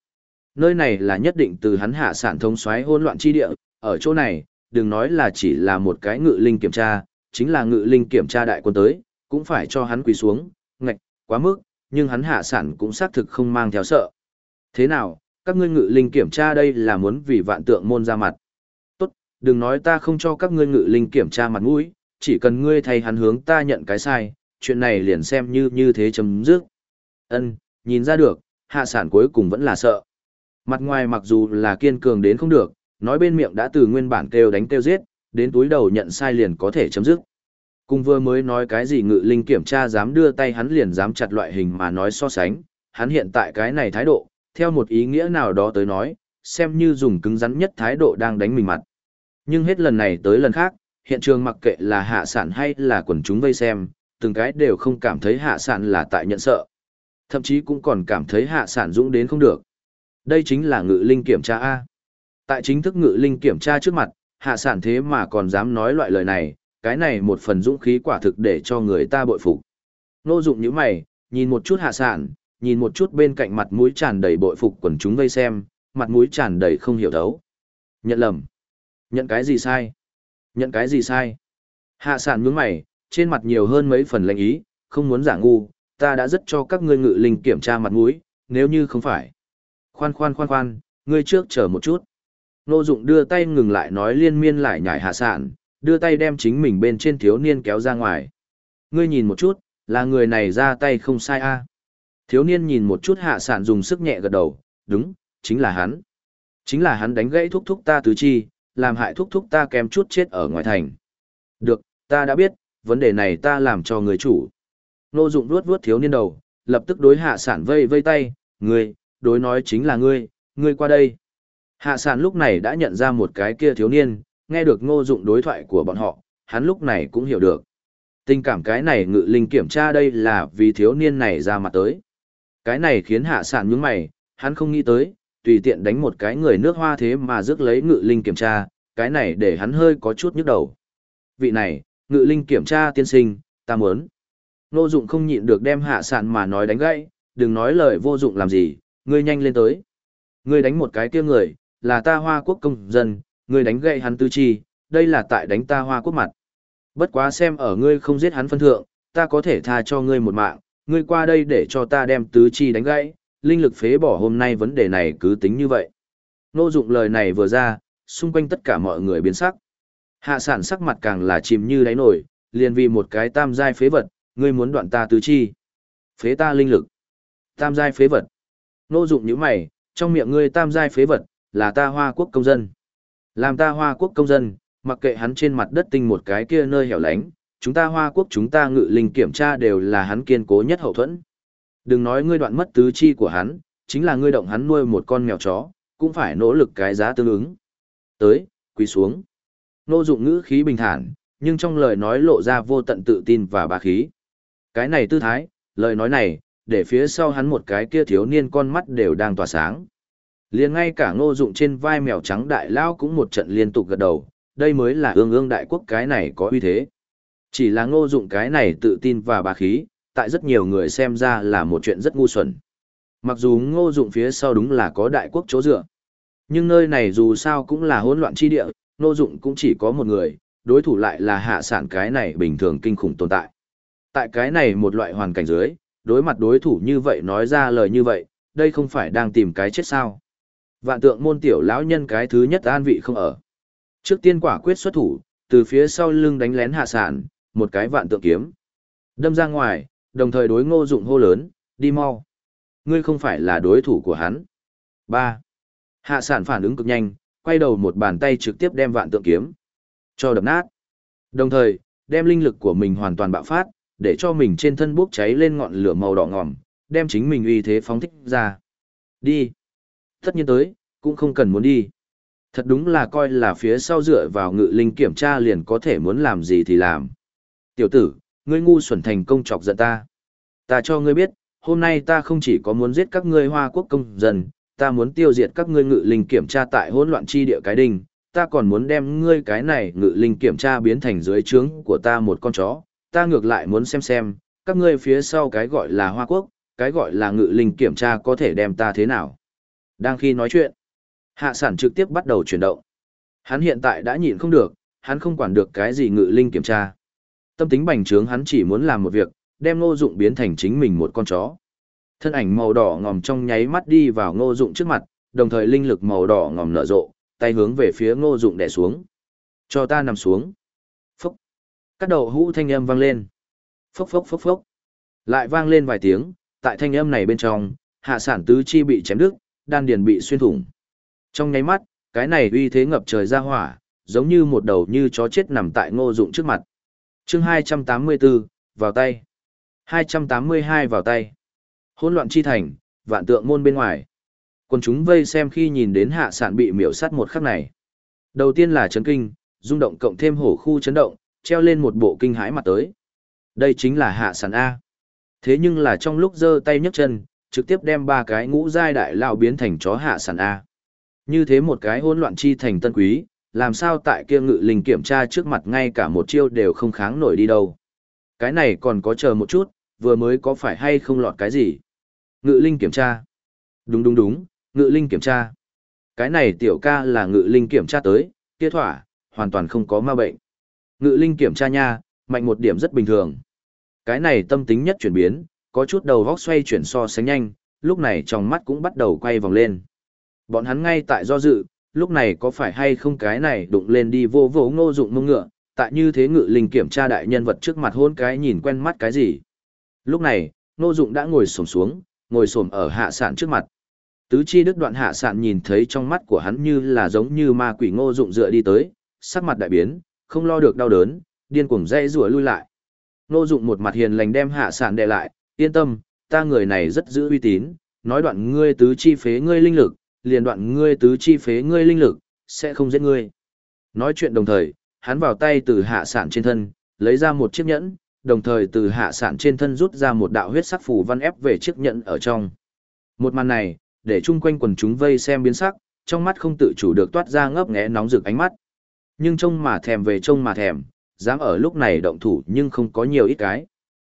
Nơi này là nhất định từ hắn hạ sản thông xoáy hỗn loạn chi địa, ở chỗ này, đừng nói là chỉ là một cái ngự linh kiểm tra, chính là ngự linh kiểm tra đại quân tới, cũng phải cho hắn quỳ xuống, ngạch, quá mức, nhưng hắn hạ sản cũng xác thực không mang theo sợ. Thế nào, các ngươi ngự linh kiểm tra đây là muốn vì vạn tượng môn ra mặt. Tốt, đừng nói ta không cho các ngươi ngự linh kiểm tra mặt mũi, chỉ cần ngươi thay hắn hướng ta nhận cái sai, chuyện này liền xem như như thế chấm dứt. Ân, nhìn ra được, hạ sản cuối cùng vẫn là sợ. Mặt ngoài mặc dù là kiên cường đến không được, nói bên miệng đã từ nguyên bản kêu đánh kêu giết, đến túi đầu nhận sai liền có thể chấm dứt. Cùng vừa mới nói cái gì ngự linh kiểm tra dám đưa tay hắn liền dám chặt loại hình mà nói so sánh, hắn hiện tại cái này thái độ, theo một ý nghĩa nào đó tới nói, xem như dùng cứng rắn nhất thái độ đang đánh mình mặt. Nhưng hết lần này tới lần khác, hiện trường mặc kệ là hạ sản hay là quần chúng vây xem, từng cái đều không cảm thấy hạ sản là tại nhận sợ. Thậm chí cũng còn cảm thấy hạ sản dũng đến không được. Đây chính là ngự linh kiểm tra A. Tại chính thức ngự linh kiểm tra trước mặt, hạ sản thế mà còn dám nói loại lời này, cái này một phần dũng khí quả thực để cho người ta bội phục. Nô dụng như mày, nhìn một chút hạ sản, nhìn một chút bên cạnh mặt mũi tràn đầy bội phục quần chúng vây xem, mặt mũi tràn đầy không hiểu thấu. Nhận lầm. Nhận cái gì sai? Nhận cái gì sai? Hạ sản nhướng mày, trên mặt nhiều hơn mấy phần lãnh ý, không muốn giả ngu, ta đã rất cho các ngươi ngự linh kiểm tra mặt mũi, nếu như không phải. Khoan khoan khoan khoan, ngươi trước chờ một chút. Nô dụng đưa tay ngừng lại nói liên miên lại nhảy hạ sản, đưa tay đem chính mình bên trên thiếu niên kéo ra ngoài. Ngươi nhìn một chút, là người này ra tay không sai a. Thiếu niên nhìn một chút hạ sản dùng sức nhẹ gật đầu, đúng, chính là hắn. Chính là hắn đánh gãy thúc thúc ta tứ chi, làm hại thúc thúc ta kém chút chết ở ngoài thành. Được, ta đã biết, vấn đề này ta làm cho người chủ. Nô dụng vuốt vuốt thiếu niên đầu, lập tức đối hạ sản vây vây tay, ngươi, đối nói chính là ngươi, ngươi qua đây. Hạ sản lúc này đã nhận ra một cái kia thiếu niên, nghe được ngô dụng đối thoại của bọn họ, hắn lúc này cũng hiểu được. Tình cảm cái này ngự linh kiểm tra đây là vì thiếu niên này ra mặt tới. Cái này khiến hạ sản nhướng mày, hắn không nghĩ tới, tùy tiện đánh một cái người nước hoa thế mà rước lấy ngự linh kiểm tra, cái này để hắn hơi có chút nhức đầu. Vị này, ngự linh kiểm tra tiên sinh, ta muốn. Nô dụng không nhịn được đem hạ sản mà nói đánh gãy, đừng nói lời vô dụng làm gì, ngươi nhanh lên tới. Ngươi đánh một cái kia người, là ta hoa quốc công dân, ngươi đánh gãy hắn tư chi, đây là tại đánh ta hoa quốc mặt. Bất quá xem ở ngươi không giết hắn phân thượng, ta có thể tha cho ngươi một mạng, ngươi qua đây để cho ta đem tứ chi đánh gãy, linh lực phế bỏ hôm nay vấn đề này cứ tính như vậy. Nô dụng lời này vừa ra, xung quanh tất cả mọi người biến sắc. Hạ sản sắc mặt càng là chìm như đáy nổi, liền vì một cái tam giai phế vật, ngươi muốn đoạn ta tứ chi. Phế ta linh lực. Tam giai phế vật. Nô dụng như mày, trong miệng ngươi tam giai phế vật, là ta hoa quốc công dân. Làm ta hoa quốc công dân, mặc kệ hắn trên mặt đất tinh một cái kia nơi hẻo lánh, chúng ta hoa quốc chúng ta ngự linh kiểm tra đều là hắn kiên cố nhất hậu thuẫn. Đừng nói ngươi đoạn mất tứ chi của hắn, chính là ngươi động hắn nuôi một con mèo chó, cũng phải nỗ lực cái giá tương ứng. Tới, quỳ xuống. Nô dụng ngữ khí bình thản, nhưng trong lời nói lộ ra vô tận tự tin và bá khí. Cái này tư thái, lời nói này, để phía sau hắn một cái kia thiếu niên con mắt đều đang tỏa sáng. liền ngay cả ngô dụng trên vai mèo trắng đại lao cũng một trận liên tục gật đầu, đây mới là ương ương đại quốc cái này có uy thế. Chỉ là ngô dụng cái này tự tin và bá khí, tại rất nhiều người xem ra là một chuyện rất ngu xuẩn. Mặc dù ngô dụng phía sau đúng là có đại quốc chỗ dựa, nhưng nơi này dù sao cũng là hỗn loạn chi địa, ngô dụng cũng chỉ có một người, đối thủ lại là hạ sản cái này bình thường kinh khủng tồn tại. Tại cái này một loại hoàn cảnh dưới, đối mặt đối thủ như vậy nói ra lời như vậy, đây không phải đang tìm cái chết sao. Vạn tượng môn tiểu lão nhân cái thứ nhất an vị không ở. Trước tiên quả quyết xuất thủ, từ phía sau lưng đánh lén hạ sản, một cái vạn tượng kiếm. Đâm ra ngoài, đồng thời đối ngô dụng hô lớn, đi mau. Ngươi không phải là đối thủ của hắn. Ba, Hạ sản phản ứng cực nhanh, quay đầu một bàn tay trực tiếp đem vạn tượng kiếm cho đập nát. Đồng thời, đem linh lực của mình hoàn toàn bạo phát, để cho mình trên thân bốc cháy lên ngọn lửa màu đỏ ngòm, đem chính mình uy thế phóng thích ra. Đi. Tất nhiên tới, cũng không cần muốn đi. Thật đúng là coi là phía sau dựa vào ngự linh kiểm tra liền có thể muốn làm gì thì làm. Tiểu tử, ngươi ngu xuẩn thành công chọc giận ta. Ta cho ngươi biết, hôm nay ta không chỉ có muốn giết các ngươi hoa quốc công dân, ta muốn tiêu diệt các ngươi ngự linh kiểm tra tại hỗn loạn chi địa cái đình, ta còn muốn đem ngươi cái này ngự linh kiểm tra biến thành dưới trướng của ta một con chó, ta ngược lại muốn xem xem, các ngươi phía sau cái gọi là hoa quốc, cái gọi là ngự linh kiểm tra có thể đem ta thế nào. Đang khi nói chuyện, hạ sản trực tiếp bắt đầu chuyển động. Hắn hiện tại đã nhịn không được, hắn không quản được cái gì ngự linh kiểm tra. Tâm tính bành trướng hắn chỉ muốn làm một việc, đem ngô dụng biến thành chính mình một con chó. Thân ảnh màu đỏ ngòm trong nháy mắt đi vào ngô dụng trước mặt, đồng thời linh lực màu đỏ ngòm nở rộ, tay hướng về phía ngô dụng đè xuống. Cho ta nằm xuống. Phúc. Các đầu hũ thanh âm vang lên. Phốc phốc phốc phốc. Lại vang lên vài tiếng, tại thanh âm này bên trong, hạ sản tứ chi bị chém đứt, đan điền bị xuyên thủng. Trong nháy mắt, cái này uy thế ngập trời ra hỏa, giống như một đầu như chó chết nằm tại ngô dụng trước mặt chương 284, vào tay. 282 vào tay. Hỗn loạn chi thành, vạn tượng môn bên ngoài. Quân chúng vây xem khi nhìn đến hạ sản bị miểu sát một khắc này. Đầu tiên là chấn kinh, rung động cộng thêm hổ khu chấn động, treo lên một bộ kinh hãi mặt tới. Đây chính là hạ sản A. Thế nhưng là trong lúc giơ tay nhấc chân, trực tiếp đem ba cái ngũ giai đại lao biến thành chó hạ sản A. Như thế một cái hỗn loạn chi thành tân quý, làm sao tại kia ngự linh kiểm tra trước mặt ngay cả một chiêu đều không kháng nổi đi đâu. Cái này còn có chờ một chút, vừa mới có phải hay không lọt cái gì. Ngự linh kiểm tra. Đúng đúng đúng, ngự linh kiểm tra. Cái này tiểu ca là ngự linh kiểm tra tới, kia thỏa, hoàn toàn không có ma bệnh. Ngự linh kiểm tra nha, mạnh một điểm rất bình thường. Cái này tâm tính nhất chuyển biến, có chút đầu góc xoay chuyển so sánh nhanh, lúc này trong mắt cũng bắt đầu quay vòng lên. Bọn hắn ngay tại do dự, lúc này có phải hay không cái này đụng lên đi vô vô ngô dụng mông ngựa, tại như thế ngự linh kiểm tra đại nhân vật trước mặt hôn cái nhìn quen mắt cái gì. Lúc này, ngô dụng đã ngồi xổm xuống, ngồi xổm ở hạ sản trước mặt. Tứ chi đức đoạn hạ sản nhìn thấy trong mắt của hắn như là giống như ma quỷ ngô dụng dựa đi tới, sắc mặt đại biến, không lo được đau đớn, điên cuồng dây rùa lui lại. Ngô dụng một mặt hiền lành đem hạ sản đè lại, yên tâm, ta người này rất giữ uy tín, nói đoạn ngươi tứ chi phế ngươi linh lực, liền đoạn ngươi tứ chi phế ngươi linh lực, sẽ không giết ngươi. Nói chuyện đồng thời, hắn vào tay từ hạ sản trên thân, lấy ra một chiếc nhẫn, đồng thời từ hạ sản trên thân rút ra một đạo huyết sắc phù văn ép về chiếc nhẫn ở trong. Một màn này, để chung quanh quần chúng vây xem biến sắc, trong mắt không tự chủ được toát ra ngấp nghé nóng rực ánh mắt. Nhưng trông mà thèm về trông mà thèm, dám ở lúc này động thủ nhưng không có nhiều ít cái.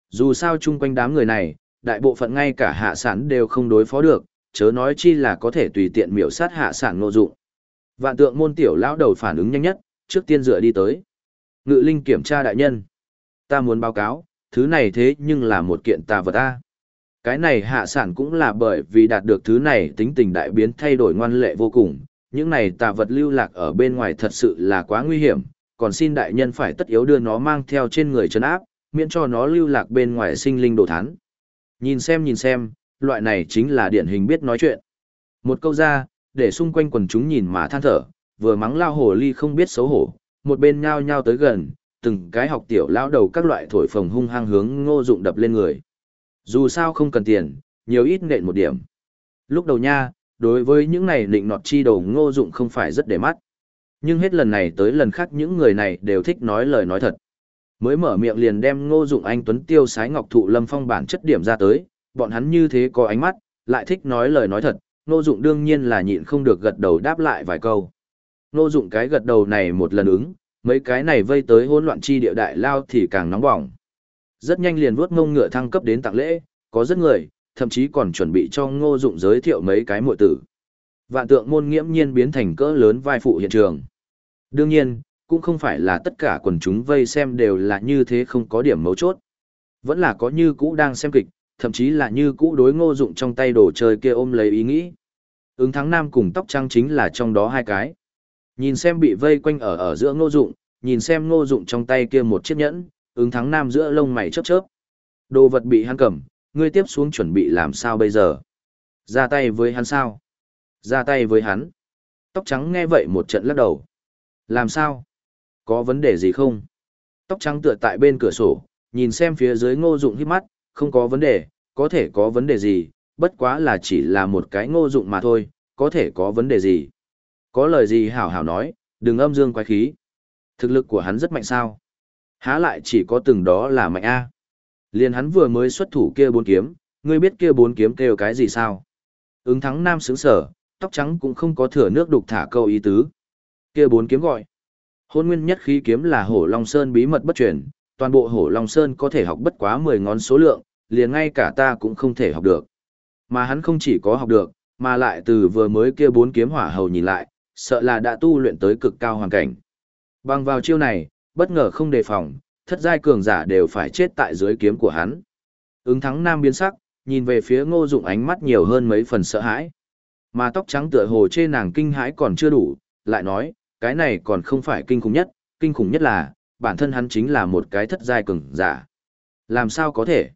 Dù sao chung quanh đám người này, đại bộ phận ngay cả hạ sản đều không đối phó được, chớ nói chi là có thể tùy tiện miểu sát hạ sản ngộ dụng. Vạn tượng môn tiểu lão đầu phản ứng nhanh nhất, trước tiên dựa đi tới. Ngự linh kiểm tra đại nhân. Ta muốn báo cáo, thứ này thế nhưng là một kiện tà vật ta. Cái này hạ sản cũng là bởi vì đạt được thứ này tính tình đại biến thay đổi ngoan lệ vô cùng. Những này tà vật lưu lạc ở bên ngoài thật sự là quá nguy hiểm, còn xin đại nhân phải tất yếu đưa nó mang theo trên người chân áp, miễn cho nó lưu lạc bên ngoài sinh linh đồ thán. Nhìn xem nhìn xem, loại này chính là điển hình biết nói chuyện. Một câu ra, để xung quanh quần chúng nhìn mà than thở, vừa mắng lao hồ ly không biết xấu hổ, một bên nhao nhao tới gần, từng cái học tiểu lao đầu các loại thổi phồng hung hăng hướng ngô dụng đập lên người. Dù sao không cần tiền, nhiều ít nện một điểm. Lúc đầu nha, đối với những này định nọt chi đầu ngô dụng không phải rất để mắt. Nhưng hết lần này tới lần khác những người này đều thích nói lời nói thật. Mới mở miệng liền đem ngô dụng anh Tuấn tiêu sái ngọc thụ lâm phong bản chất điểm ra tới, bọn hắn như thế có ánh mắt, lại thích nói lời nói thật, Ngô Dụng đương nhiên là nhịn không được gật đầu đáp lại vài câu. Ngô Dụng cái gật đầu này một lần ứng, mấy cái này vây tới hỗn loạn chi địa đại lao thì càng nóng bỏng. Rất nhanh liền vuốt ngông ngựa thăng cấp đến tặng lễ, có rất người, thậm chí còn chuẩn bị cho Ngô Dụng giới thiệu mấy cái muội tử. Vạn tượng môn nghiễm nhiên biến thành cỡ lớn vai phụ hiện trường. Đương nhiên, cũng không phải là tất cả quần chúng vây xem đều là như thế không có điểm mấu chốt. Vẫn là có như cũ đang xem kịch, thậm chí là như cũ đối ngô dụng trong tay đồ chơi kia ôm lấy ý nghĩ. Ứng thắng nam cùng tóc trắng chính là trong đó hai cái. Nhìn xem bị vây quanh ở ở giữa ngô dụng, nhìn xem ngô dụng trong tay kia một chiếc nhẫn, ứng thắng nam giữa lông mày chớp chớp. Đồ vật bị hắn cầm, ngươi tiếp xuống chuẩn bị làm sao bây giờ? Ra tay với hắn sao? Ra tay với hắn. Tóc trắng nghe vậy một trận lắc đầu. Làm sao? Có vấn đề gì không? Tóc trắng tựa tại bên cửa sổ, nhìn xem phía dưới ngô dụng hít mắt, không có vấn đề, có thể có vấn đề gì, bất quá là chỉ là một cái ngô dụng mà thôi, có thể có vấn đề gì. Có lời gì hảo hảo nói, đừng âm dương quái khí. Thực lực của hắn rất mạnh sao. Há lại chỉ có từng đó là mạnh A. Liền hắn vừa mới xuất thủ kia bốn kiếm, ngươi biết kia bốn kiếm kêu cái gì sao? Ứng thắng nam sướng sở, tóc trắng cũng không có thừa nước đục thả câu ý tứ. Kia bốn kiếm gọi. Hôn nguyên nhất khí kiếm là hổ Long Sơn bí mật bất truyền, toàn bộ hổ Long Sơn có thể học bất quá 10 ngón số lượng, liền ngay cả ta cũng không thể học được. Mà hắn không chỉ có học được, mà lại từ vừa mới kia bốn kiếm hỏa hầu nhìn lại, sợ là đã tu luyện tới cực cao hoàn cảnh. Bằng vào chiêu này, bất ngờ không đề phòng, thất giai cường giả đều phải chết tại dưới kiếm của hắn. Ứng thắng nam biến sắc, nhìn về phía ngô dụng ánh mắt nhiều hơn mấy phần sợ hãi. Mà tóc trắng tựa hồ chê nàng kinh hãi còn chưa đủ, lại nói, cái này còn không phải kinh khủng nhất, kinh khủng nhất là, bản thân hắn chính là một cái thất giai cường giả. Làm sao có thể?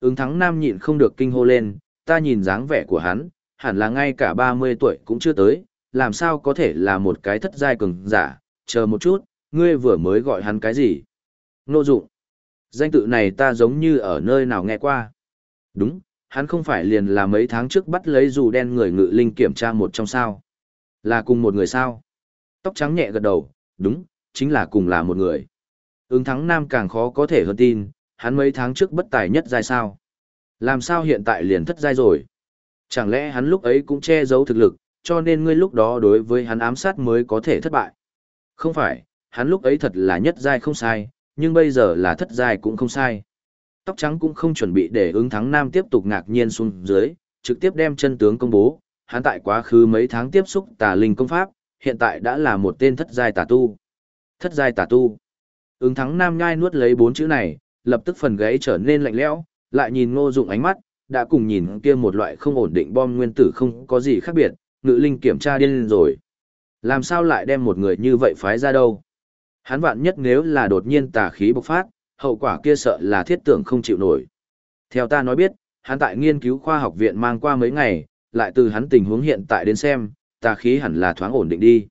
Ứng thắng nam nhịn không được kinh hô lên, ta nhìn dáng vẻ của hắn, hẳn là ngay cả 30 tuổi cũng chưa tới, làm sao có thể là một cái thất giai cường giả, chờ một chút, ngươi vừa mới gọi hắn cái gì? Nô dụng. Danh tự này ta giống như ở nơi nào nghe qua. Đúng, hắn không phải liền là mấy tháng trước bắt lấy dù đen người ngự linh kiểm tra một trong sao. Là cùng một người sao? Tóc trắng nhẹ gật đầu, đúng, chính là cùng là một người. Ứng thắng nam càng khó có thể hơn tin, hắn mấy tháng trước bất tài nhất giai sao. Làm sao hiện tại liền thất giai rồi? Chẳng lẽ hắn lúc ấy cũng che giấu thực lực, cho nên ngươi lúc đó đối với hắn ám sát mới có thể thất bại? Không phải, hắn lúc ấy thật là nhất giai không sai, nhưng bây giờ là thất giai cũng không sai. Tóc trắng cũng không chuẩn bị để ứng thắng nam tiếp tục ngạc nhiên xuống dưới, trực tiếp đem chân tướng công bố, hắn tại quá khứ mấy tháng tiếp xúc tà linh công pháp, hiện tại đã là một tên thất giai tà tu. Thất giai tà tu. Ứng thắng nam nhai nuốt lấy bốn chữ này, lập tức phần gáy trở nên lạnh lẽo, lại nhìn ngô dụng ánh mắt, đã cùng nhìn kia một loại không ổn định bom nguyên tử không có gì khác biệt, ngự linh kiểm tra điên lên rồi. Làm sao lại đem một người như vậy phái ra đâu? Hắn vạn nhất nếu là đột nhiên tà khí bộc phát, hậu quả kia sợ là thiết tưởng không chịu nổi. Theo ta nói biết, hắn tại nghiên cứu khoa học viện mang qua mấy ngày, lại từ hắn tình huống hiện tại đến xem, tà khí hẳn là thoáng ổn định đi.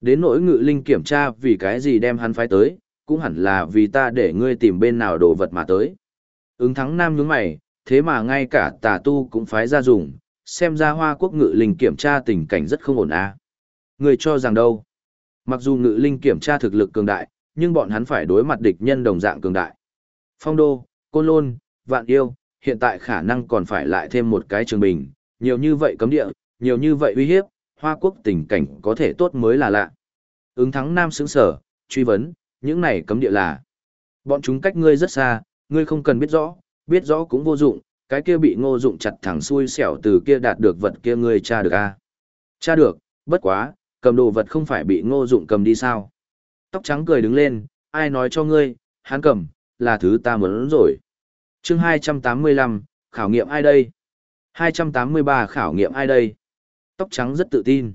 Đến nỗi ngự linh kiểm tra vì cái gì đem hắn phái tới, cũng hẳn là vì ta để ngươi tìm bên nào đồ vật mà tới. Ứng thắng nam nhướng mày, thế mà ngay cả tà tu cũng phái ra dùng, xem ra hoa quốc ngự linh kiểm tra tình cảnh rất không ổn à. Ngươi cho rằng đâu? Mặc dù ngự linh kiểm tra thực lực cường đại, nhưng bọn hắn phải đối mặt địch nhân đồng dạng cường đại. Phong đô, côn lôn, vạn yêu, hiện tại khả năng còn phải lại thêm một cái trường bình, nhiều như vậy cấm địa, nhiều như vậy uy hiếp, hoa quốc tình cảnh có thể tốt mới là lạ. Ứng thắng nam sướng sở, truy vấn, những này cấm địa là. Bọn chúng cách ngươi rất xa, ngươi không cần biết rõ, biết rõ cũng vô dụng, cái kia bị ngô dụng chặt thẳng xuôi xẻo từ kia đạt được vật kia ngươi tra được a à? Tra được, bất quá, cầm đồ vật không phải bị ngô dụng cầm đi sao. Tóc trắng cười đứng lên, ai nói cho ngươi, hắn cầm, là thứ ta muốn rồi. chương 285, khảo nghiệm ai đây? 283 khảo nghiệm ai đây? Tóc trắng rất tự tin.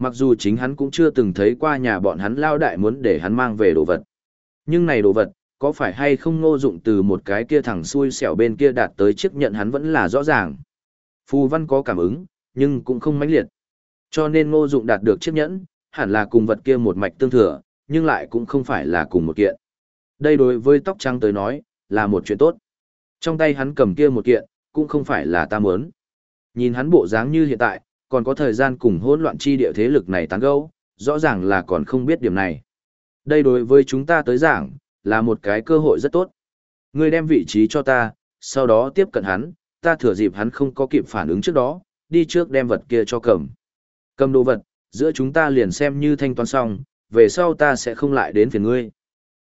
Mặc dù chính hắn cũng chưa từng thấy qua nhà bọn hắn lao đại muốn để hắn mang về đồ vật. Nhưng này đồ vật, có phải hay không ngô dụng từ một cái kia thẳng xuôi xẻo bên kia đạt tới chiếc nhận hắn vẫn là rõ ràng. Phù văn có cảm ứng, nhưng cũng không mãnh liệt. Cho nên ngô dụng đạt được chiếc nhẫn, hẳn là cùng vật kia một mạch tương thừa, nhưng lại cũng không phải là cùng một kiện. Đây đối với tóc trắng tới nói, là một chuyện tốt. Trong tay hắn cầm kia một kiện, cũng không phải là ta muốn. Nhìn hắn bộ dáng như hiện tại, còn có thời gian cùng hỗn loạn chi địa thế lực này tán gẫu, rõ ràng là còn không biết điểm này. Đây đối với chúng ta tới giảng, là một cái cơ hội rất tốt. Ngươi đem vị trí cho ta, sau đó tiếp cận hắn, ta thừa dịp hắn không có kịp phản ứng trước đó, đi trước đem vật kia cho cầm. Cầm đồ vật, giữa chúng ta liền xem như thanh toán xong, về sau ta sẽ không lại đến phiền ngươi.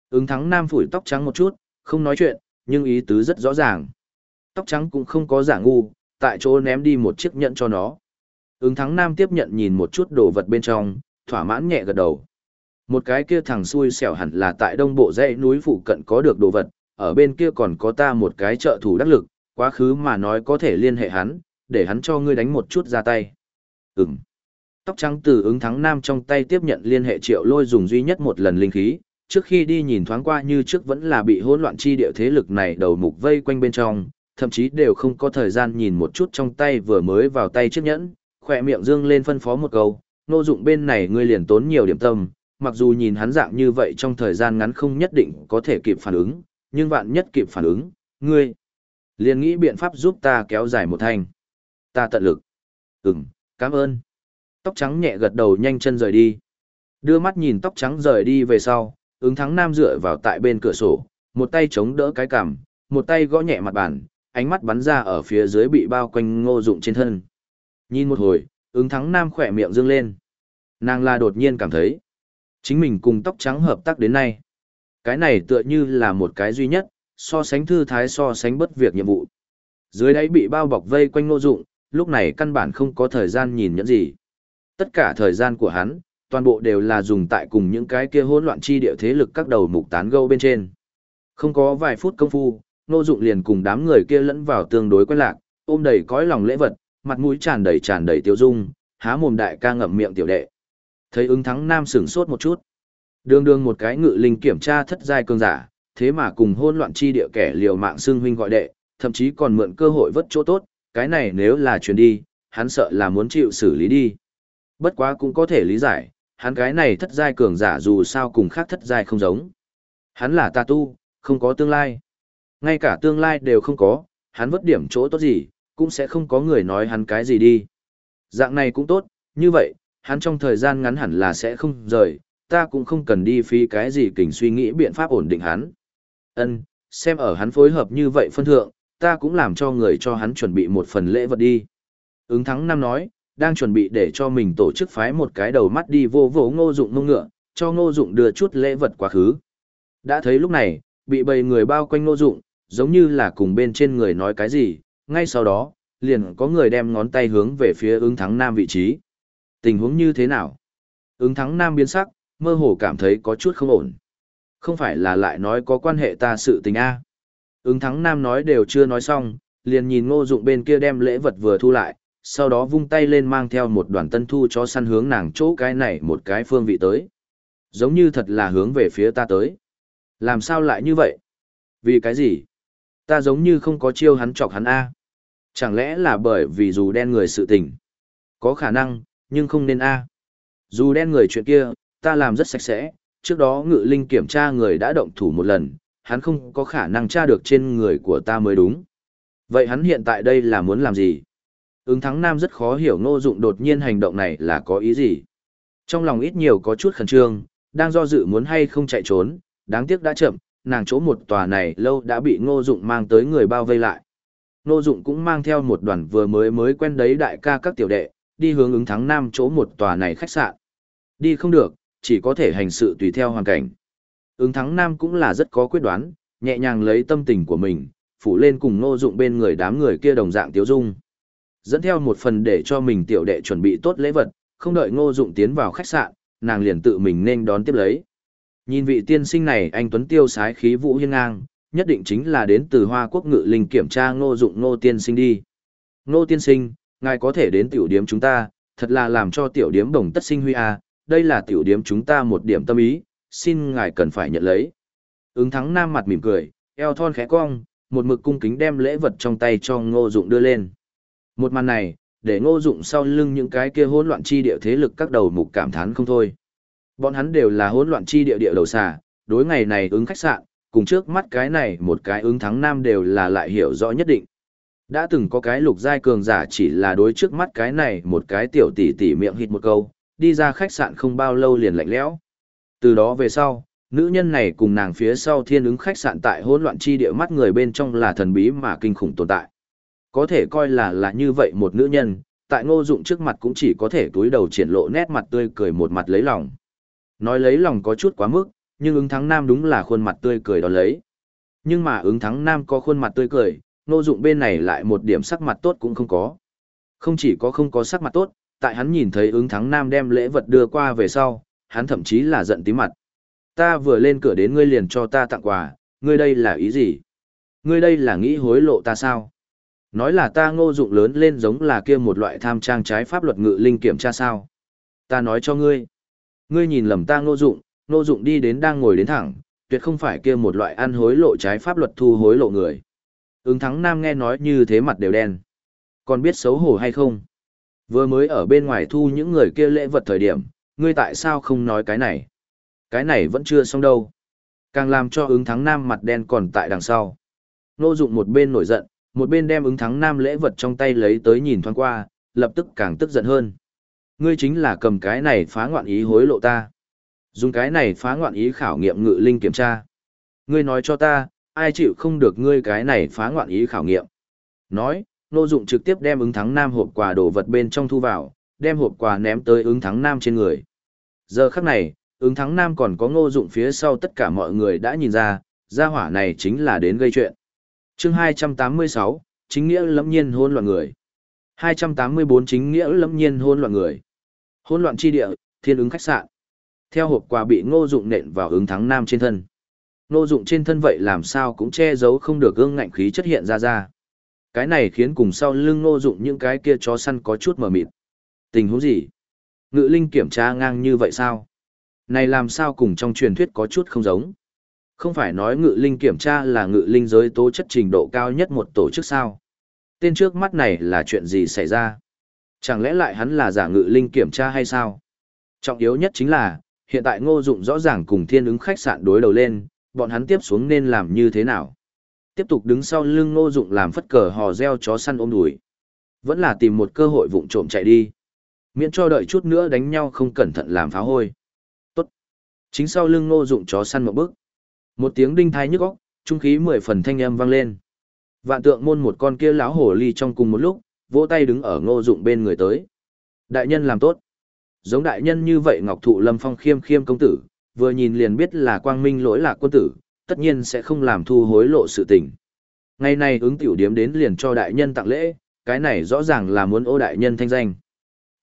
Ứng thắng nam phủi tóc trắng một chút, không nói chuyện, nhưng ý tứ rất rõ ràng. Tóc trắng cũng không có giả ngu, tại chỗ ném đi một chiếc nhẫn cho nó. Ứng thắng nam tiếp nhận nhìn một chút đồ vật bên trong, thỏa mãn nhẹ gật đầu. Một cái kia thằng xui xẻo hẳn là tại đông bộ dãy núi phụ cận có được đồ vật, ở bên kia còn có ta một cái trợ thủ đắc lực, quá khứ mà nói có thể liên hệ hắn, để hắn cho ngươi đánh một chút ra tay. Ừm. Tóc trắng từ ứng thắng nam trong tay tiếp nhận liên hệ triệu lôi dùng duy nhất một lần linh khí, trước khi đi nhìn thoáng qua như trước vẫn là bị hỗn loạn chi địa thế lực này đầu mục vây quanh bên trong, thậm chí đều không có thời gian nhìn một chút trong tay vừa mới vào tay chiếc nhẫn, khỏe miệng dương lên phân phó một câu, nô dụng bên này ngươi liền tốn nhiều điểm tâm, mặc dù nhìn hắn dạng như vậy trong thời gian ngắn không nhất định có thể kịp phản ứng, nhưng vạn nhất kịp phản ứng, ngươi liền nghĩ biện pháp giúp ta kéo dài một thanh. Ta tận lực. Ừm, cảm ơn. Tóc trắng nhẹ gật đầu nhanh chân rời đi. Đưa mắt nhìn tóc trắng rời đi về sau, ứng thắng nam dựa vào tại bên cửa sổ, một tay chống đỡ cái cằm, một tay gõ nhẹ mặt bàn, ánh mắt bắn ra ở phía dưới bị bao quanh ngô dụng trên thân. Nhìn một hồi, ứng thắng nam khỏe miệng dương lên. Nàng là đột nhiên cảm thấy, chính mình cùng tóc trắng hợp tác đến nay. Cái này tựa như là một cái duy nhất, so sánh thư thái so sánh bất việc nhiệm vụ. Dưới đáy bị bao bọc vây quanh ngô dụng, lúc này căn bản không có thời gian nhìn nhẫn gì. Tất cả thời gian của hắn, toàn bộ đều là dùng tại cùng những cái kia hỗn loạn chi địa thế lực các đầu mục tán gâu bên trên. Không có vài phút công phu, Ngô Dụng liền cùng đám người kia lẫn vào tương đối quen lạc, ôm đầy cõi lòng lễ vật, mặt mũi tràn đầy tràn đầy tiêu dung, há mồm đại ca ngậm miệng tiểu đệ. Thấy ứng thắng nam sửng sốt một chút. Đường đường một cái ngự linh kiểm tra thất giai cường giả, thế mà cùng hôn loạn chi địa kẻ liều mạng xưng huynh gọi đệ, thậm chí còn mượn cơ hội vất chỗ tốt, cái này nếu là chuyến đi, hắn sợ là muốn chịu xử lý đi. Bất quá cũng có thể lý giải, hắn cái này thất giai cường giả dù sao cùng khác thất giai không giống. Hắn là tà tu, không có tương lai. Ngay cả tương lai đều không có, hắn vất điểm chỗ tốt gì, cũng sẽ không có người nói hắn cái gì đi. Dạng này cũng tốt, như vậy, hắn trong thời gian ngắn hẳn là sẽ không rời, ta cũng không cần đi phí cái gì kình suy nghĩ biện pháp ổn định hắn. Ân, xem ở hắn phối hợp như vậy phân thượng, ta cũng làm cho người cho hắn chuẩn bị một phần lễ vật đi. Ứng thắng năm nói, đang chuẩn bị để cho mình tổ chức phái một cái đầu mắt đi vô vô ngô dụng ngông ngựa, cho ngô dụng đưa chút lễ vật quá khứ. Đã thấy lúc này, bị bầy người bao quanh ngô dụng, giống như là cùng bên trên người nói cái gì, ngay sau đó, liền có người đem ngón tay hướng về phía ứng thắng nam vị trí. Tình huống như thế nào? Ứng thắng nam biến sắc, mơ hồ cảm thấy có chút không ổn. Không phải là lại nói có quan hệ ta sự tình A. Ứng thắng nam nói đều chưa nói xong, liền nhìn ngô dụng bên kia đem lễ vật vừa thu lại, sau đó vung tay lên mang theo một đoàn tân thu cho săn hướng nàng chỗ cái này một cái phương vị tới. Giống như thật là hướng về phía ta tới. Làm sao lại như vậy? Vì cái gì? Ta giống như không có chiêu hắn chọc hắn A. Chẳng lẽ là bởi vì dù đen người sự tình? Có khả năng, nhưng không nên A. Dù đen người chuyện kia, ta làm rất sạch sẽ, trước đó ngự linh kiểm tra người đã động thủ một lần, hắn không có khả năng tra được trên người của ta mới đúng. Vậy hắn hiện tại đây là muốn làm gì? Ứng thắng nam rất khó hiểu ngô dụng đột nhiên hành động này là có ý gì. Trong lòng ít nhiều có chút khẩn trương, đang do dự muốn hay không chạy trốn, đáng tiếc đã chậm, nàng chỗ một tòa này lâu đã bị ngô dụng mang tới người bao vây lại. Nô dụng cũng mang theo một đoàn vừa mới mới quen đấy đại ca các tiểu đệ, đi hướng ứng thắng nam chỗ một tòa này khách sạn. Đi không được, chỉ có thể hành sự tùy theo hoàn cảnh. Ứng thắng nam cũng là rất có quyết đoán, nhẹ nhàng lấy tâm tình của mình, phủ lên cùng Nô dụng bên người đám người kia đồng dạng tiêu dung. Dẫn theo một phần để cho mình tiểu đệ chuẩn bị tốt lễ vật, không đợi ngô dụng tiến vào khách sạn, nàng liền tự mình nên đón tiếp lấy. Nhìn vị tiên sinh này anh Tuấn tiêu sái khí vũ hiên ngang, nhất định chính là đến từ Hoa Quốc ngự linh kiểm tra ngô dụng ngô tiên sinh đi. Ngô tiên sinh, ngài có thể đến tiểu điếm chúng ta, thật là làm cho tiểu điếm đồng tất sinh huy a đây là tiểu điếm chúng ta một điểm tâm ý, xin ngài cần phải nhận lấy. Ứng thắng nam mặt mỉm cười, eo thon khẽ cong, một mực cung kính đem lễ vật trong tay cho ngô dụng đưa lên. Một màn này, để ngô dụng sau lưng những cái kia hỗn loạn chi địa thế lực các đầu mục cảm thán không thôi. Bọn hắn đều là hỗn loạn chi địa địa đầu xà, đối ngày này ứng khách sạn, cùng trước mắt cái này một cái ứng thắng nam đều là lại hiểu rõ nhất định. Đã từng có cái lục giai cường giả chỉ là đối trước mắt cái này một cái tiểu tỷ tỷ miệng hít một câu, đi ra khách sạn không bao lâu liền lạnh lẽo. Từ đó về sau, nữ nhân này cùng nàng phía sau thiên ứng khách sạn tại hỗn loạn chi địa mắt người bên trong là thần bí mà kinh khủng tồn tại. Có thể coi là là như vậy một nữ nhân, tại ngô dụng trước mặt cũng chỉ có thể túi đầu triển lộ nét mặt tươi cười một mặt lấy lòng. Nói lấy lòng có chút quá mức, nhưng ứng thắng nam đúng là khuôn mặt tươi cười đó lấy. Nhưng mà ứng thắng nam có khuôn mặt tươi cười, ngô dụng bên này lại một điểm sắc mặt tốt cũng không có. Không chỉ có không có sắc mặt tốt, tại hắn nhìn thấy ứng thắng nam đem lễ vật đưa qua về sau, hắn thậm chí là giận tí mặt. Ta vừa lên cửa đến ngươi liền cho ta tặng quà, ngươi đây là ý gì? Ngươi đây là nghĩ hối lộ ta sao? Nói là ta ngô dụng lớn lên giống là kia một loại tham trang trái pháp luật ngự linh kiểm tra sao? Ta nói cho ngươi. Ngươi nhìn lầm ta ngô dụng, ngô dụng đi đến đang ngồi đến thẳng, tuyệt không phải kia một loại ăn hối lộ trái pháp luật thu hối lộ người. Ứng thắng nam nghe nói như thế mặt đều đen. Còn biết xấu hổ hay không? Vừa mới ở bên ngoài thu những người kia lễ vật thời điểm, ngươi tại sao không nói cái này? Cái này vẫn chưa xong đâu. Càng làm cho ứng thắng nam mặt đen còn tại đằng sau. Nô dụng một bên nổi giận, một bên đem ứng thắng nam lễ vật trong tay lấy tới nhìn thoáng qua, lập tức càng tức giận hơn. Ngươi chính là cầm cái này phá ngoạn ý hối lộ ta. Dùng cái này phá ngoạn ý khảo nghiệm ngự linh kiểm tra. Ngươi nói cho ta, ai chịu không được ngươi cái này phá ngoạn ý khảo nghiệm. Nói, nô dụng trực tiếp đem ứng thắng nam hộp quà đồ vật bên trong thu vào, đem hộp quà ném tới ứng thắng nam trên người. Giờ khắc này, ứng thắng nam còn có ngô dụng phía sau tất cả mọi người đã nhìn ra, gia hỏa này chính là đến gây chuyện. chương 286, chính nghĩa lẫm nhiên hôn loạn người. 284 chính nghĩa lẫm nhiên hôn loạn người. Hôn loạn chi địa, thiên ứng khách sạn. Theo hộp quà bị ngô dụng nện vào ứng thắng nam trên thân. Ngô dụng trên thân vậy làm sao cũng che giấu không được gương ngạnh khí chất hiện ra ra. Cái này khiến cùng sau lưng ngô dụng những cái kia chó săn có chút mờ mịt. Tình huống gì? Ngự linh kiểm tra ngang như vậy sao? Này làm sao cùng trong truyền thuyết có chút không giống? Không phải nói ngự linh kiểm tra là ngự linh giới tố chất trình độ cao nhất một tổ chức sao? Tên trước mắt này là chuyện gì xảy ra? Chẳng lẽ lại hắn là giả ngự linh kiểm tra hay sao? Trọng yếu nhất chính là, hiện tại ngô dụng rõ ràng cùng thiên ứng khách sạn đối đầu lên, bọn hắn tiếp xuống nên làm như thế nào? Tiếp tục đứng sau lưng ngô dụng làm phất cờ hò reo chó săn ôm đùi. Vẫn là tìm một cơ hội vụng trộm chạy đi. Miễn cho đợi chút nữa đánh nhau không cẩn thận làm phá hôi. Tốt. Chính sau lưng ngô dụng chó săn một bước. Một tiếng đinh thai nhức óc, trung khí mười phần thanh âm vang lên. Vạn tượng môn một con kia láo hổ ly trong cùng một lúc, vỗ tay đứng ở ngô dụng bên người tới. Đại nhân làm tốt. Giống đại nhân như vậy ngọc thụ lâm phong khiêm khiêm công tử, vừa nhìn liền biết là quang minh lỗi lạc quân tử, tất nhiên sẽ không làm thu hối lộ sự tình. Ngày này ứng tiểu điếm đến liền cho đại nhân tặng lễ, cái này rõ ràng là muốn ô đại nhân thanh danh.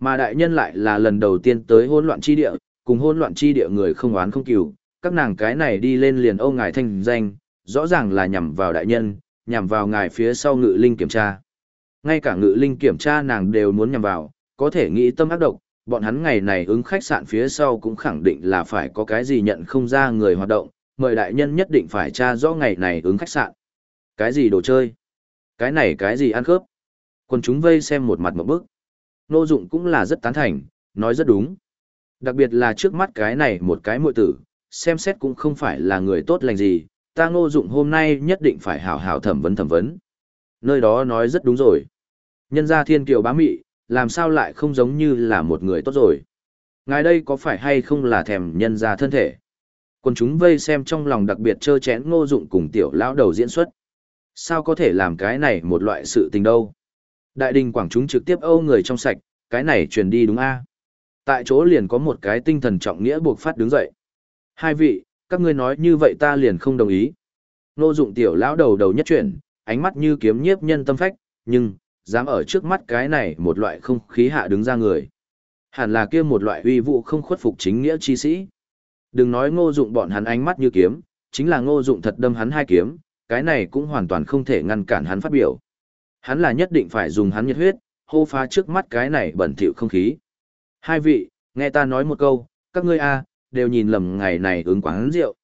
Mà đại nhân lại là lần đầu tiên tới hỗn loạn chi địa, cùng hỗn loạn chi địa người không oán không cừu, các nàng cái này đi lên liền ô ngài thanh danh, rõ ràng là nhằm vào đại nhân, nhằm vào ngài phía sau ngự linh kiểm tra. Ngay cả ngự linh kiểm tra nàng đều muốn nhằm vào, có thể nghĩ tâm ác độc, bọn hắn ngày này ứng khách sạn phía sau cũng khẳng định là phải có cái gì nhận không ra người hoạt động, mời đại nhân nhất định phải tra rõ ngày này ứng khách sạn. Cái gì đồ chơi? Cái này cái gì ăn khớp? Còn chúng vây xem một mặt một bức. Nô dụng cũng là rất tán thành, nói rất đúng. Đặc biệt là trước mắt cái này một cái muội tử, xem xét cũng không phải là người tốt lành gì, ta ngô dụng hôm nay nhất định phải hảo hảo thẩm vấn thẩm vấn. Nơi đó nói rất đúng rồi. Nhân gia thiên kiều bá mị, làm sao lại không giống như là một người tốt rồi. Ngài đây có phải hay không là thèm nhân gia thân thể? Còn chúng vây xem trong lòng đặc biệt trơ chén ngô dụng cùng tiểu lão đầu diễn xuất. Sao có thể làm cái này một loại sự tình đâu? Đại đình quảng chúng trực tiếp âu người trong sạch, cái này truyền đi đúng a Tại chỗ liền có một cái tinh thần trọng nghĩa buộc phát đứng dậy. Hai vị, các ngươi nói như vậy ta liền không đồng ý. Ngô dụng tiểu lão đầu đầu nhất chuyển, ánh mắt như kiếm nhiếp nhân tâm phách, nhưng, dám ở trước mắt cái này một loại không khí hạ đứng ra người. Hẳn là kia một loại uy vụ không khuất phục chính nghĩa chi sĩ. Đừng nói ngô dụng bọn hắn ánh mắt như kiếm, chính là ngô dụng thật đâm hắn hai kiếm, cái này cũng hoàn toàn không thể ngăn cản hắn phát biểu. Hắn là nhất định phải dùng hắn nhiệt huyết, hô phá trước mắt cái này bẩn thỉu không khí. Hai vị, nghe ta nói một câu, các ngươi a đều nhìn lầm ngày này ứng quán rượu.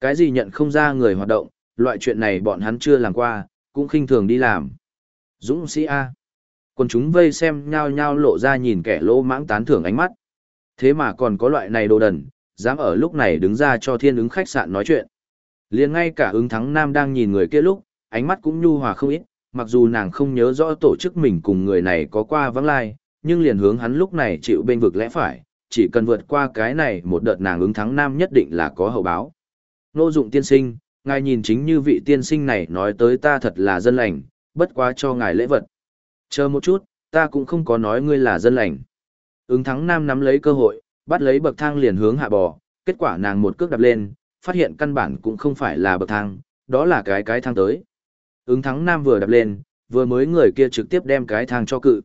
Cái gì nhận không ra người hoạt động, loại chuyện này bọn hắn chưa làm qua, cũng khinh thường đi làm. Dũng sĩ A. còn chúng vây xem nhao nhao lộ ra nhìn kẻ lỗ mãng tán thưởng ánh mắt. Thế mà còn có loại này đồ đần, dám ở lúc này đứng ra cho thiên ứng khách sạn nói chuyện. liền ngay cả ứng thắng nam đang nhìn người kia lúc, ánh mắt cũng nhu hòa không ít, mặc dù nàng không nhớ rõ tổ chức mình cùng người này có qua vắng lai, nhưng liền hướng hắn lúc này chịu bên vực lẽ phải, chỉ cần vượt qua cái này một đợt nàng ứng thắng nam nhất định là có hậu báo. Nô dụng tiên sinh, ngài nhìn chính như vị tiên sinh này nói tới ta thật là dân lành, bất quá cho ngài lễ vật. Chờ một chút, ta cũng không có nói ngươi là dân lành. Ứng thắng nam nắm lấy cơ hội, bắt lấy bậc thang liền hướng hạ bò, kết quả nàng một cước đạp lên, phát hiện căn bản cũng không phải là bậc thang, đó là cái cái thang tới. Ứng thắng nam vừa đạp lên, vừa mới người kia trực tiếp đem cái thang cho cự.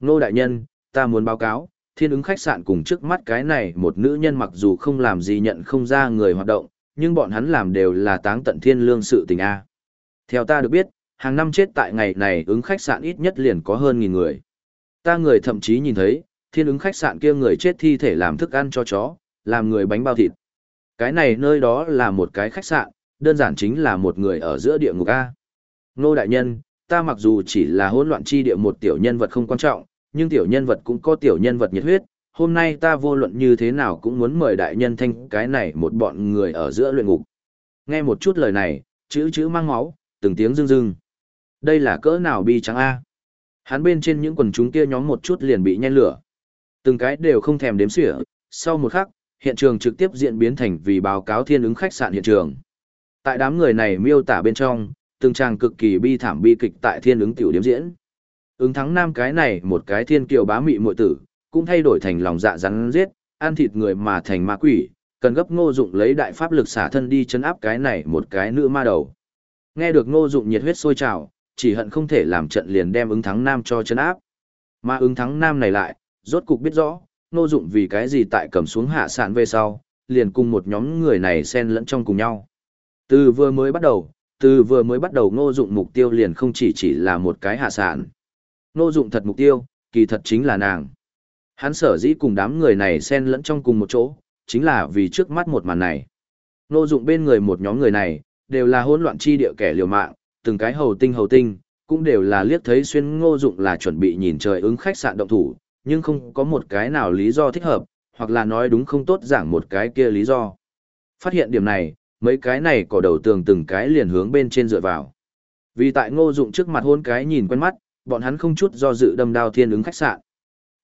Nô đại nhân, ta muốn báo cáo, thiên ứng khách sạn cùng trước mắt cái này một nữ nhân mặc dù không làm gì nhận không ra người hoạt động, nhưng bọn hắn làm đều là táng tận thiên lương sự tình A. Theo ta được biết, hàng năm chết tại ngày này ứng khách sạn ít nhất liền có hơn nghìn người. Ta người thậm chí nhìn thấy, thiên ứng khách sạn kia người chết thi thể làm thức ăn cho chó, làm người bánh bao thịt. Cái này nơi đó là một cái khách sạn, đơn giản chính là một người ở giữa địa ngục A. Ngô đại nhân, ta mặc dù chỉ là hỗn loạn chi địa một tiểu nhân vật không quan trọng, nhưng tiểu nhân vật cũng có tiểu nhân vật nhiệt huyết. Hôm nay ta vô luận như thế nào cũng muốn mời đại nhân thanh cái này một bọn người ở giữa luyện ngục. Nghe một chút lời này, chữ chữ mang máu, từng tiếng rưng rưng. Đây là cỡ nào bi trắng A. Hắn bên trên những quần chúng kia nhóm một chút liền bị nhen lửa. Từng cái đều không thèm đếm xỉa, sau một khắc, hiện trường trực tiếp diễn biến thành vì báo cáo thiên ứng khách sạn hiện trường. Tại đám người này miêu tả bên trong, từng tràng cực kỳ bi thảm bi kịch tại thiên ứng tiểu điểm diễn. Ứng thắng nam cái này một cái thiên kiều bá mị muội tử, cũng thay đổi thành lòng dạ rắn giết, ăn thịt người mà thành ma quỷ, cần gấp ngô dụng lấy đại pháp lực xả thân đi chấn áp cái này một cái nữ ma đầu. Nghe được ngô dụng nhiệt huyết sôi trào, chỉ hận không thể làm trận liền đem ứng thắng nam cho chân áp. Mà ứng thắng nam này lại, rốt cục biết rõ, nô dụng vì cái gì tại cầm xuống hạ sản về sau, liền cùng một nhóm người này xen lẫn trong cùng nhau. Từ vừa mới bắt đầu, từ vừa mới bắt đầu ngô dụng mục tiêu liền không chỉ chỉ là một cái hạ sản. Ngô dụng thật mục tiêu, kỳ thật chính là nàng. Hắn sở dĩ cùng đám người này xen lẫn trong cùng một chỗ, chính là vì trước mắt một màn này. Ngô dụng bên người một nhóm người này, đều là hỗn loạn chi địa kẻ liều mạng, từng cái hầu tinh hầu tinh, cũng đều là liếc thấy xuyên ngô dụng là chuẩn bị nhìn trời ứng khách sạn động thủ, nhưng không có một cái nào lý do thích hợp, hoặc là nói đúng không tốt giảng một cái kia lý do. Phát hiện điểm này, mấy cái này cỏ đầu tường từng cái liền hướng bên trên dựa vào. Vì tại ngô dụng trước mặt hôn cái nhìn quen mắt, bọn hắn không chút do dự đâm đao thiên ứng khách sạn.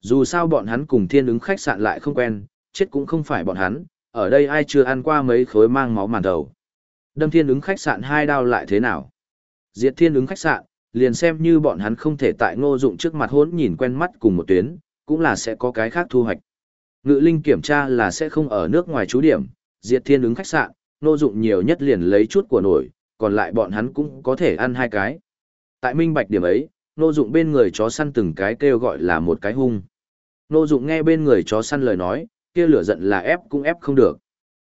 Dù sao bọn hắn cùng thiên ứng khách sạn lại không quen, chết cũng không phải bọn hắn, ở đây ai chưa ăn qua mấy khối mang máu màn đầu. Đâm thiên ứng khách sạn hai đao lại thế nào? Diệt thiên ứng khách sạn, liền xem như bọn hắn không thể tại ngô dụng trước mặt hôn nhìn quen mắt cùng một tuyến, cũng là sẽ có cái khác thu hoạch. Ngự linh kiểm tra là sẽ không ở nước ngoài trú điểm, diệt thiên ứng khách sạn, ngô dụng nhiều nhất liền lấy chút của nổi, còn lại bọn hắn cũng có thể ăn hai cái. Tại minh bạch điểm ấy, ngô dụng bên người chó săn từng cái kêu gọi là một cái hung. Ngô dụng nghe bên người chó săn lời nói, kia lửa giận là ép cũng ép không được.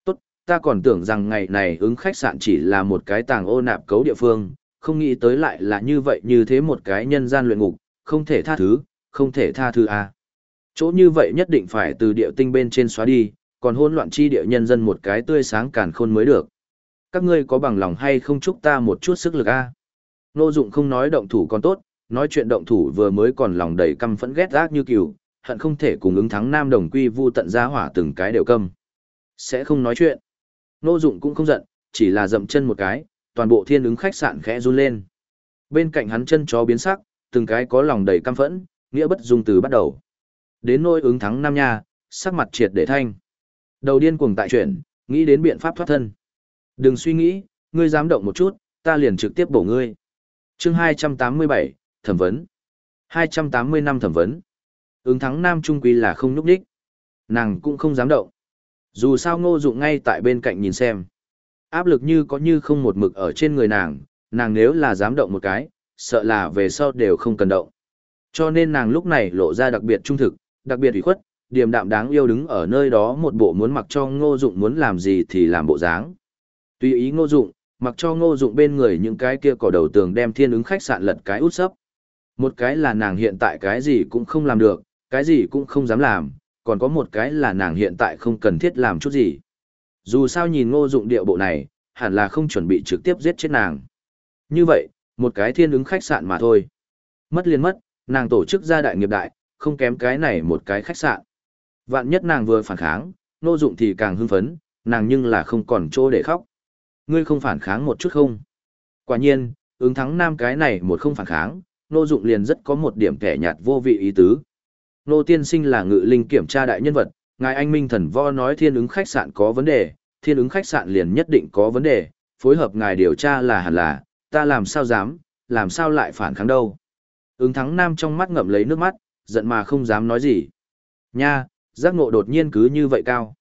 Tốt, ta còn tưởng rằng ngày này ứng khách sạn chỉ là một cái tàng ô nạp cấu địa phương, không nghĩ tới lại là như vậy như thế một cái nhân gian luyện ngục, không thể tha thứ, không thể tha thứ à. Chỗ như vậy nhất định phải từ địa tinh bên trên xóa đi, còn hỗn loạn chi địa nhân dân một cái tươi sáng càn khôn mới được. Các ngươi có bằng lòng hay không chúc ta một chút sức lực a? À? Nô dụng không nói động thủ còn tốt, nói chuyện động thủ vừa mới còn lòng đầy căm phẫn ghét ác như cừu, hận không thể cùng ứng thắng nam đồng quy vu tận ra hỏa từng cái đều câm. Sẽ không nói chuyện. Nô dụng cũng không giận, chỉ là dậm chân một cái, toàn bộ thiên ứng khách sạn khẽ run lên. Bên cạnh hắn chân chó biến sắc, từng cái có lòng đầy căm phẫn, nghĩa bất dung từ bắt đầu. Đến nỗi ứng thắng nam nha, sắc mặt triệt để thanh. Đầu điên cuồng tại chuyển, nghĩ đến biện pháp thoát thân. Đừng suy nghĩ, ngươi dám động một chút, ta liền trực tiếp bổ ngươi. chương 287, thẩm vấn. 280 năm thẩm vấn. Ứng thắng nam trung quy là không núp đích. Nàng cũng không dám động. Dù sao ngô dụng ngay tại bên cạnh nhìn xem. Áp lực như có như không một mực ở trên người nàng, nàng nếu là dám động một cái, sợ là về sau đều không cần động. Cho nên nàng lúc này lộ ra đặc biệt trung thực, đặc biệt ủy khuất, điềm đạm đáng yêu đứng ở nơi đó một bộ muốn mặc cho ngô dụng muốn làm gì thì làm bộ dáng. Tùy ý ngô dụng, mặc cho ngô dụng bên người những cái kia cỏ đầu tường đem thiên ứng khách sạn lật cái út sấp. Một cái là nàng hiện tại cái gì cũng không làm được, cái gì cũng không dám làm, còn có một cái là nàng hiện tại không cần thiết làm chút gì. Dù sao nhìn ngô dụng điệu bộ này, hẳn là không chuẩn bị trực tiếp giết chết nàng. Như vậy, một cái thiên ứng khách sạn mà thôi. Mất liền mất, nàng tổ chức ra đại nghiệp đại, không kém cái này một cái khách sạn. Vạn nhất nàng vừa phản kháng, ngô dụng thì càng hưng phấn, nàng nhưng là không còn chỗ để khóc. Ngươi không phản kháng một chút không? Quả nhiên, ứng thắng nam cái này một không phản kháng, ngô dụng liền rất có một điểm kẻ nhạt vô vị ý tứ. Nô tiên sinh là ngự linh kiểm tra đại nhân vật, ngài anh minh thần vo nói thiên ứng khách sạn có vấn đề, thiên ứng khách sạn liền nhất định có vấn đề, phối hợp ngài điều tra là hẳn là, ta làm sao dám, làm sao lại phản kháng đâu. Ứng thắng nam trong mắt ngậm lấy nước mắt, giận mà không dám nói gì. Nha, giác ngộ đột nhiên cứ như vậy cao.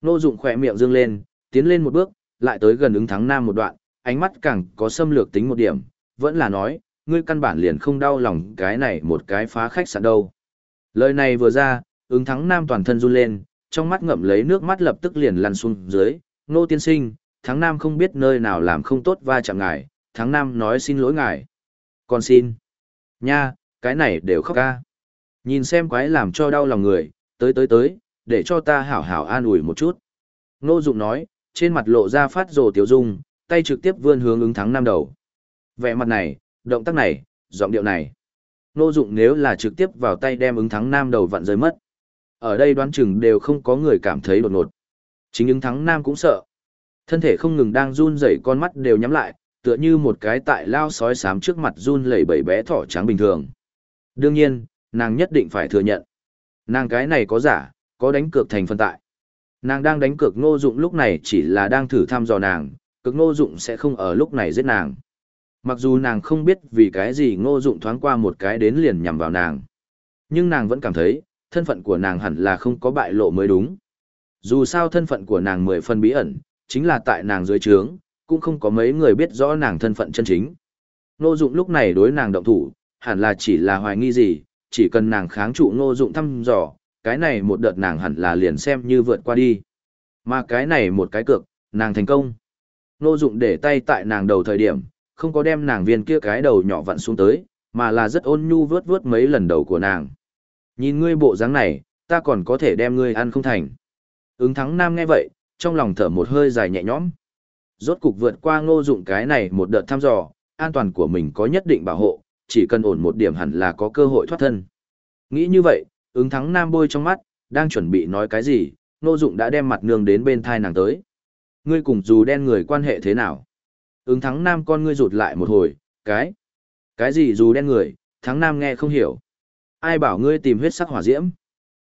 Nô dụng khỏe miệng dương lên, tiến lên một bước, lại tới gần ứng thắng nam một đoạn, ánh mắt càng có xâm lược tính một điểm, vẫn là nói, ngươi căn bản liền không đau lòng cái này một cái phá khách sạn đâu. Lời này vừa ra, ứng thắng nam toàn thân run lên, trong mắt ngậm lấy nước mắt lập tức liền lăn xuống dưới, nô tiên sinh, thắng nam không biết nơi nào làm không tốt va chạm ngài, thắng nam nói xin lỗi ngài. Còn xin. Nha, cái này đều khóc ca. Nhìn xem quái làm cho đau lòng người, tới tới tới, để cho ta hảo hảo an ủi một chút. Nô Dụng nói, trên mặt lộ ra phát rồ tiểu dung, tay trực tiếp vươn hướng ứng thắng nam đầu. Vẻ mặt này, động tác này, giọng điệu này. Nô Dụng nếu là trực tiếp vào tay đem ứng thắng nam đầu vặn rơi mất. Ở đây đoán chừng đều không có người cảm thấy đột ngột. Chính ứng thắng nam cũng sợ. Thân thể không ngừng đang run rẩy con mắt đều nhắm lại, tựa như một cái tại lao sói sám trước mặt run lẩy bẩy bé thỏ trắng bình thường. Đương nhiên, nàng nhất định phải thừa nhận. Nàng cái này có giả, có đánh cược thành phân tại. Nàng đang đánh cược ngô dụng lúc này chỉ là đang thử thăm dò nàng, cực ngô dụng sẽ không ở lúc này giết nàng. Mặc dù nàng không biết vì cái gì ngô dụng thoáng qua một cái đến liền nhằm vào nàng. Nhưng nàng vẫn cảm thấy, thân phận của nàng hẳn là không có bại lộ mới đúng. Dù sao thân phận của nàng mười phần bí ẩn, chính là tại nàng dưới trướng, cũng không có mấy người biết rõ nàng thân phận chân chính. Ngô dụng lúc này đối nàng động thủ, hẳn là chỉ là hoài nghi gì, chỉ cần nàng kháng trụ ngô dụng thăm dò, cái này một đợt nàng hẳn là liền xem như vượt qua đi. Mà cái này một cái cược, nàng thành công. Ngô dụng để tay tại nàng đầu thời điểm, không có đem nàng viên kia cái đầu nhỏ vặn xuống tới, mà là rất ôn nhu vớt vớt mấy lần đầu của nàng. Nhìn ngươi bộ dáng này, ta còn có thể đem ngươi ăn không thành. Ứng thắng nam nghe vậy, trong lòng thở một hơi dài nhẹ nhõm. Rốt cục vượt qua ngô dụng cái này một đợt thăm dò, an toàn của mình có nhất định bảo hộ, chỉ cần ổn một điểm hẳn là có cơ hội thoát thân. Nghĩ như vậy, ứng thắng nam bôi trong mắt, đang chuẩn bị nói cái gì, ngô dụng đã đem mặt nương đến bên thai nàng tới. Ngươi cùng dù đen người quan hệ thế nào? Ứng thắng nam con ngươi rụt lại một hồi, cái. Cái gì dù đen người, thắng nam nghe không hiểu. Ai bảo ngươi tìm huyết sắc hỏa diễm?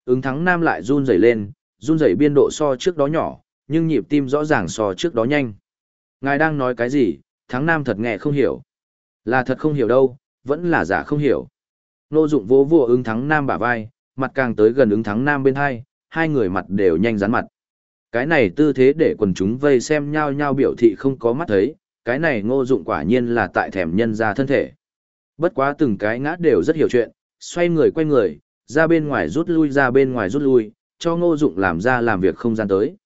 Ứng thắng nam lại run rẩy lên, run rẩy biên độ so trước đó nhỏ, nhưng nhịp tim rõ ràng so trước đó nhanh. Ngài đang nói cái gì, thắng nam thật nghe không hiểu. Là thật không hiểu đâu, vẫn là giả không hiểu. Nô dụng vỗ vua ứng thắng nam bả vai, mặt càng tới gần ứng thắng nam bên hai, hai người mặt đều nhanh rán mặt. Cái này tư thế để quần chúng vây xem nhao nhao biểu thị không có mắt thấy, cái này ngô dụng quả nhiên là tại thèm nhân ra thân thể. Bất quá từng cái ngã đều rất hiểu chuyện, xoay người quay người, ra bên ngoài rút lui ra bên ngoài rút lui, cho ngô dụng làm ra làm việc không gian tới.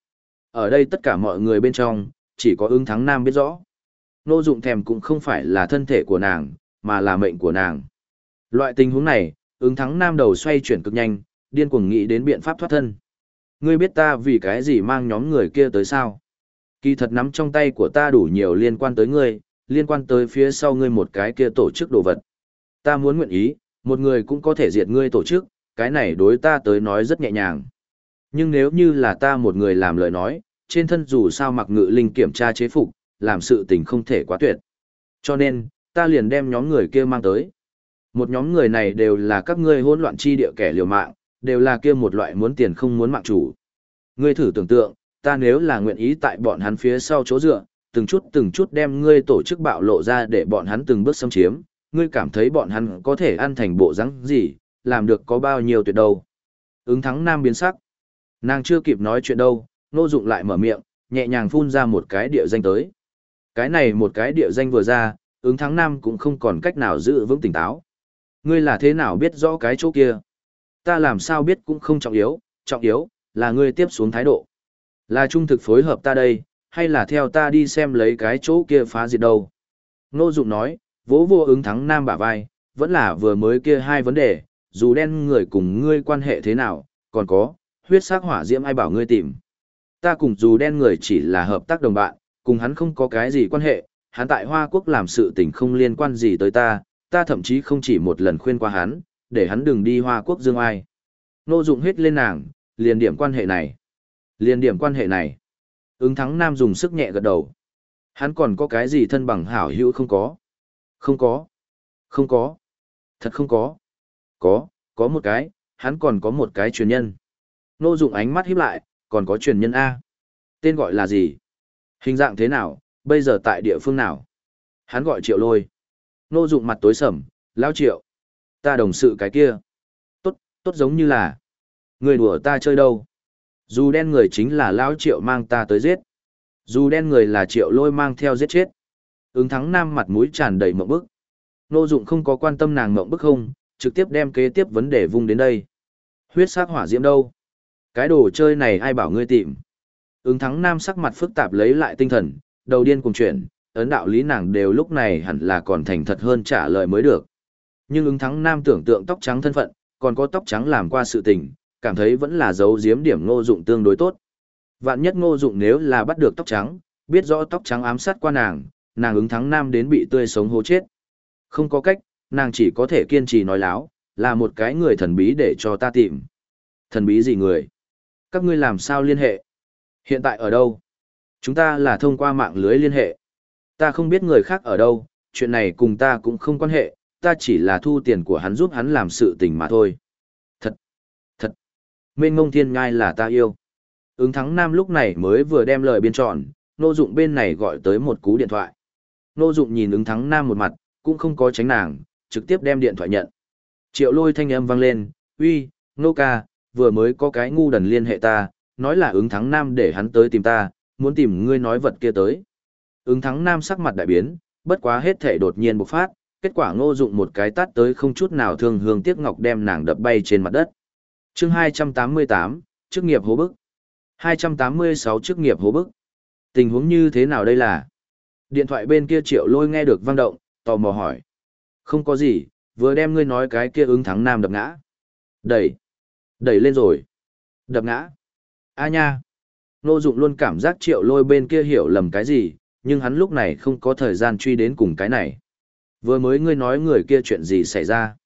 Ở đây tất cả mọi người bên trong, chỉ có ứng thắng nam biết rõ. Ngô dụng thèm cũng không phải là thân thể của nàng, mà là mệnh của nàng. Loại tình huống này, ứng thắng nam đầu xoay chuyển cực nhanh, điên cuồng nghĩ đến biện pháp thoát thân. Ngươi biết ta vì cái gì mang nhóm người kia tới sao? Kỳ thật nắm trong tay của ta đủ nhiều liên quan tới ngươi, liên quan tới phía sau ngươi một cái kia tổ chức đồ vật. Ta muốn nguyện ý, một người cũng có thể diệt ngươi tổ chức, cái này đối ta tới nói rất nhẹ nhàng. Nhưng nếu như là ta một người làm lời nói, trên thân dù sao mặc ngự linh kiểm tra chế phục, làm sự tình không thể quá tuyệt. Cho nên, ta liền đem nhóm người kia mang tới. Một nhóm người này đều là các ngươi hỗn loạn chi địa kẻ liều mạng, đều là kia một loại muốn tiền không muốn mạng chủ. Ngươi thử tưởng tượng, ta nếu là nguyện ý tại bọn hắn phía sau chỗ dựa, từng chút từng chút đem ngươi tổ chức bạo lộ ra để bọn hắn từng bước xâm chiếm, ngươi cảm thấy bọn hắn có thể ăn thành bộ rắn gì, làm được có bao nhiêu tuyệt đâu. Ứng thắng nam biến sắc. Nàng chưa kịp nói chuyện đâu, nô dụng lại mở miệng, nhẹ nhàng phun ra một cái địa danh tới. Cái này một cái địa danh vừa ra, ứng thắng nam cũng không còn cách nào giữ vững tỉnh táo. Ngươi là thế nào biết rõ cái chỗ kia? Ta làm sao biết cũng không trọng yếu, trọng yếu, là ngươi tiếp xuống thái độ. Là trung thực phối hợp ta đây, hay là theo ta đi xem lấy cái chỗ kia phá diệt đâu? Nô Dụng nói, vỗ vô ứng thắng nam bả vai, vẫn là vừa mới kia hai vấn đề, dù đen người cùng ngươi quan hệ thế nào, còn có, huyết sắc hỏa diễm ai bảo ngươi tìm. Ta cùng dù đen người chỉ là hợp tác đồng bạn, cùng hắn không có cái gì quan hệ, hắn tại Hoa Quốc làm sự tình không liên quan gì tới ta, ta thậm chí không chỉ một lần khuyên qua hắn, để hắn đừng đi Hoa Quốc dương ai. Nô dụng hết lên nàng, liền điểm quan hệ này. Liền điểm quan hệ này. Ứng thắng nam dùng sức nhẹ gật đầu. Hắn còn có cái gì thân bằng hảo hữu không có? Không có. Không có. Thật không có. Có, có một cái, hắn còn có một cái truyền nhân. Nô dụng ánh mắt híp lại, còn có truyền nhân A. Tên gọi là gì? Hình dạng thế nào, bây giờ tại địa phương nào? Hắn gọi triệu lôi. Nô dụng mặt tối sầm, lao triệu. Ta đồng sự cái kia. Tốt, tốt giống như là. Người đùa ta chơi đâu. Dù đen người chính là lão triệu mang ta tới giết. Dù đen người là triệu lôi mang theo giết chết. Ứng thắng nam mặt mũi tràn đầy mộng bức. Nô dụng không có quan tâm nàng mộng bức không, trực tiếp đem kế tiếp vấn đề vung đến đây. Huyết sắc hỏa diễm đâu? Cái đồ chơi này ai bảo ngươi tìm? Ứng thắng nam sắc mặt phức tạp lấy lại tinh thần, đầu điên cùng chuyển, ấn đạo lý nàng đều lúc này hẳn là còn thành thật hơn trả lời mới được. Nhưng ứng thắng nam tưởng tượng tóc trắng thân phận, còn có tóc trắng làm qua sự tình, cảm thấy vẫn là dấu giếm điểm ngô dụng tương đối tốt. Vạn nhất ngô dụng nếu là bắt được tóc trắng, biết rõ tóc trắng ám sát qua nàng, nàng ứng thắng nam đến bị tươi sống hố chết. Không có cách, nàng chỉ có thể kiên trì nói láo, là một cái người thần bí để cho ta tìm. Thần bí gì người? Các ngươi làm sao liên hệ? Hiện tại ở đâu? Chúng ta là thông qua mạng lưới liên hệ. Ta không biết người khác ở đâu, chuyện này cùng ta cũng không quan hệ, ta chỉ là thu tiền của hắn giúp hắn làm sự tình mà thôi. Thật, thật, mênh ngông thiên ngai là ta yêu. Ứng thắng nam lúc này mới vừa đem lời biên tròn, nô dụng bên này gọi tới một cú điện thoại. Nô dụng nhìn ứng thắng nam một mặt, cũng không có tránh nàng, trực tiếp đem điện thoại nhận. Triệu lôi thanh âm vang lên, uy, nô ca, vừa mới có cái ngu đần liên hệ ta, nói là ứng thắng nam để hắn tới tìm ta, muốn tìm ngươi nói vật kia tới. Ứng thắng nam sắc mặt đại biến, bất quá hết thể đột nhiên bộc phát, kết quả ngô dụng một cái tát tới không chút nào thương hương tiếc ngọc đem nàng đập bay trên mặt đất. chương 288, chức nghiệp hố bức. 286 chức nghiệp hố bức. Tình huống như thế nào đây là? Điện thoại bên kia triệu lôi nghe được vang động, tò mò hỏi. Không có gì, vừa đem ngươi nói cái kia ứng thắng nam đập ngã. Đẩy. Đẩy lên rồi. Đập ngã. A nha. Nô dụng luôn cảm giác triệu lôi bên kia hiểu lầm cái gì, nhưng hắn lúc này không có thời gian truy đến cùng cái này. Vừa mới ngươi nói người kia chuyện gì xảy ra.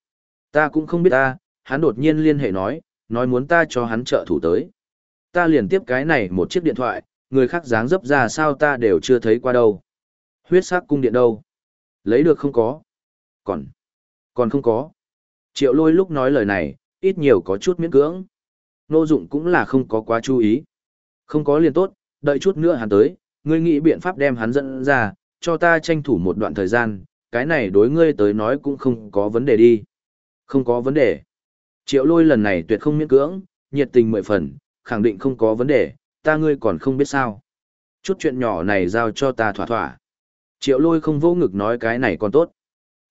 Ta cũng không biết ta, hắn đột nhiên liên hệ nói, nói muốn ta cho hắn trợ thủ tới. Ta liền tiếp cái này một chiếc điện thoại, người khác dáng dấp ra sao ta đều chưa thấy qua đâu. Huyết sắc cung điện đâu? Lấy được không có? Còn, còn không có. Triệu lôi lúc nói lời này, ít nhiều có chút miễn cưỡng. Nô dụng cũng là không có quá chú ý. Không có liền tốt, đợi chút nữa hắn tới, ngươi nghĩ biện pháp đem hắn dẫn ra, cho ta tranh thủ một đoạn thời gian, cái này đối ngươi tới nói cũng không có vấn đề đi. Không có vấn đề. Triệu lôi lần này tuyệt không miễn cưỡng, nhiệt tình mười phần, khẳng định không có vấn đề, ta ngươi còn không biết sao. Chút chuyện nhỏ này giao cho ta thỏa thỏa. Triệu lôi không vô ngực nói cái này còn tốt.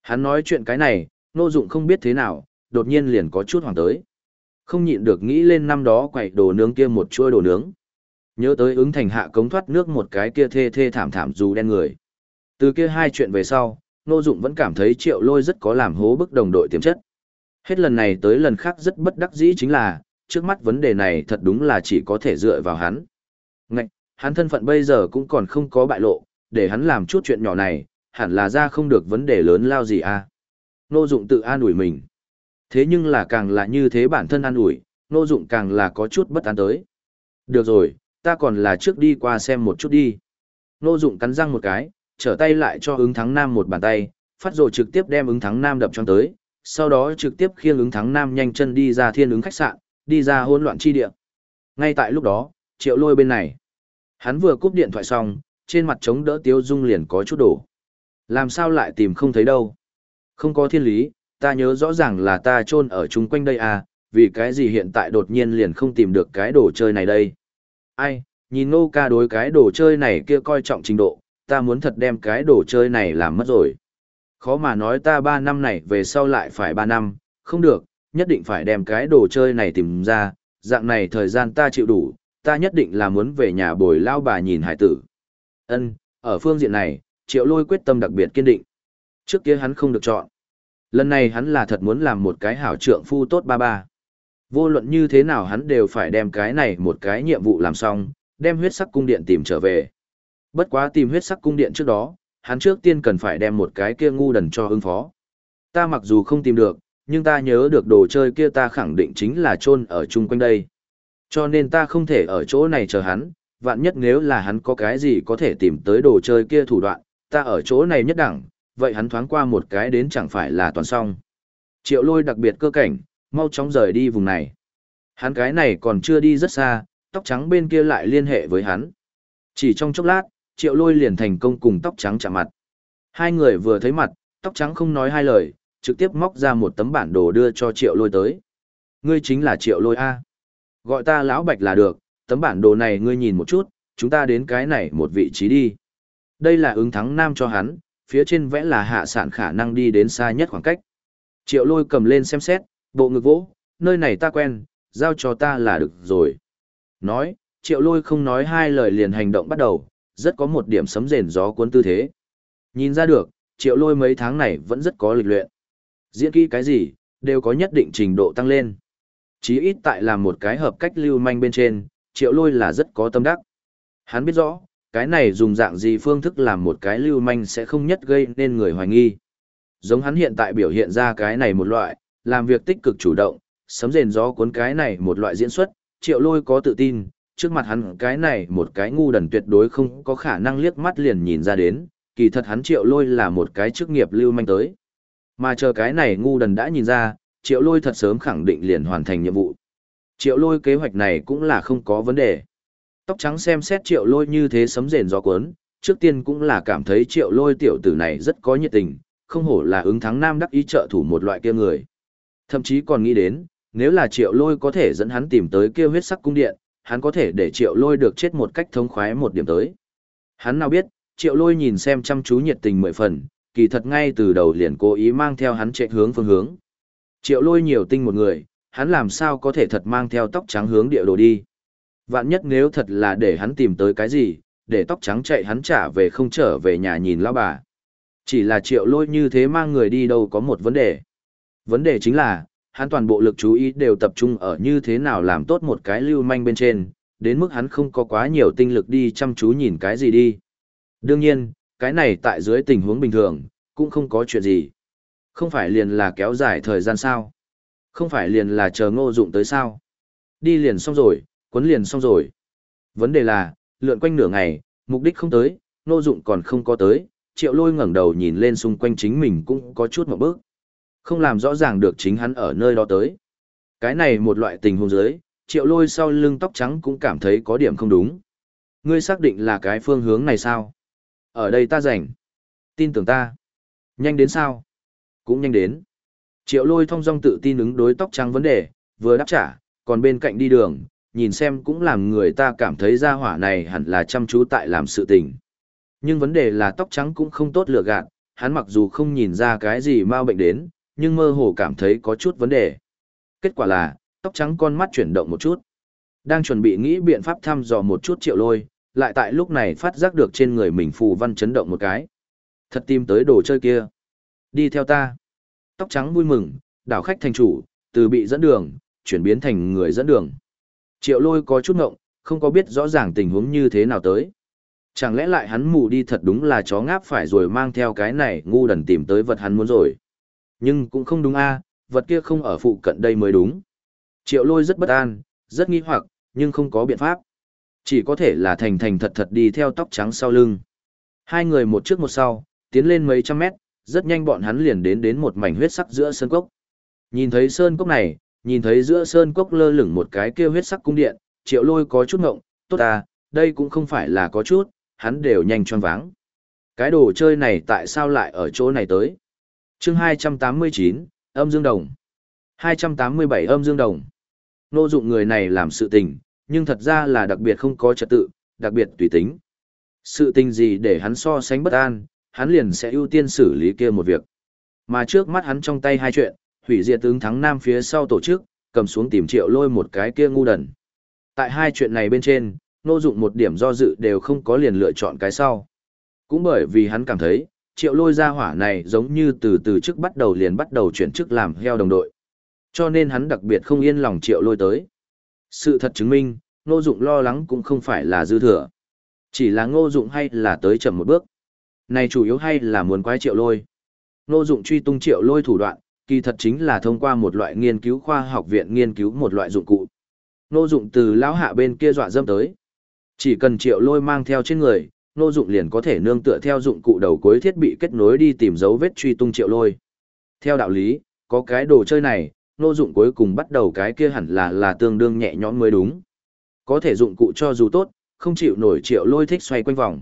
Hắn nói chuyện cái này, nô dụng không biết thế nào, đột nhiên liền có chút hoàng tới. Không nhịn được nghĩ lên năm đó quậy đồ nướng kia một chuôi đồ nướng. Nhớ tới ứng thành hạ cống thoát nước một cái kia thê thê thảm thảm dù đen người. Từ kia hai chuyện về sau, Nô Dụng vẫn cảm thấy triệu lôi rất có làm hố bức đồng đội tiềm chất. Hết lần này tới lần khác rất bất đắc dĩ chính là, trước mắt vấn đề này thật đúng là chỉ có thể dựa vào hắn. Ngạch, hắn thân phận bây giờ cũng còn không có bại lộ, để hắn làm chút chuyện nhỏ này, hẳn là ra không được vấn đề lớn lao gì à. Nô Dụng tự an ủi mình. Thế nhưng là càng là như thế bản thân an ủi, Nô Dụng càng là có chút bất an tới. Được rồi, ta còn là trước đi qua xem một chút đi. Nô Dụng cắn răng một cái, trở tay lại cho ứng thắng nam một bàn tay, phát rồi trực tiếp đem ứng thắng nam đập trong tới, sau đó trực tiếp khiêng ứng thắng nam nhanh chân đi ra thiên ứng khách sạn, đi ra hỗn loạn chi địa. Ngay tại lúc đó, triệu lôi bên này. Hắn vừa cúp điện thoại xong, trên mặt chống đỡ tiếu dung liền có chút đổ. Làm sao lại tìm không thấy đâu? Không có thiên lý, ta nhớ rõ ràng là ta chôn ở chung quanh đây à, vì cái gì hiện tại đột nhiên liền không tìm được cái đồ chơi này đây? Ai, nhìn nô ca đối cái đồ chơi này kia coi trọng trình độ, ta muốn thật đem cái đồ chơi này làm mất rồi. Khó mà nói ta ba năm này về sau lại phải ba năm, không được, nhất định phải đem cái đồ chơi này tìm ra, dạng này thời gian ta chịu đủ, ta nhất định là muốn về nhà bồi lao bà nhìn hải tử. Ân, ở phương diện này, triệu lôi quyết tâm đặc biệt kiên định. Trước kia hắn không được chọn. Lần này hắn là thật muốn làm một cái hảo trượng phu tốt ba ba. Vô luận như thế nào hắn đều phải đem cái này một cái nhiệm vụ làm xong, đem huyết sắc cung điện tìm trở về. Bất quá tìm huyết sắc cung điện trước đó, hắn trước tiên cần phải đem một cái kia ngu đần cho ứng phó. Ta mặc dù không tìm được, nhưng ta nhớ được đồ chơi kia ta khẳng định chính là chôn ở chung quanh đây. Cho nên ta không thể ở chỗ này chờ hắn, vạn nhất nếu là hắn có cái gì có thể tìm tới đồ chơi kia thủ đoạn, ta ở chỗ này nhất đẳng, vậy hắn thoáng qua một cái đến chẳng phải là toàn xong. Triệu lôi đặc biệt cơ cảnh, mau chóng rời đi vùng này. Hắn cái này còn chưa đi rất xa, tóc trắng bên kia lại liên hệ với hắn. Chỉ trong chốc lát, triệu lôi liền thành công cùng tóc trắng chạm mặt. Hai người vừa thấy mặt, tóc trắng không nói hai lời, trực tiếp móc ra một tấm bản đồ đưa cho triệu lôi tới. Ngươi chính là triệu lôi A. Gọi ta lão bạch là được, tấm bản đồ này ngươi nhìn một chút, chúng ta đến cái này một vị trí đi. Đây là ứng thắng nam cho hắn, phía trên vẽ là hạ sản khả năng đi đến xa nhất khoảng cách. Triệu lôi cầm lên xem xét, bộ ngực vỗ, nơi này ta quen, giao cho ta là được rồi. Nói, triệu lôi không nói hai lời liền hành động bắt đầu, rất có một điểm sấm rền gió cuốn tư thế. Nhìn ra được, triệu lôi mấy tháng này vẫn rất có lịch luyện. Diễn kỹ cái gì, đều có nhất định trình độ tăng lên. Chí ít tại làm một cái hợp cách lưu manh bên trên, triệu lôi là rất có tâm đắc. Hắn biết rõ, cái này dùng dạng gì phương thức làm một cái lưu manh sẽ không nhất gây nên người hoài nghi. Giống hắn hiện tại biểu hiện ra cái này một loại, làm việc tích cực chủ động, sấm rền gió cuốn cái này một loại diễn xuất, triệu lôi có tự tin, trước mặt hắn cái này một cái ngu đần tuyệt đối không có khả năng liếc mắt liền nhìn ra đến, kỳ thật hắn triệu lôi là một cái chức nghiệp lưu manh tới. Mà chờ cái này ngu đần đã nhìn ra, triệu lôi thật sớm khẳng định liền hoàn thành nhiệm vụ. Triệu lôi kế hoạch này cũng là không có vấn đề. Tóc trắng xem xét triệu lôi như thế sấm rền gió cuốn, trước tiên cũng là cảm thấy triệu lôi tiểu tử này rất có nhiệt tình, không hổ là ứng thắng nam đắc ý trợ thủ một loại kia người. Thậm chí còn nghĩ đến, nếu là triệu lôi có thể dẫn hắn tìm tới kia huyết sắc cung điện, hắn có thể để triệu lôi được chết một cách thống khoái một điểm tới. Hắn nào biết, triệu lôi nhìn xem chăm chú nhiệt tình mười phần, kỳ thật ngay từ đầu liền cố ý mang theo hắn chạy hướng phương hướng. Triệu lôi nhiều tinh một người, hắn làm sao có thể thật mang theo tóc trắng hướng địa đồ đi. Vạn nhất nếu thật là để hắn tìm tới cái gì, để tóc trắng chạy hắn trả về không trở về nhà nhìn lão bà. Chỉ là triệu lôi như thế mang người đi đâu có một vấn đề. Vấn đề chính là, hắn toàn bộ lực chú ý đều tập trung ở như thế nào làm tốt một cái lưu manh bên trên, đến mức hắn không có quá nhiều tinh lực đi chăm chú nhìn cái gì đi. Đương nhiên, cái này tại dưới tình huống bình thường, cũng không có chuyện gì. Không phải liền là kéo dài thời gian sao? Không phải liền là chờ ngô dụng tới sao? Đi liền xong rồi, quấn liền xong rồi. Vấn đề là, lượn quanh nửa ngày, mục đích không tới, ngô dụng còn không có tới, triệu lôi ngẩng đầu nhìn lên xung quanh chính mình cũng có chút một bước. Không làm rõ ràng được chính hắn ở nơi đó tới. Cái này một loại tình huống dưới, triệu lôi sau lưng tóc trắng cũng cảm thấy có điểm không đúng. Ngươi xác định là cái phương hướng này sao? Ở đây ta rảnh. Tin tưởng ta. Nhanh đến sao? Cũng nhanh đến. Triệu lôi thong dong tự tin ứng đối tóc trắng vấn đề, vừa đáp trả, còn bên cạnh đi đường, nhìn xem cũng làm người ta cảm thấy ra hỏa này hẳn là chăm chú tại làm sự tình. Nhưng vấn đề là tóc trắng cũng không tốt lựa gạt, hắn mặc dù không nhìn ra cái gì mau bệnh đến, nhưng mơ hồ cảm thấy có chút vấn đề. Kết quả là, tóc trắng con mắt chuyển động một chút. Đang chuẩn bị nghĩ biện pháp thăm dò một chút triệu lôi, lại tại lúc này phát giác được trên người mình phù văn chấn động một cái. Thật tìm tới đồ chơi kia. Đi theo ta. Tóc trắng vui mừng, đảo khách thành chủ, từ bị dẫn đường, chuyển biến thành người dẫn đường. Triệu lôi có chút ngộng, không có biết rõ ràng tình huống như thế nào tới. Chẳng lẽ lại hắn mù đi thật đúng là chó ngáp phải rồi mang theo cái này ngu đần tìm tới vật hắn muốn rồi. Nhưng cũng không đúng a, vật kia không ở phụ cận đây mới đúng. Triệu lôi rất bất an, rất nghi hoặc, nhưng không có biện pháp. Chỉ có thể là thành thành thật thật đi theo tóc trắng sau lưng. Hai người một trước một sau, tiến lên mấy trăm mét, rất nhanh bọn hắn liền đến đến một mảnh huyết sắc giữa sơn cốc. Nhìn thấy sơn cốc này, nhìn thấy giữa sơn cốc lơ lửng một cái kia huyết sắc cung điện, triệu lôi có chút ngộng, tốt à, đây cũng không phải là có chút, hắn đều nhanh choáng váng. Cái đồ chơi này tại sao lại ở chỗ này tới? chương 289, âm dương đồng. 287 âm dương đồng. Nô dụng người này làm sự tình, nhưng thật ra là đặc biệt không có trật tự, đặc biệt tùy tính. Sự tình gì để hắn so sánh bất an, hắn liền sẽ ưu tiên xử lý kia một việc. Mà trước mắt hắn trong tay hai chuyện, hủy diệt tướng thắng nam phía sau tổ chức, cầm xuống tìm triệu lôi một cái kia ngu đần. Tại hai chuyện này bên trên, nô dụng một điểm do dự đều không có liền lựa chọn cái sau. Cũng bởi vì hắn cảm thấy, triệu lôi gia hỏa này giống như từ từ trước bắt đầu liền bắt đầu chuyển chức làm heo đồng đội. Cho nên hắn đặc biệt không yên lòng triệu lôi tới. Sự thật chứng minh, ngô dụng lo lắng cũng không phải là dư thừa. Chỉ là ngô dụng hay là tới chậm một bước. Này chủ yếu hay là muốn quái triệu lôi. nô dụng truy tung triệu lôi thủ đoạn, kỳ thật chính là thông qua một loại nghiên cứu khoa học viện nghiên cứu một loại dụng cụ. nô dụng từ lão hạ bên kia dọa dâm tới. Chỉ cần triệu lôi mang theo trên người, nô Dụng liền có thể nương tựa theo dụng cụ đầu cuối thiết bị kết nối đi tìm dấu vết truy tung triệu lôi. Theo đạo lý, có cái đồ chơi này, nô Dụng cuối cùng bắt đầu cái kia hẳn là là tương đương nhẹ nhõm mới đúng. Có thể dụng cụ cho dù tốt, không chịu nổi triệu lôi thích xoay quanh vòng.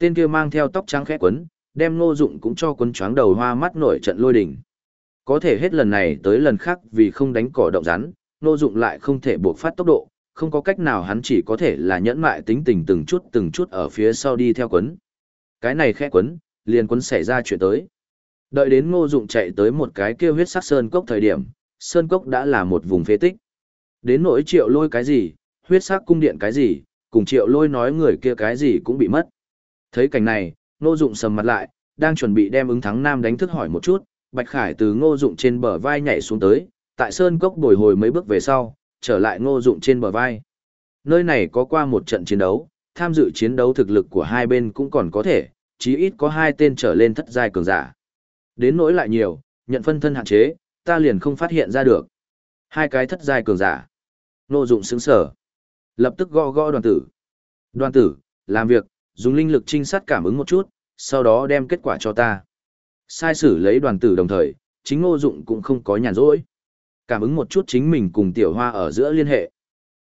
Tên kia mang theo tóc trắng khẽ quấn, đem Ngô Dụng cũng cho quấn choáng đầu hoa mắt nổi trận lôi đỉnh. Có thể hết lần này tới lần khác vì không đánh cỏ động rắn, Ngô Dụng lại không thể buộc phát tốc độ, không có cách nào hắn chỉ có thể là nhẫn mại tính tình từng chút từng chút ở phía sau đi theo quấn. Cái này khẽ quấn, liền quấn xảy ra chuyện tới. Đợi đến Ngô Dụng chạy tới một cái kia huyết sắc sơn cốc thời điểm, sơn cốc đã là một vùng phế tích. Đến nỗi Triệu Lôi cái gì, huyết sắc cung điện cái gì, cùng Triệu Lôi nói người kia cái gì cũng bị mất. Thấy cảnh này, Ngô Dụng sầm mặt lại, đang chuẩn bị đem ứng thắng nam đánh thức hỏi một chút, Bạch Khải từ Ngô Dụng trên bờ vai nhảy xuống tới, tại sơn cốc bồi hồi mấy bước về sau, trở lại Ngô Dụng trên bờ vai. Nơi này có qua một trận chiến đấu, tham dự chiến đấu thực lực của hai bên cũng còn có thể, chí ít có hai tên trở lên thất giai cường giả. Đến nỗi lại nhiều, nhận phân thân hạn chế, ta liền không phát hiện ra được. Hai cái thất giai cường giả. Ngô Dụng sững sờ, lập tức gõ gõ đoàn tử. Đoàn tử, làm việc, dùng linh lực trinh sát cảm ứng một chút, sau đó đem kết quả cho ta. Sai sử lấy đoàn tử đồng thời, chính ngô dụng cũng không có nhàn rỗi. Cảm ứng một chút chính mình cùng tiểu hoa ở giữa liên hệ.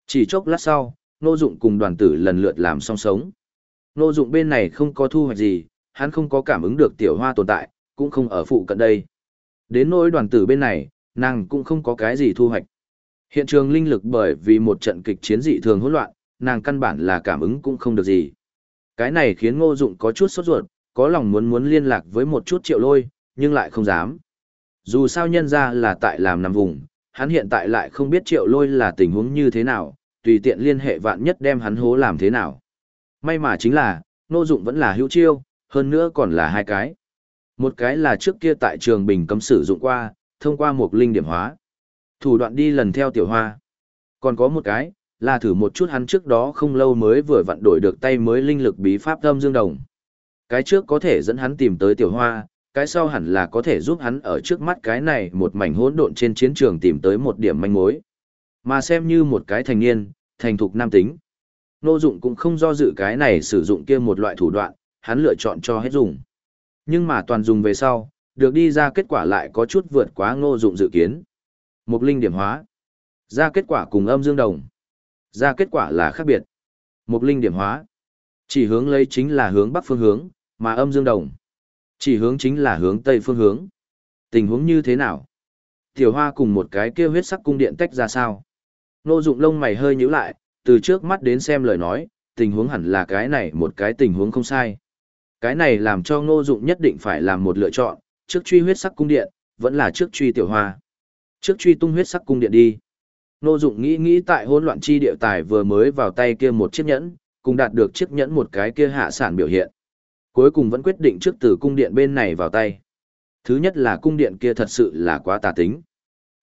Chỉ chốc lát sau, ngô dụng cùng đoàn tử lần lượt làm song sống. Ngô dụng bên này không có thu hoạch gì, hắn không có cảm ứng được tiểu hoa tồn tại, cũng không ở phụ cận đây. Đến nỗi đoàn tử bên này, nàng cũng không có cái gì thu hoạch. Hiện trường linh lực bởi vì một trận kịch chiến dị thường hỗn loạn, nàng căn bản là cảm ứng cũng không được gì. Cái này khiến ngô dụng có chút sốt ruột, có lòng muốn muốn liên lạc với một chút triệu lôi, nhưng lại không dám. Dù sao nhân ra là tại làm nằm vùng, hắn hiện tại lại không biết triệu lôi là tình huống như thế nào, tùy tiện liên hệ vạn nhất đem hắn hố làm thế nào. May mà chính là, Ngô dụng vẫn là hữu chiêu, hơn nữa còn là hai cái. Một cái là trước kia tại trường bình cấm sử dụng qua, thông qua một linh điểm hóa. Thủ đoạn đi lần theo tiểu hoa. Còn có một cái, là thử một chút hắn trước đó không lâu mới vừa vặn đổi được tay mới linh lực bí pháp âm dương đồng. Cái trước có thể dẫn hắn tìm tới tiểu hoa, cái sau hẳn là có thể giúp hắn ở trước mắt cái này một mảnh hỗn độn trên chiến trường tìm tới một điểm manh mối. Mà xem như một cái thành niên, thành thục nam tính. Nô dụng cũng không do dự cái này sử dụng kia một loại thủ đoạn, hắn lựa chọn cho hết dùng. Nhưng mà toàn dùng về sau, được đi ra kết quả lại có chút vượt quá ngô dụng dự kiến. Một linh điểm hóa. Ra kết quả cùng âm dương đồng. Ra kết quả là khác biệt. Một linh điểm hóa. Chỉ hướng lấy chính là hướng bắc phương hướng, mà âm dương đồng. Chỉ hướng chính là hướng tây phương hướng. Tình huống như thế nào? Tiểu hoa cùng một cái kia huyết sắc cung điện tách ra sao? Nô dụng lông mày hơi nhíu lại, từ trước mắt đến xem lời nói, tình huống hẳn là cái này một cái tình huống không sai. Cái này làm cho ngô dụng nhất định phải làm một lựa chọn, trước truy huyết sắc cung điện, vẫn là trước truy tiểu hoa. Trước truy tung huyết sắc cung điện đi. Nô dụng nghĩ nghĩ tại hỗn loạn chi địa tài vừa mới vào tay kia một chiếc nhẫn, cùng đạt được chiếc nhẫn một cái kia hạ sản biểu hiện. Cuối cùng vẫn quyết định trước từ cung điện bên này vào tay. Thứ nhất là cung điện kia thật sự là quá tà tính.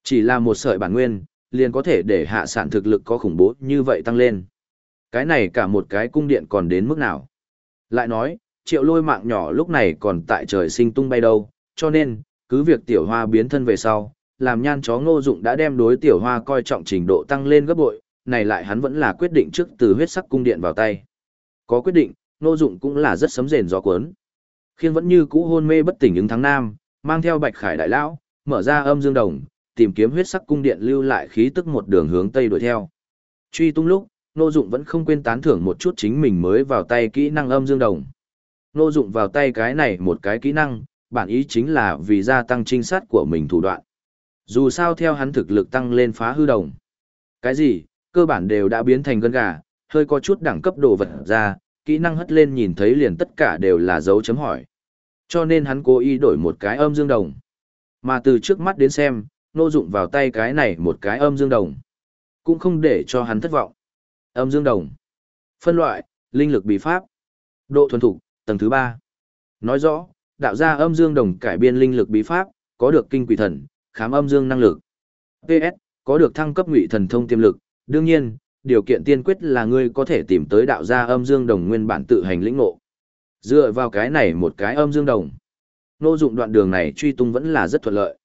Chỉ là một sợi bản nguyên, liền có thể để hạ sản thực lực có khủng bố như vậy tăng lên. Cái này cả một cái cung điện còn đến mức nào. Lại nói, triệu lôi mạng nhỏ lúc này còn tại trời sinh tung bay đâu, cho nên, cứ việc tiểu hoa biến thân về sau, làm nhan chó ngô dụng đã đem đối tiểu hoa coi trọng trình độ tăng lên gấp bội, này lại hắn vẫn là quyết định trước từ huyết sắc cung điện vào tay. Có quyết định, Ngô Dụng cũng là rất sấm rền gió cuốn. Khiên vẫn như cũ hôn mê bất tỉnh ứng tháng nam, mang theo Bạch Khải đại lão, mở ra âm dương đồng, tìm kiếm huyết sắc cung điện lưu lại khí tức một đường hướng tây đuổi theo. Truy tung lúc, Ngô Dụng vẫn không quên tán thưởng một chút chính mình mới vào tay kỹ năng âm dương đồng. Ngô Dụng vào tay cái này một cái kỹ năng, bản ý chính là vì gia tăng trinh sát của mình thủ đoạn. Dù sao theo hắn thực lực tăng lên phá hư đồng. Cái gì, cơ bản đều đã biến thành gân gà, hơi có chút đẳng cấp đồ vật ra, kỹ năng hất lên nhìn thấy liền tất cả đều là dấu chấm hỏi. Cho nên hắn cố ý đổi một cái âm dương đồng. Mà từ trước mắt đến xem, nô dụng vào tay cái này một cái âm dương đồng. Cũng không để cho hắn thất vọng. Âm dương đồng. Phân loại, linh lực bí pháp. Độ thuần thục, tầng thứ 3. Nói rõ, đạo ra âm dương đồng cải biên linh lực bí pháp, có được kinh quỷ thần, khám âm dương năng lực. PS, có được thăng cấp ngụy thần thông tiềm lực, đương nhiên, điều kiện tiên quyết là ngươi có thể tìm tới đạo gia âm dương đồng nguyên bản tự hành lĩnh ngộ. Dựa vào cái này một cái âm dương đồng. Nô dụng đoạn đường này truy tung vẫn là rất thuận lợi.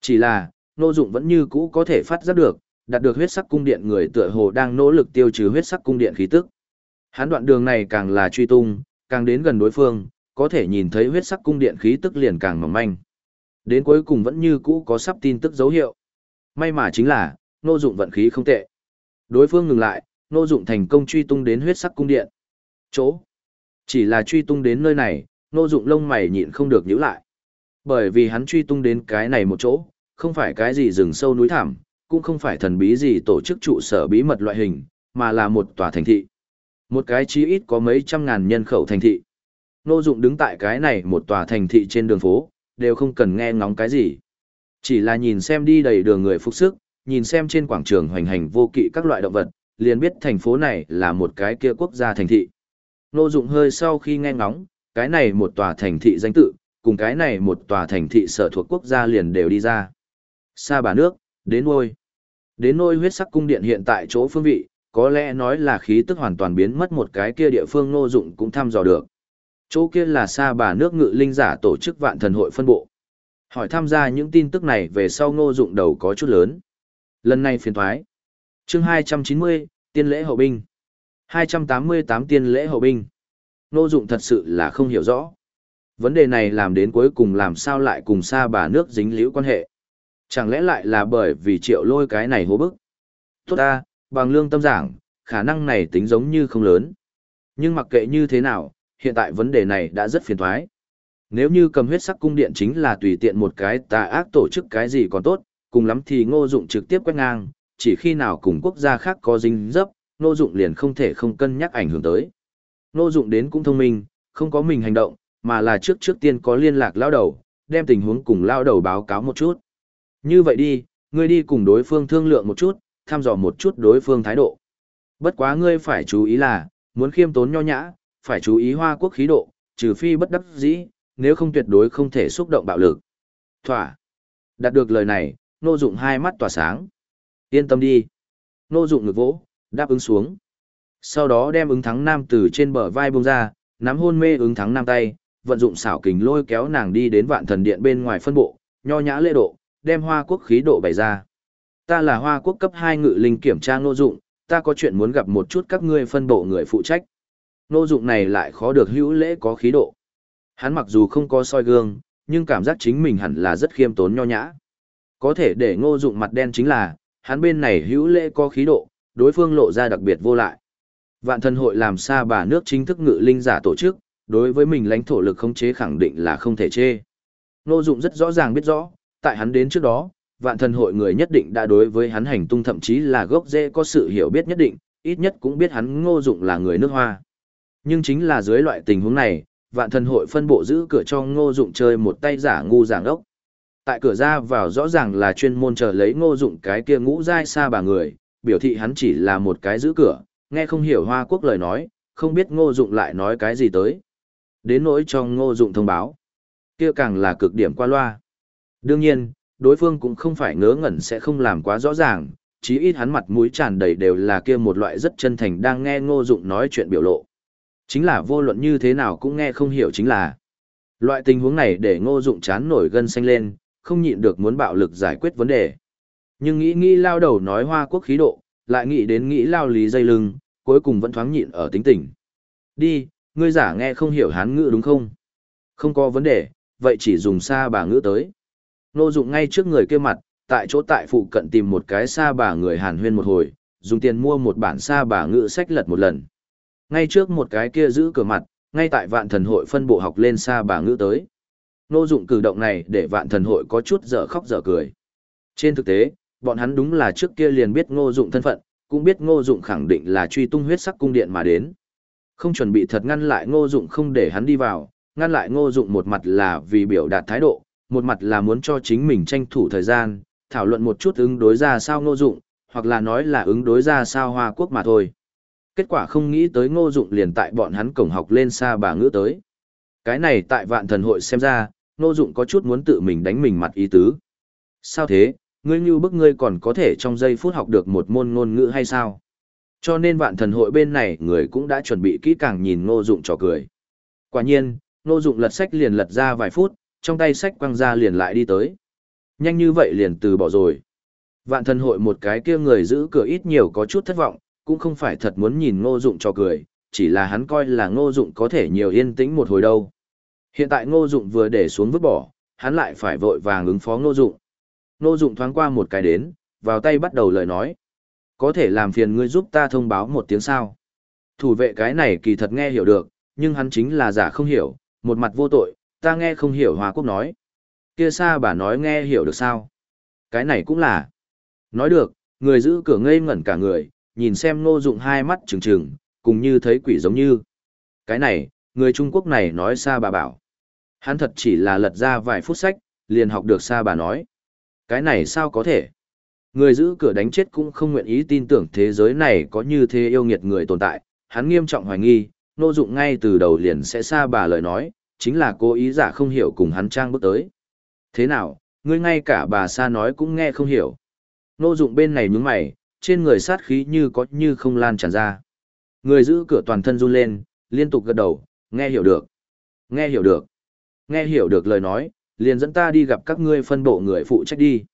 Chỉ là, nô dụng vẫn như cũ có thể phát giác được, đạt được huyết sắc cung điện người tựa hồ đang nỗ lực tiêu trừ huyết sắc cung điện khí tức. Hắn đoạn đường này càng là truy tung, càng đến gần đối phương, có thể nhìn thấy huyết sắc cung điện khí tức liền càng mỏng manh. Đến cuối cùng vẫn như cũ có sắp tin tức dấu hiệu. May mà chính là, nô dụng vận khí không tệ. Đối phương ngừng lại, nô dụng thành công truy tung đến huyết sắc cung điện. Chỗ. Chỉ là truy tung đến nơi này, nô dụng lông mày nhịn không được nhíu lại. Bởi vì hắn truy tung đến cái này một chỗ, không phải cái gì rừng sâu núi thảm, cũng không phải thần bí gì tổ chức trụ sở bí mật loại hình, mà là một tòa thành thị. Một cái chí ít có mấy trăm ngàn nhân khẩu thành thị. Nô Dụng đứng tại cái này một tòa thành thị trên đường phố, đều không cần nghe ngóng cái gì. Chỉ là nhìn xem đi đầy đường người phục sức, nhìn xem trên quảng trường hoành hành vô kỵ các loại động vật, liền biết thành phố này là một cái kia quốc gia thành thị. Nô Dụng hơi sau khi nghe ngóng, cái này một tòa thành thị danh tự, cùng cái này một tòa thành thị sở thuộc quốc gia liền đều đi ra. Sa bà nước, đến ngôi. Đến nôi huyết sắc cung điện hiện tại chỗ phương vị, có lẽ nói là khí tức hoàn toàn biến mất một cái kia địa phương Nô Dụng cũng thăm dò được. Chỗ kia là Sa bà nước ngự linh giả tổ chức vạn thần hội phân bộ. Hỏi tham gia những tin tức này về sau Ngô Dụng đầu có chút lớn. Lần này phiền thoái. Chương 290, tiên lễ hậu binh. 288 tiên lễ hậu binh. Ngô Dụng thật sự là không hiểu rõ. Vấn đề này làm đến cuối cùng làm sao lại cùng Sa bà nước dính liễu quan hệ. Chẳng lẽ lại là bởi vì triệu lôi cái này hố bức? Tốt ta, bằng lương tâm giảng, khả năng này tính giống như không lớn. Nhưng mặc kệ như thế nào, hiện tại vấn đề này đã rất phiền thoái. Nếu như cầm huyết sắc cung điện chính là tùy tiện một cái tà ác tổ chức cái gì còn tốt, cùng lắm thì ngô dụng trực tiếp quét ngang, chỉ khi nào cùng quốc gia khác có dính dấp, ngô dụng liền không thể không cân nhắc ảnh hưởng tới. Ngô dụng đến cũng thông minh, không có mình hành động, mà là trước trước tiên có liên lạc lao đầu, đem tình huống cùng lao đầu báo cáo một chút. Như vậy đi, ngươi đi cùng đối phương thương lượng một chút, thăm dò một chút đối phương thái độ. Bất quá ngươi phải chú ý là, muốn khiêm tốn nho nhã, phải chú ý hoa quốc khí độ, trừ phi bất đắc dĩ, nếu không tuyệt đối không thể xúc động bạo lực. Thỏa. Đạt được lời này, Nô Dụng hai mắt tỏa sáng. Yên tâm đi. Nô Dụng ngực vỗ, đáp ứng xuống. Sau đó đem ứng thắng nam từ trên bờ vai buông ra, nắm hôn mê ứng thắng nam tay, vận dụng xảo kình lôi kéo nàng đi đến vạn thần điện bên ngoài phân bộ, nho nhã lễ độ, đem hoa quốc khí độ bày ra. Ta là hoa quốc cấp 2 ngự linh kiểm tra Nô Dụng, ta có chuyện muốn gặp một chút các ngươi phân bộ người phụ trách. Nô Dụng này lại khó được hữu lễ có khí độ. Hắn mặc dù không có soi gương, nhưng cảm giác chính mình hẳn là rất khiêm tốn nho nhã. Có thể để ngô dụng mặt đen chính là, hắn bên này hữu lễ có khí độ, đối phương lộ ra đặc biệt vô lại. Vạn thần hội làm xa bà nước chính thức ngự linh giả tổ chức, đối với mình lãnh thổ lực khống chế khẳng định là không thể chê. Ngô dụng rất rõ ràng biết rõ, tại hắn đến trước đó, vạn thần hội người nhất định đã đối với hắn hành tung thậm chí là gốc rễ có sự hiểu biết nhất định, ít nhất cũng biết hắn ngô dụng là người nước hoa. Nhưng chính là dưới loại tình huống này, vạn thần hội phân bộ giữ cửa cho ngô dụng chơi một tay giả ngu giảng ốc. Tại cửa ra vào rõ ràng là chuyên môn chờ lấy ngô dụng cái kia ngũ dai xa bà người, biểu thị hắn chỉ là một cái giữ cửa, nghe không hiểu hoa quốc lời nói, không biết ngô dụng lại nói cái gì tới. Đến nỗi cho ngô dụng thông báo, kia càng là cực điểm qua loa. Đương nhiên, đối phương cũng không phải ngớ ngẩn sẽ không làm quá rõ ràng, chí ít hắn mặt mũi tràn đầy đều là kia một loại rất chân thành đang nghe ngô dụng nói chuyện biểu lộ. Chính là vô luận như thế nào cũng nghe không hiểu chính là. Loại tình huống này để ngô dụng chán nổi gân xanh lên, không nhịn được muốn bạo lực giải quyết vấn đề. Nhưng nghĩ nghĩ lao đầu nói hoa quốc khí độ, lại nghĩ đến nghĩ lao lý dây lưng, cuối cùng vẫn thoáng nhịn ở tính tình. Đi, ngươi giả nghe không hiểu hán ngữ đúng không? Không có vấn đề, vậy chỉ dùng xa bà ngữ tới. Ngô dụng ngay trước người kia mặt, tại chỗ tại phụ cận tìm một cái xa bà người hàn huyên một hồi, dùng tiền mua một bản xa bà ngữ sách lật một lần. Ngay trước một cái kia giữ cửa mặt, ngay tại vạn thần hội phân bộ học lên xa bà ngữ tới. Nô dụng cử động này để vạn thần hội có chút dở khóc dở cười. Trên thực tế, bọn hắn đúng là trước kia liền biết ngô dụng thân phận, cũng biết ngô dụng khẳng định là truy tung huyết sắc cung điện mà đến. Không chuẩn bị thật ngăn lại ngô dụng không để hắn đi vào, ngăn lại ngô dụng một mặt là vì biểu đạt thái độ, một mặt là muốn cho chính mình tranh thủ thời gian, thảo luận một chút ứng đối ra sao ngô dụng, hoặc là nói là ứng đối ra sao hoa quốc mà thôi. Kết quả không nghĩ tới ngô dụng liền tại bọn hắn cổng học lên xa bà ngữ tới. Cái này tại vạn thần hội xem ra, ngô dụng có chút muốn tự mình đánh mình mặt ý tứ. Sao thế, ngươi như bức ngươi còn có thể trong giây phút học được một môn ngôn ngữ hay sao? Cho nên vạn thần hội bên này người cũng đã chuẩn bị kỹ càng nhìn ngô dụng trò cười. Quả nhiên, ngô dụng lật sách liền lật ra vài phút, trong tay sách quăng ra liền lại đi tới. Nhanh như vậy liền từ bỏ rồi. Vạn thần hội một cái kia người giữ cửa ít nhiều có chút thất vọng, cũng không phải thật muốn nhìn ngô dụng cho cười, chỉ là hắn coi là ngô dụng có thể nhiều yên tĩnh một hồi đâu. Hiện tại ngô dụng vừa để xuống vứt bỏ, hắn lại phải vội vàng ứng phó ngô dụng. Ngô dụng thoáng qua một cái đến, vào tay bắt đầu lời nói. Có thể làm phiền ngươi giúp ta thông báo một tiếng sao. Thủ vệ cái này kỳ thật nghe hiểu được, nhưng hắn chính là giả không hiểu, một mặt vô tội, ta nghe không hiểu Hoa Quốc nói. Kia xa bà nói nghe hiểu được sao? Cái này cũng là. Nói được, người giữ cửa ngây ngẩn cả người, nhìn xem ngô dụng hai mắt trừng trừng, cùng như thấy quỷ giống như. Cái này, người Trung Quốc này nói xa bà bảo. Hắn thật chỉ là lật ra vài phút sách, liền học được xa bà nói. Cái này sao có thể? Người giữ cửa đánh chết cũng không nguyện ý tin tưởng thế giới này có như thế yêu nghiệt người tồn tại, hắn nghiêm trọng hoài nghi, nô dụng ngay từ đầu liền sẽ xa bà lời nói, chính là cố ý giả không hiểu cùng hắn trang bước tới. Thế nào, ngươi ngay cả bà xa nói cũng nghe không hiểu. Nô dụng bên này nhướng mày, trên người sát khí như có như không lan tràn ra. Người giữ cửa toàn thân run lên, liên tục gật đầu, nghe hiểu được. Nghe hiểu được. Nghe hiểu được lời nói, liền dẫn ta đi gặp các ngươi phân bộ người phụ trách đi.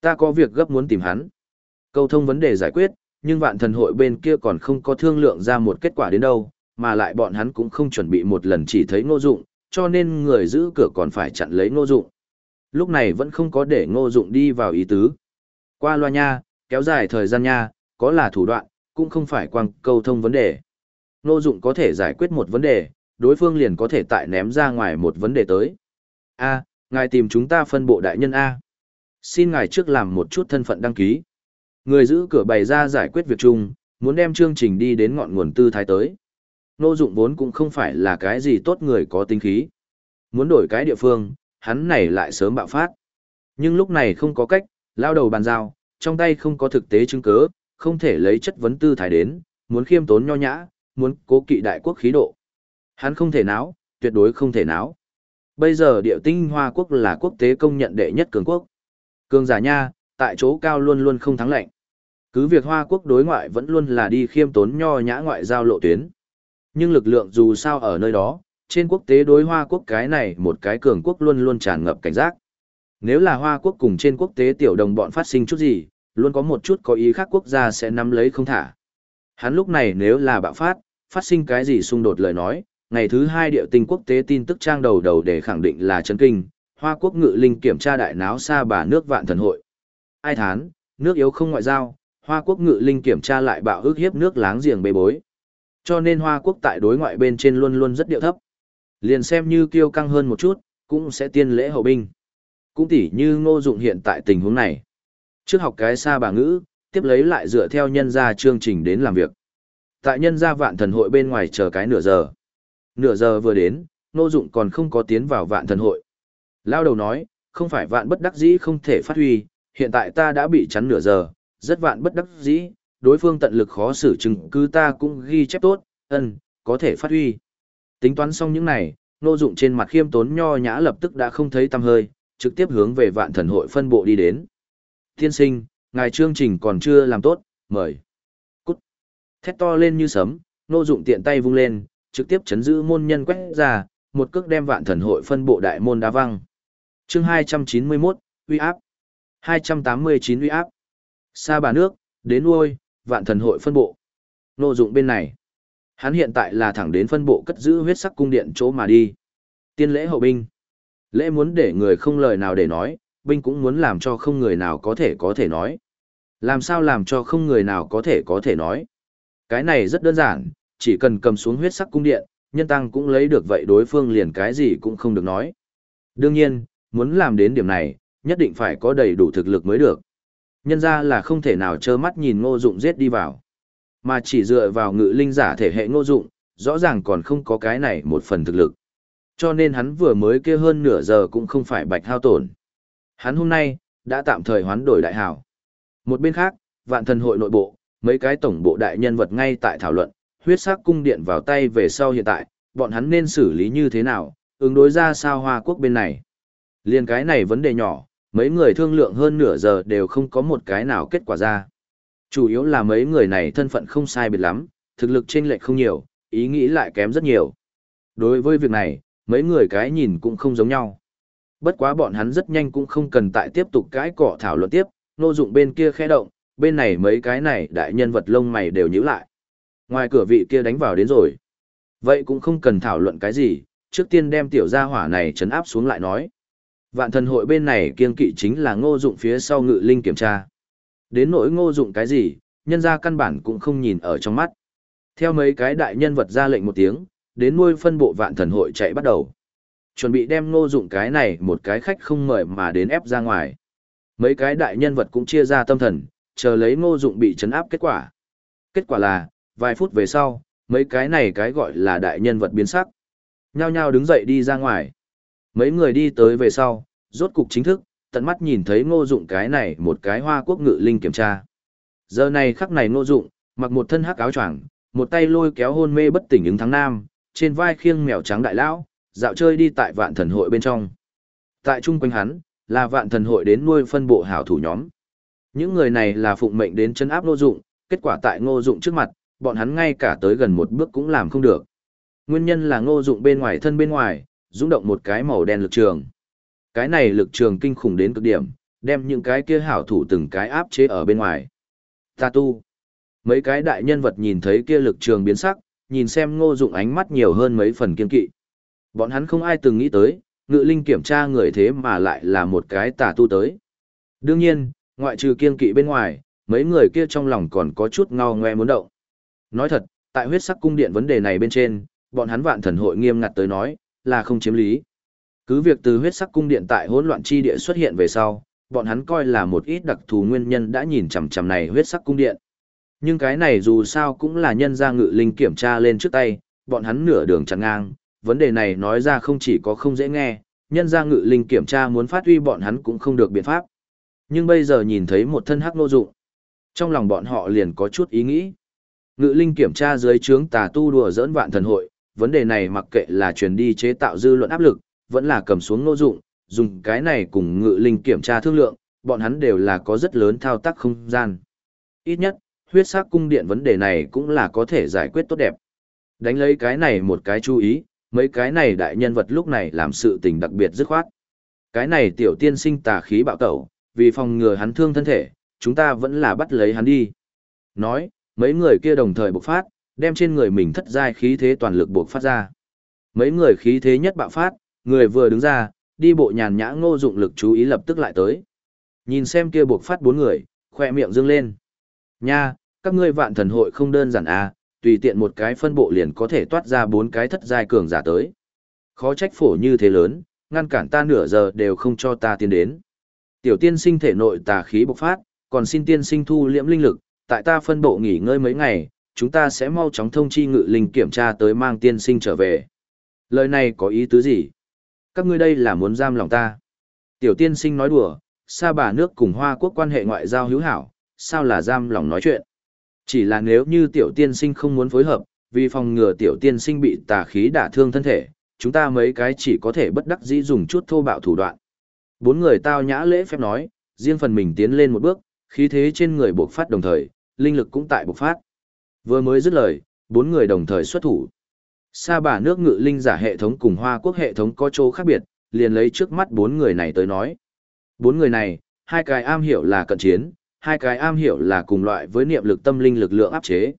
Ta có việc gấp muốn tìm hắn. Câu thông vấn đề giải quyết, nhưng vạn thần hội bên kia còn không có thương lượng ra một kết quả đến đâu, mà lại bọn hắn cũng không chuẩn bị một lần chỉ thấy ngô dụng, cho nên người giữ cửa còn phải chặn lấy ngô dụng. Lúc này vẫn không có để ngô dụng đi vào ý tứ. Qua loa nha, kéo dài thời gian nha, có là thủ đoạn, cũng không phải quang câu thông vấn đề. Nô dụng có thể giải quyết một vấn đề, đối phương liền có thể tại ném ra ngoài một vấn đề tới. A, ngài tìm chúng ta phân bộ đại nhân A. Xin ngài trước làm một chút thân phận đăng ký. Người giữ cửa bày ra giải quyết việc chung, muốn đem chương trình đi đến ngọn nguồn tư thái tới. Nô dụng vốn cũng không phải là cái gì tốt người có tính khí. Muốn đổi cái địa phương, hắn này lại sớm bạo phát. Nhưng lúc này không có cách, lao đầu bàn giao, trong tay không có thực tế chứng cớ, không thể lấy chất vấn tư thái đến, muốn khiêm tốn nho nhã, muốn cố kỵ đại quốc khí độ. Hắn không thể náo, tuyệt đối không thể náo. Bây giờ địa tinh Hoa Quốc là quốc tế công nhận đệ nhất cường quốc. Cường giả nha, tại chỗ cao luôn luôn không thắng lệnh. Cứ việc Hoa Quốc đối ngoại vẫn luôn là đi khiêm tốn nho nhã ngoại giao lộ tuyến. Nhưng lực lượng dù sao ở nơi đó, trên quốc tế đối Hoa Quốc cái này một cái cường quốc luôn luôn tràn ngập cảnh giác. Nếu là Hoa Quốc cùng trên quốc tế tiểu đồng bọn phát sinh chút gì, luôn có một chút có ý khác quốc gia sẽ nắm lấy không thả. Hắn lúc này nếu là bạo phát, phát sinh cái gì xung đột lời nói, ngày thứ hai địa tinh quốc tế tin tức trang đầu đầu để khẳng định là chấn kinh, Hoa Quốc ngự linh kiểm tra đại náo xa bà nước vạn thần hội. Ai thán, nước yếu không ngoại giao, Hoa Quốc ngự linh kiểm tra lại bạo ước hiếp nước láng giềng bê bối. Cho nên Hoa Quốc tại đối ngoại bên trên luôn luôn rất điệu thấp. Liền xem như kiêu căng hơn một chút, cũng sẽ tiên lễ hậu binh. Cũng tỉ như ngô dụng hiện tại tình huống này. Trước học cái xa bà ngữ, tiếp lấy lại dựa theo nhân gia chương trình đến làm việc. Tại nhân gia vạn thần hội bên ngoài chờ cái nửa giờ. Nửa giờ vừa đến, ngô dụng còn không có tiến vào vạn thần hội. Lao đầu nói, không phải vạn bất đắc dĩ không thể phát huy, hiện tại ta đã bị chắn nửa giờ, rất vạn bất đắc dĩ, đối phương tận lực khó xử chứng cứ ta cũng ghi chép tốt, ân, có thể phát huy. Tính toán xong những này, nô dụng trên mặt khiêm tốn nho nhã lập tức đã không thấy tăm hơi, trực tiếp hướng về vạn thần hội phân bộ đi đến. Tiên sinh, ngài chương trình còn chưa làm tốt, mời. Cút. Thét to lên như sấm, nô dụng tiện tay vung lên, trực tiếp chấn giữ môn nhân quét ra, một cước đem vạn thần hội phân bộ đại môn đá văng. Chương 291, uy áp. 289 uy áp. Sa bà nước, đến nuôi, vạn thần hội phân bộ. Nô dụng bên này. Hắn hiện tại là thẳng đến phân bộ cất giữ huyết sắc cung điện chỗ mà đi. Tiên lễ hậu binh. Lễ muốn để người không lời nào để nói, binh cũng muốn làm cho không người nào có thể có thể nói. Làm sao làm cho không người nào có thể có thể nói. Cái này rất đơn giản, chỉ cần cầm xuống huyết sắc cung điện, nhân tăng cũng lấy được vậy đối phương liền cái gì cũng không được nói. Đương nhiên, muốn làm đến điểm này, nhất định phải có đầy đủ thực lực mới được. Nhân ra là không thể nào trơ mắt nhìn ngô dụng giết đi vào. Mà chỉ dựa vào ngự linh giả thể hệ ngô dụng, rõ ràng còn không có cái này một phần thực lực. Cho nên hắn vừa mới kia hơn nửa giờ cũng không phải bạch hao tổn. Hắn hôm nay, đã tạm thời hoán đổi đại hảo. Một bên khác, vạn thần hội nội bộ, mấy cái tổng bộ đại nhân vật ngay tại thảo luận, huyết sắc cung điện vào tay về sau hiện tại, bọn hắn nên xử lý như thế nào, ứng đối ra sao hoa quốc bên này. Liên cái này vấn đề nhỏ, mấy người thương lượng hơn nửa giờ đều không có một cái nào kết quả ra. Chủ yếu là mấy người này thân phận không sai biệt lắm, thực lực chênh lệch không nhiều, ý nghĩ lại kém rất nhiều. Đối với việc này, mấy người cái nhìn cũng không giống nhau. Bất quá bọn hắn rất nhanh cũng không cần tại tiếp tục cái cọ thảo luận tiếp, nô dụng bên kia khẽ động, bên này mấy cái này đại nhân vật lông mày đều nhíu lại. Ngoài cửa vị kia đánh vào đến rồi. Vậy cũng không cần thảo luận cái gì, trước tiên đem tiểu gia hỏa này chấn áp xuống lại nói. Vạn thần hội bên này kiên kỵ chính là ngô dụng phía sau ngự linh kiểm tra. Đến nỗi ngô dụng cái gì, nhân ra căn bản cũng không nhìn ở trong mắt. Theo mấy cái đại nhân vật ra lệnh một tiếng, đến nuôi phân bộ vạn thần hội chạy bắt đầu. Chuẩn bị đem ngô dụng cái này một cái khách không mời mà đến ép ra ngoài. Mấy cái đại nhân vật cũng chia ra tâm thần, chờ lấy ngô dụng bị chấn áp kết quả. Kết quả là, vài phút về sau, mấy cái này cái gọi là đại nhân vật biến sắc. Nhao nhao đứng dậy đi ra ngoài. Mấy người đi tới về sau, rốt cục chính thức, tận mắt nhìn thấy ngô dụng cái này một cái hoa quốc ngự linh kiểm tra. Giờ này khắc này ngô dụng, mặc một thân hắc áo choàng, một tay lôi kéo hôn mê bất tỉnh ứng thắng nam, trên vai khiêng mèo trắng đại lão, dạo chơi đi tại vạn thần hội bên trong. Tại chung quanh hắn, là vạn thần hội đến nuôi phân bộ hảo thủ nhóm. Những người này là phụng mệnh đến chân áp ngô dụng, kết quả tại ngô dụng trước mặt, bọn hắn ngay cả tới gần một bước cũng làm không được. Nguyên nhân là ngô dụng bên ngoài thân bên ngoài, rung động một cái màu đen lực trường. Cái này lực trường kinh khủng đến cực điểm, đem những cái kia hảo thủ từng cái áp chế ở bên ngoài. Ta tu. Mấy cái đại nhân vật nhìn thấy kia lực trường biến sắc, nhìn xem ngô dụng ánh mắt nhiều hơn mấy phần kiên kỵ. Bọn hắn không ai từng nghĩ tới, ngự linh kiểm tra người thế mà lại là một cái tà tu tới. Đương nhiên, ngoại trừ kiên kỵ bên ngoài, mấy người kia trong lòng còn có chút ngao ngoe muốn động. Nói thật, tại huyết sắc cung điện vấn đề này bên trên, bọn hắn vạn thần hội nghiêm ngặt tới nói, là không chiếm lý. Cứ việc từ huyết sắc cung điện tại hỗn loạn chi địa xuất hiện về sau, bọn hắn coi là một ít đặc thù nguyên nhân đã nhìn chằm chằm này huyết sắc cung điện. Nhưng cái này dù sao cũng là nhân ra ngự linh kiểm tra lên trước tay, bọn hắn nửa đường chặn ngang, vấn đề này nói ra không chỉ có không dễ nghe, nhân ra ngự linh kiểm tra muốn phát huy bọn hắn cũng không được biện pháp. Nhưng bây giờ nhìn thấy một thân hắc nô dụng, trong lòng bọn họ liền có chút ý nghĩ. Ngự linh kiểm tra dưới trướng tà tu đùa dỡn vạn thần hội, vấn đề này mặc kệ là truyền đi chế tạo dư luận áp lực, vẫn là cầm xuống nô dụng, dùng cái này cùng ngự linh kiểm tra thương lượng, bọn hắn đều là có rất lớn thao tác không gian. Ít nhất, huyết sắc cung điện vấn đề này cũng là có thể giải quyết tốt đẹp. Đánh lấy cái này một cái chú ý, mấy cái này đại nhân vật lúc này làm sự tình đặc biệt dứt khoát. Cái này tiểu tiên sinh tà khí bạo tẩu, vì phòng ngừa hắn thương thân thể, chúng ta vẫn là bắt lấy hắn đi. Nói, mấy người kia đồng thời bộc phát, đem trên người mình thất giai khí thế toàn lực bộc phát ra. Mấy người khí thế nhất bạo phát, người vừa đứng ra, đi bộ nhàn nhã ngô dụng lực chú ý lập tức lại tới. Nhìn xem kia bộc phát bốn người, khoe miệng dương lên. Nha, các ngươi vạn thần hội không đơn giản à, tùy tiện một cái phân bộ liền có thể toát ra bốn cái thất giai cường giả tới. Khó trách phổ như thế lớn, ngăn cản ta nửa giờ đều không cho ta tiến đến. Tiểu tiên sinh thể nội tà khí bộc phát, còn xin tiên sinh thu liễm linh lực, tại ta phân bộ nghỉ ngơi mấy ngày, chúng ta sẽ mau chóng thông chi ngự linh kiểm tra tới mang tiên sinh trở về. Lời này có ý tứ gì? Các ngươi đây là muốn giam lòng ta. Tiểu tiên sinh nói đùa, xa bà nước cùng Hoa quốc quan hệ ngoại giao hữu hảo, sao là giam lòng nói chuyện. Chỉ là nếu như tiểu tiên sinh không muốn phối hợp, vì phòng ngừa tiểu tiên sinh bị tà khí đả thương thân thể, chúng ta mấy cái chỉ có thể bất đắc dĩ dùng chút thô bạo thủ đoạn. Bốn người tao nhã lễ phép nói, riêng phần mình tiến lên một bước, khí thế trên người bộc phát đồng thời, linh lực cũng tại bộc phát. Vừa mới dứt lời, bốn người đồng thời xuất thủ. Sa bà nước ngự linh giả hệ thống cùng Hoa quốc hệ thống có chỗ khác biệt, liền lấy trước mắt bốn người này tới nói. Bốn người này, hai cái am hiểu là cận chiến, hai cái am hiểu là cùng loại với niệm lực tâm linh lực lượng áp chế.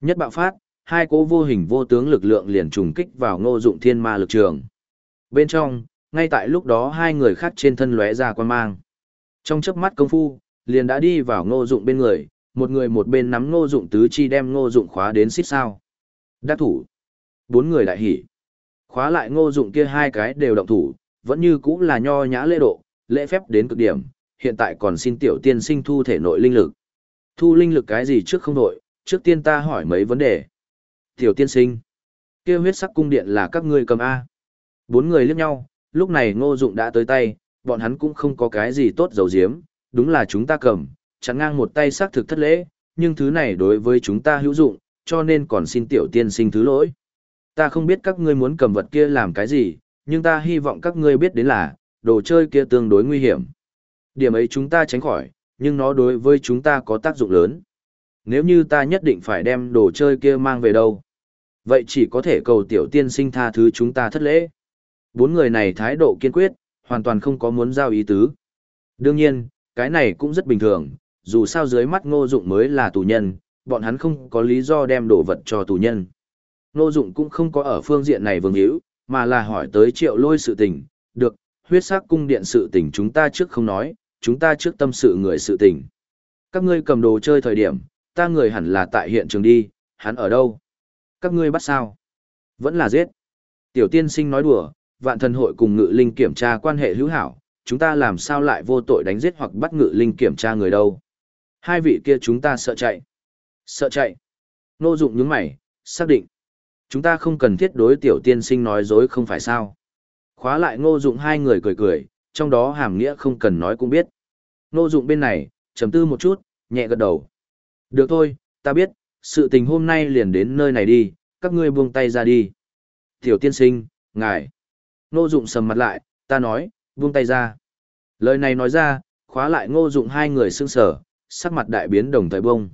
Nhất bạo phát, hai cố vô hình vô tướng lực lượng liền trùng kích vào ngô dụng thiên ma lực trường. Bên trong, ngay tại lúc đó hai người khác trên thân lóe ra quan mang. Trong chớp mắt công phu, liền đã đi vào ngô dụng bên người, một người một bên nắm ngô dụng tứ chi đem ngô dụng khóa đến xít sao. Đắc thủ. Bốn người đại hỉ. Khóa lại ngô dụng kia hai cái đều động thủ, vẫn như cũng là nho nhã lễ độ, lễ phép đến cực điểm, hiện tại còn xin tiểu tiên sinh thu thể nội linh lực. Thu linh lực cái gì trước không nội, trước tiên ta hỏi mấy vấn đề. Tiểu tiên sinh, kia huyết sắc cung điện là các ngươi cầm A. Bốn người liếc nhau, lúc này ngô dụng đã tới tay, bọn hắn cũng không có cái gì tốt dầu diếm, đúng là chúng ta cầm, chẳng ngang một tay xác thực thất lễ, nhưng thứ này đối với chúng ta hữu dụng, cho nên còn xin tiểu tiên sinh thứ lỗi. Ta không biết các ngươi muốn cầm vật kia làm cái gì, nhưng ta hy vọng các ngươi biết đến là, đồ chơi kia tương đối nguy hiểm. Điểm ấy chúng ta tránh khỏi, nhưng nó đối với chúng ta có tác dụng lớn. Nếu như ta nhất định phải đem đồ chơi kia mang về đâu? Vậy chỉ có thể cầu tiểu tiên sinh tha thứ chúng ta thất lễ. Bốn người này thái độ kiên quyết, hoàn toàn không có muốn giao ý tứ. Đương nhiên, cái này cũng rất bình thường, dù sao dưới mắt ngô dụng mới là tù nhân, bọn hắn không có lý do đem đồ vật cho tù nhân. Ngô dụng cũng không có ở phương diện này vương hữu, mà là hỏi tới triệu lôi sự tình, được, huyết sắc cung điện sự tình chúng ta trước không nói, chúng ta trước tâm sự người sự tình. Các ngươi cầm đồ chơi thời điểm, ta người hẳn là tại hiện trường đi, hắn ở đâu? Các ngươi bắt sao? Vẫn là giết. Tiểu tiên sinh nói đùa, vạn thần hội cùng ngự linh kiểm tra quan hệ hữu hảo, chúng ta làm sao lại vô tội đánh giết hoặc bắt ngự linh kiểm tra người đâu. Hai vị kia chúng ta sợ chạy. Sợ chạy. Ngô Dụng nhướng mày, xác định. Chúng ta không cần thiết đối tiểu tiên sinh nói dối không phải sao. Khóa lại Ngô Dụng hai người cười cười, trong đó hàm nghĩa không cần nói cũng biết. Ngô Dụng bên này, trầm tư một chút, nhẹ gật đầu. Được thôi, ta biết, sự tình hôm nay liền đến nơi này đi, các ngươi buông tay ra đi. Tiểu tiên sinh, ngài. Ngô Dụng sầm mặt lại, ta nói, buông tay ra. Lời này nói ra, khóa lại Ngô Dụng hai người sưng sờ, sắc mặt đại biến đồng thời bông.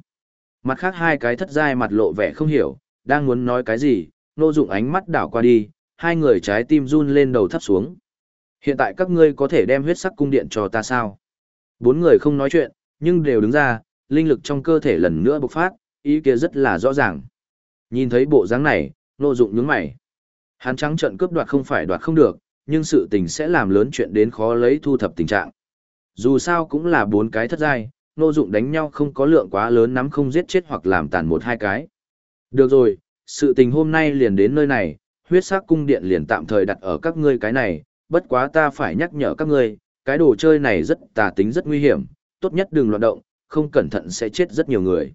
Mặt khác hai cái thất giai mặt lộ vẻ không hiểu, đang muốn nói cái gì, Ngô Dụng ánh mắt đảo qua đi, hai người trái tim run lên đầu thấp xuống. Hiện tại các ngươi có thể đem huyết sắc cung điện cho ta sao? Bốn người không nói chuyện, nhưng đều đứng ra, linh lực trong cơ thể lần nữa bộc phát, ý kia rất là rõ ràng. Nhìn thấy bộ dáng này, nô Dụng nhướng mày. Hắn trắng trợn cướp đoạt không phải đoạt không được, nhưng sự tình sẽ làm lớn chuyện đến khó lấy thu thập tình trạng. Dù sao cũng là bốn cái thất giai, nô Dụng đánh nhau không có lượng quá lớn nắm không giết chết hoặc làm tàn một hai cái. Được rồi, sự tình hôm nay liền đến nơi này, huyết sắc cung điện liền tạm thời đặt ở các ngươi cái này, bất quá ta phải nhắc nhở các ngươi, cái đồ chơi này rất tà tính rất nguy hiểm, tốt nhất đừng loạn động, không cẩn thận sẽ chết rất nhiều người.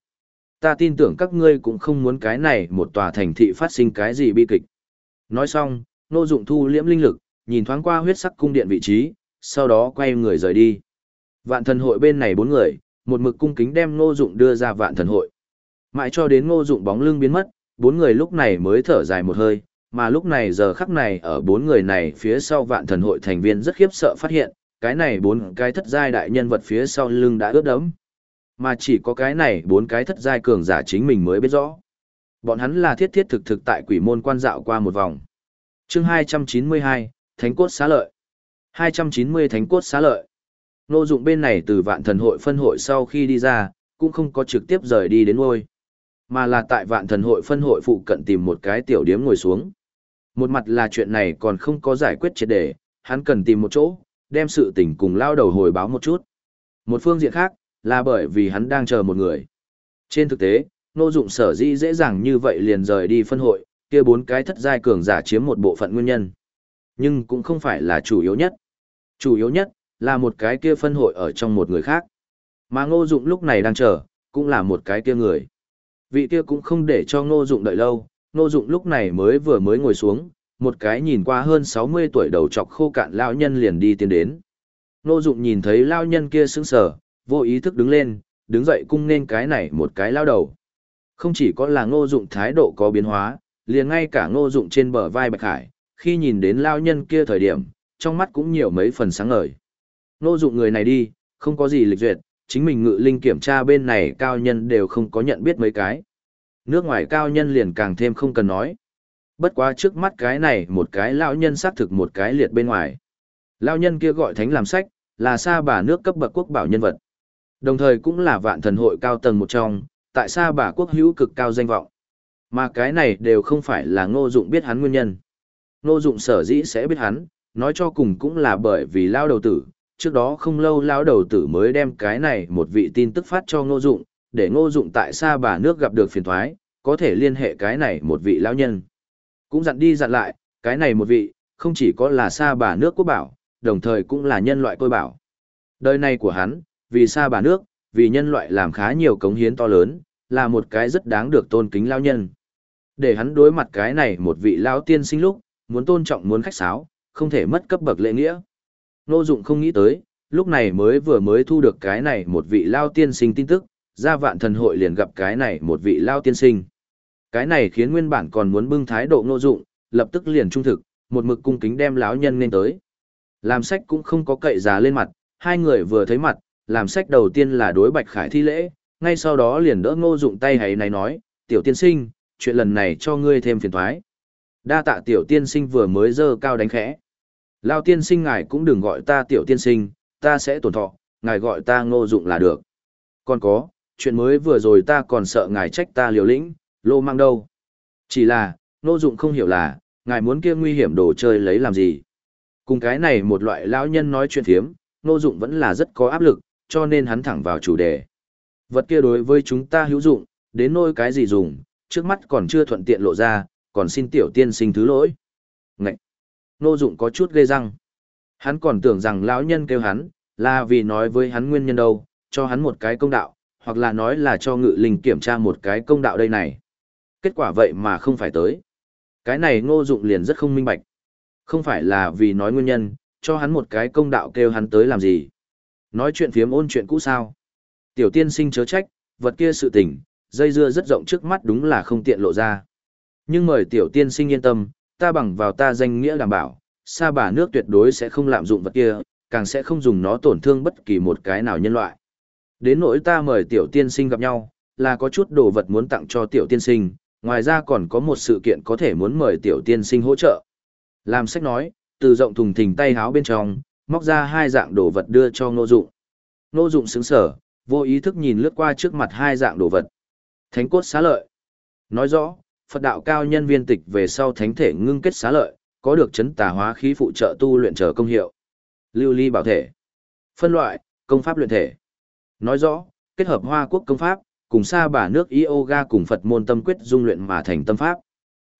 Ta tin tưởng các ngươi cũng không muốn cái này một tòa thành thị phát sinh cái gì bi kịch. Nói xong, Nô Dụng thu liễm linh lực, nhìn thoáng qua huyết sắc cung điện vị trí, sau đó quay người rời đi. Vạn thần hội bên này bốn người, một mực cung kính đem Nô Dụng đưa ra vạn thần hội. Mãi cho đến Nô Dụng bóng lưng biến mất, bốn người lúc này mới thở dài một hơi, mà lúc này giờ khắc này ở bốn người này phía sau vạn thần hội thành viên rất khiếp sợ phát hiện, cái này bốn cái thất giai đại nhân vật phía sau lưng đã ướt đẫm. Mà chỉ có cái này bốn cái thất giai cường giả chính mình mới biết rõ. Bọn hắn là thiết thiết thực thực tại quỷ môn quan dạo qua một vòng. Chương 292, Thánh cốt xá lợi. 290 Thánh cốt xá lợi. Nô dụng bên này từ vạn thần hội phân hội sau khi đi ra, cũng không có trực tiếp rời đi đến ngôi. Mà là tại vạn thần hội phân hội phụ cận tìm một cái tiểu điếm ngồi xuống. Một mặt là chuyện này còn không có giải quyết triệt đề, hắn cần tìm một chỗ, đem sự tình cùng lao đầu hồi báo một chút. Một phương diện khác, là bởi vì hắn đang chờ một người. Trên thực tế, nô dụng sở dĩ dễ dàng như vậy liền rời đi phân hội, kia bốn cái thất giai cường giả chiếm một bộ phận nguyên nhân. Nhưng cũng không phải là chủ yếu nhất. Chủ yếu nhất, là một cái kia phân hội ở trong một người khác. Mà ngô dụng lúc này đang chờ, cũng là một cái kia người. Vị kia cũng không để cho ngô dụng đợi lâu, ngô dụng lúc này mới vừa mới ngồi xuống, một cái nhìn qua hơn 60 tuổi đầu trọc khô cạn Lão nhân liền đi tiến đến. Ngô dụng nhìn thấy Lão nhân kia sững sờ, vô ý thức đứng lên, đứng dậy cung nên cái này một cái lao đầu. Không chỉ có là ngô dụng thái độ có biến hóa, liền ngay cả ngô dụng trên bờ vai bạch hải, khi nhìn đến Lão nhân kia thời điểm, trong mắt cũng nhiều mấy phần sáng ngời. Ngô dụng người này đi, không có gì lịch duyệt, chính mình ngự linh kiểm tra bên này cao nhân đều không có nhận biết mấy cái. Nước ngoài cao nhân liền càng thêm không cần nói. Bất quá trước mắt cái này một cái lão nhân xác thực một cái liệt bên ngoài. lão nhân kia gọi thánh làm sách, là sa bà nước cấp bậc quốc bảo nhân vật. Đồng thời cũng là vạn thần hội cao tầng một trong, tại sa bà quốc hữu cực cao danh vọng. Mà cái này đều không phải là ngô dụng biết hắn nguyên nhân. Ngô dụng sở dĩ sẽ biết hắn, nói cho cùng cũng là bởi vì lao đầu tử. Trước đó không lâu lao đầu tử mới đem cái này một vị tin tức phát cho ngô dụng, để ngô dụng tại sa bà nước gặp được phiền thoái, có thể liên hệ cái này một vị lão nhân. Cũng dặn đi dặn lại, cái này một vị, không chỉ có là sa bà nước quốc bảo, đồng thời cũng là nhân loại côi bảo. Đời này của hắn, vì sa bà nước, vì nhân loại làm khá nhiều cống hiến to lớn, là một cái rất đáng được tôn kính lao nhân. Để hắn đối mặt cái này một vị lao tiên sinh lúc, muốn tôn trọng muốn khách sáo, không thể mất cấp bậc lễ nghĩa. Nô dụng không nghĩ tới, lúc này mới vừa mới thu được cái này một vị lao tiên sinh tin tức, ra vạn thần hội liền gặp cái này một vị lao tiên sinh. Cái này khiến nguyên bản còn muốn bưng thái độ nô dụng, lập tức liền trung thực, một mực cung kính đem lão nhân nên tới. Làm sách cũng không có cậy giá lên mặt, hai người vừa thấy mặt, làm sách đầu tiên là đối Bạch Khải thi lễ, ngay sau đó liền đỡ ngô dụng tay hãy này nói, tiểu tiên sinh, chuyện lần này cho ngươi thêm phiền thoái. Đa tạ tiểu tiên sinh vừa mới dơ cao đánh khẽ. Lao tiên sinh ngài cũng đừng gọi ta tiểu tiên sinh, ta sẽ tổn thọ, ngài gọi ta ngô dụng là được. Còn có, chuyện mới vừa rồi ta còn sợ ngài trách ta liều lĩnh, lô mang đâu. Chỉ là, nô dụng không hiểu là, ngài muốn kia nguy hiểm đồ chơi lấy làm gì. Cùng cái này một loại lão nhân nói chuyện thiếm, nô dụng vẫn là rất có áp lực, cho nên hắn thẳng vào chủ đề. Vật kia đối với chúng ta hữu dụng, đến nôi cái gì dùng, trước mắt còn chưa thuận tiện lộ ra, còn xin tiểu tiên sinh thứ lỗi. Ngậy! Nô dụng có chút gây răng. Hắn còn tưởng rằng lão nhân kêu hắn, là vì nói với hắn nguyên nhân đâu, cho hắn một cái công đạo, hoặc là nói là cho ngự linh kiểm tra một cái công đạo đây này. Kết quả vậy mà không phải tới. Cái này ngô dụng liền rất không minh bạch. Không phải là vì nói nguyên nhân, cho hắn một cái công đạo kêu hắn tới làm gì. Nói chuyện phiếm ôn chuyện cũ sao. Tiểu tiên sinh chớ trách, vật kia sự tình, dây dưa rất rộng trước mắt đúng là không tiện lộ ra. Nhưng mời tiểu tiên sinh yên tâm, ta bằng vào ta danh nghĩa đảm bảo, sa bà nước tuyệt đối sẽ không lạm dụng vật kia, càng sẽ không dùng nó tổn thương bất kỳ một cái nào nhân loại. Đến nỗi ta mời tiểu tiên sinh gặp nhau, là có chút đồ vật muốn tặng cho tiểu tiên sinh, ngoài ra còn có một sự kiện có thể muốn mời tiểu tiên sinh hỗ trợ. Làm sách nói, từ rộng thùng thình tay háo bên trong, móc ra hai dạng đồ vật đưa cho ngô dụng. Ngô dụng sững sở, vô ý thức nhìn lướt qua trước mặt hai dạng đồ vật. Thánh cốt xá lợi. Nói rõ, Phật đạo cao nhân viên tịch về sau thánh thể ngưng kết xá lợi, có được chấn tà hóa khí phụ trợ tu luyện trở công hiệu. Lưu ly bảo thể. Phân loại, công pháp luyện thể. Nói rõ, kết hợp hoa quốc công pháp, cùng sa bà nước yoga cùng Phật môn tâm quyết dung luyện mà thành tâm pháp.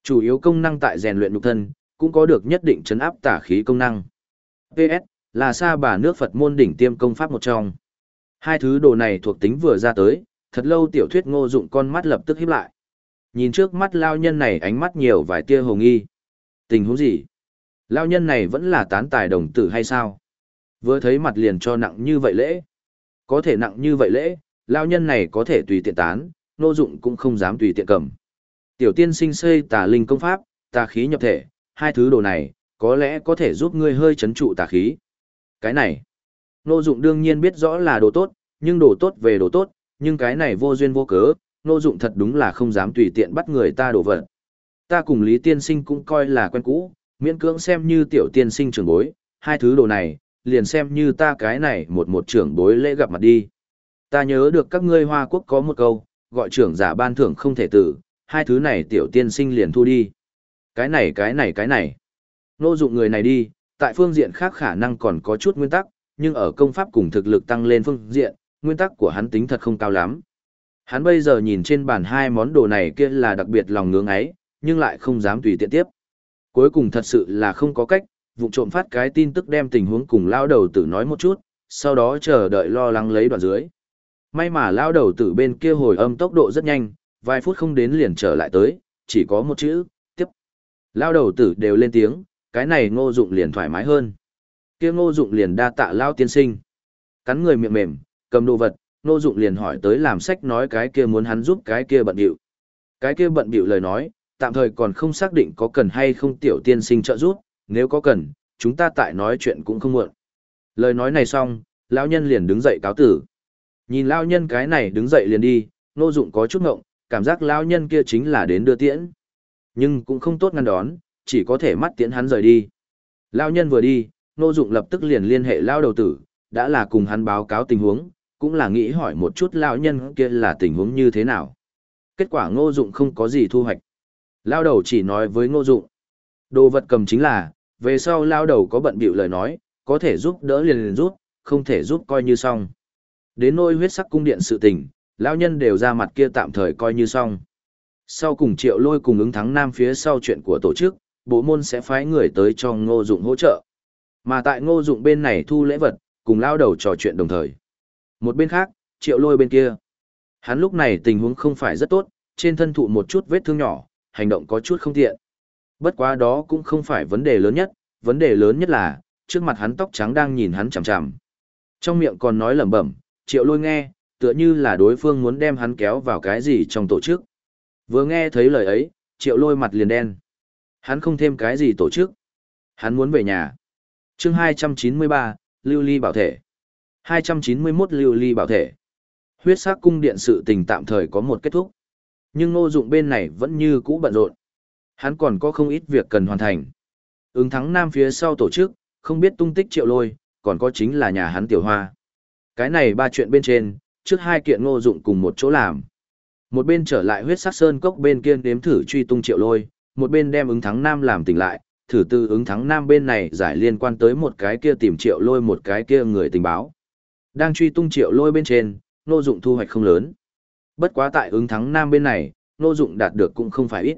Chủ yếu công năng tại rèn luyện nhục thân, cũng có được nhất định chấn áp tả khí công năng. PS, là sa bà nước Phật môn đỉnh tiêm công pháp một trong. Hai thứ đồ này thuộc tính vừa ra tới, thật lâu tiểu thuyết ngô dụng con mắt lập tức híp lại. Nhìn trước mắt lao nhân này ánh mắt nhiều vài tia hồng nghi. Tình huống gì? Lao nhân này vẫn là tán tài đồng tử hay sao? Vừa thấy mặt liền cho nặng như vậy lễ. Có thể nặng như vậy lễ, lao nhân này có thể tùy tiện tán, nô dụng cũng không dám tùy tiện cầm. Tiểu tiên sinh xây tà linh công pháp, tà khí nhập thể, hai thứ đồ này, có lẽ có thể giúp ngươi hơi chấn trụ tà khí. Cái này, nô dụng đương nhiên biết rõ là đồ tốt, nhưng đồ tốt về đồ tốt, nhưng cái này vô duyên vô cớ, nô dụng thật đúng là không dám tùy tiện bắt người ta đổ vật. Ta cùng Lý Tiên Sinh cũng coi là quen cũ, miễn cưỡng xem như tiểu tiên sinh trưởng bối, hai thứ đồ này, liền xem như ta cái này một một trưởng bối lễ gặp mặt đi. Ta nhớ được các ngươi Hoa Quốc có một câu, gọi trưởng giả ban thưởng không thể tử, hai thứ này tiểu tiên sinh liền thu đi. Cái này cái này cái này. Nô dụng người này đi, tại phương diện khác khả năng còn có chút nguyên tắc, nhưng ở công pháp cùng thực lực tăng lên phương diện, nguyên tắc của hắn tính thật không cao lắm. Hắn bây giờ nhìn trên bàn hai món đồ này kia là đặc biệt lòng ngưỡng ấy, nhưng lại không dám tùy tiện tiếp. Cuối cùng thật sự là không có cách, vụ trộm phát cái tin tức đem tình huống cùng lao đầu tử nói một chút, sau đó chờ đợi lo lắng lấy đoạn dưới. May mà lao đầu tử bên kia hồi âm tốc độ rất nhanh, vài phút không đến liền trở lại tới, chỉ có một chữ, tiếp. Lao đầu tử đều lên tiếng, cái này ngô dụng liền thoải mái hơn. kia ngô dụng liền đa tạ lao tiên sinh. Cắn người miệng mềm, cầm đồ vật, ngô dụng liền hỏi tới làm sách nói cái kia muốn hắn giúp cái kia bận điệu. Cái kia bận bịu lời nói, tạm thời còn không xác định có cần hay không tiểu tiên sinh trợ giúp, nếu có cần, chúng ta tại nói chuyện cũng không muộn. Lời nói này xong, lão nhân liền đứng dậy cáo tử. Nhìn lão nhân cái này đứng dậy liền đi, nô dụng có chút ngộng, cảm giác lão nhân kia chính là đến đưa tiễn. Nhưng cũng không tốt ngăn đón, chỉ có thể mắt tiễn hắn rời đi. Lão nhân vừa đi, nô dụng lập tức liền liên hệ lão đầu tử, đã là cùng hắn báo cáo tình huống, cũng là nghĩ hỏi một chút lão nhân kia là tình huống như thế nào. Kết quả ngô dụng không có gì thu hoạch. Lao đầu chỉ nói với ngô dụng. Đồ vật cầm chính là, về sau lao đầu có bận bịu lời nói, có thể giúp đỡ liền liền giúp, không thể giúp coi như xong. Đến nôi huyết sắc cung điện sự tình, lão nhân đều ra mặt kia tạm thời coi như xong. Sau cùng triệu lôi cùng ứng thắng nam phía sau chuyện của tổ chức, bộ môn sẽ phái người tới cho ngô dụng hỗ trợ. Mà tại ngô dụng bên này thu lễ vật, cùng lao đầu trò chuyện đồng thời. Một bên khác, triệu lôi bên kia. Hắn lúc này tình huống không phải rất tốt, trên thân thụ một chút vết thương nhỏ, hành động có chút không tiện. Bất quá đó cũng không phải vấn đề lớn nhất, vấn đề lớn nhất là, trước mặt hắn tóc trắng đang nhìn hắn chằm chằm. Trong miệng còn nói lẩm bẩm, triệu lôi nghe, tựa như là đối phương muốn đem hắn kéo vào cái gì trong tổ chức. Vừa nghe thấy lời ấy, triệu lôi mặt liền đen. Hắn không thêm cái gì tổ chức. Hắn muốn về nhà. chương 293, Lưu Ly Bảo Thể. 291 Lưu Ly Bảo Thể. Huyết sắc cung điện sự tình tạm thời có một kết thúc. Nhưng ngô dụng bên này vẫn như cũ bận rộn. Hắn còn có không ít việc cần hoàn thành. Ứng thắng nam phía sau tổ chức, không biết tung tích triệu lôi, còn có chính là nhà hắn tiểu hoa. Cái này ba chuyện bên trên, trước hai kiện ngô dụng cùng một chỗ làm. Một bên trở lại huyết sắc sơn cốc bên kia đếm thử truy tung triệu lôi, một bên đem ứng thắng nam làm tỉnh lại, thử từ ứng thắng nam bên này giải liên quan tới một cái kia tìm triệu lôi một cái kia người tình báo. Đang truy tung triệu lôi bên trên, ngô dụng thu hoạch không lớn. Bất quá tại ứng thắng nam bên này, Ngô Dụng đạt được cũng không phải ít.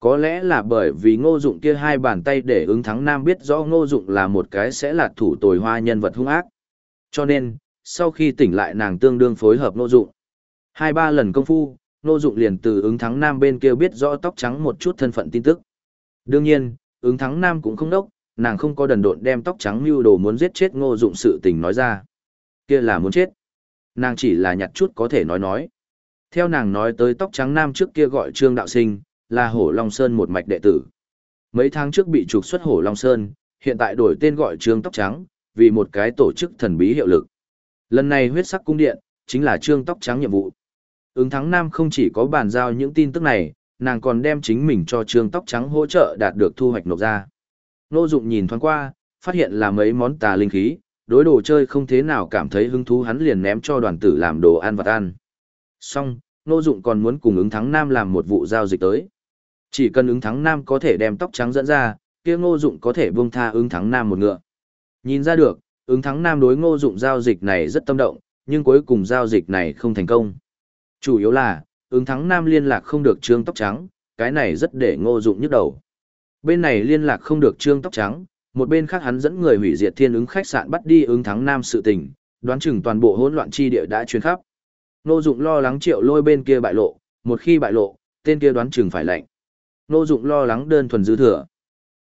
Có lẽ là bởi vì ngô dụng kia hai bàn tay để ứng thắng nam biết rõ ngô dụng là một cái sẽ là thủ tồi hoa nhân vật hung ác. Cho nên, sau khi tỉnh lại nàng tương đương phối hợp ngô dụng. Hai ba lần công phu, ngô dụng liền từ ứng thắng nam bên kia biết rõ tóc trắng một chút thân phận tin tức. Đương nhiên, ứng thắng nam cũng không đốc, nàng không có đần độn đem tóc trắng mưu đồ muốn giết chết ngô dụng sự tình nói ra. Kia là muốn chết. Nàng chỉ là nhặt chút có thể nói nói. Theo nàng nói tới tóc trắng nam trước kia gọi Trương Đạo Sinh, là Hổ Long Sơn một mạch đệ tử. Mấy tháng trước bị trục xuất Hổ Long Sơn, hiện tại đổi tên gọi Trương Tóc Trắng, vì một cái tổ chức thần bí hiệu lực. Lần này huyết sắc cung điện, chính là Trương Tóc Trắng nhiệm vụ. Ứng thắng Nam không chỉ có bàn giao những tin tức này, nàng còn đem chính mình cho Trương Tóc Trắng hỗ trợ đạt được thu hoạch nộp ra. Nô Dụng nhìn thoáng qua, phát hiện là mấy món tà linh khí, đối đồ chơi không thế nào cảm thấy hứng thú hắn liền ném cho đoàn tử làm đồ ăn vật ăn. Xong, Nô Dụng còn muốn cùng ứng thắng Nam làm một vụ giao dịch tới. Chỉ cần ứng thắng nam có thể đem tóc trắng dẫn ra, kia ngô dụng có thể buông tha ứng thắng nam một ngựa. Nhìn ra được, ứng thắng nam đối ngô dụng giao dịch này rất tâm động, nhưng cuối cùng giao dịch này không thành công. Chủ yếu là, ứng thắng nam liên lạc không được trương tóc trắng, cái này rất để ngô dụng nhức đầu. Bên này liên lạc không được trương tóc trắng, một bên khác hắn dẫn người hủy diệt thiên ứng khách sạn bắt đi ứng thắng nam sự tình, đoán chừng toàn bộ hỗn loạn chi địa đã truyền khắp. Ngô dụng lo lắng triệu lôi bên kia bại lộ, một khi bại lộ, tên kia đoán chừng phải lạnh. Nô Dụng lo lắng đơn thuần dư thừa.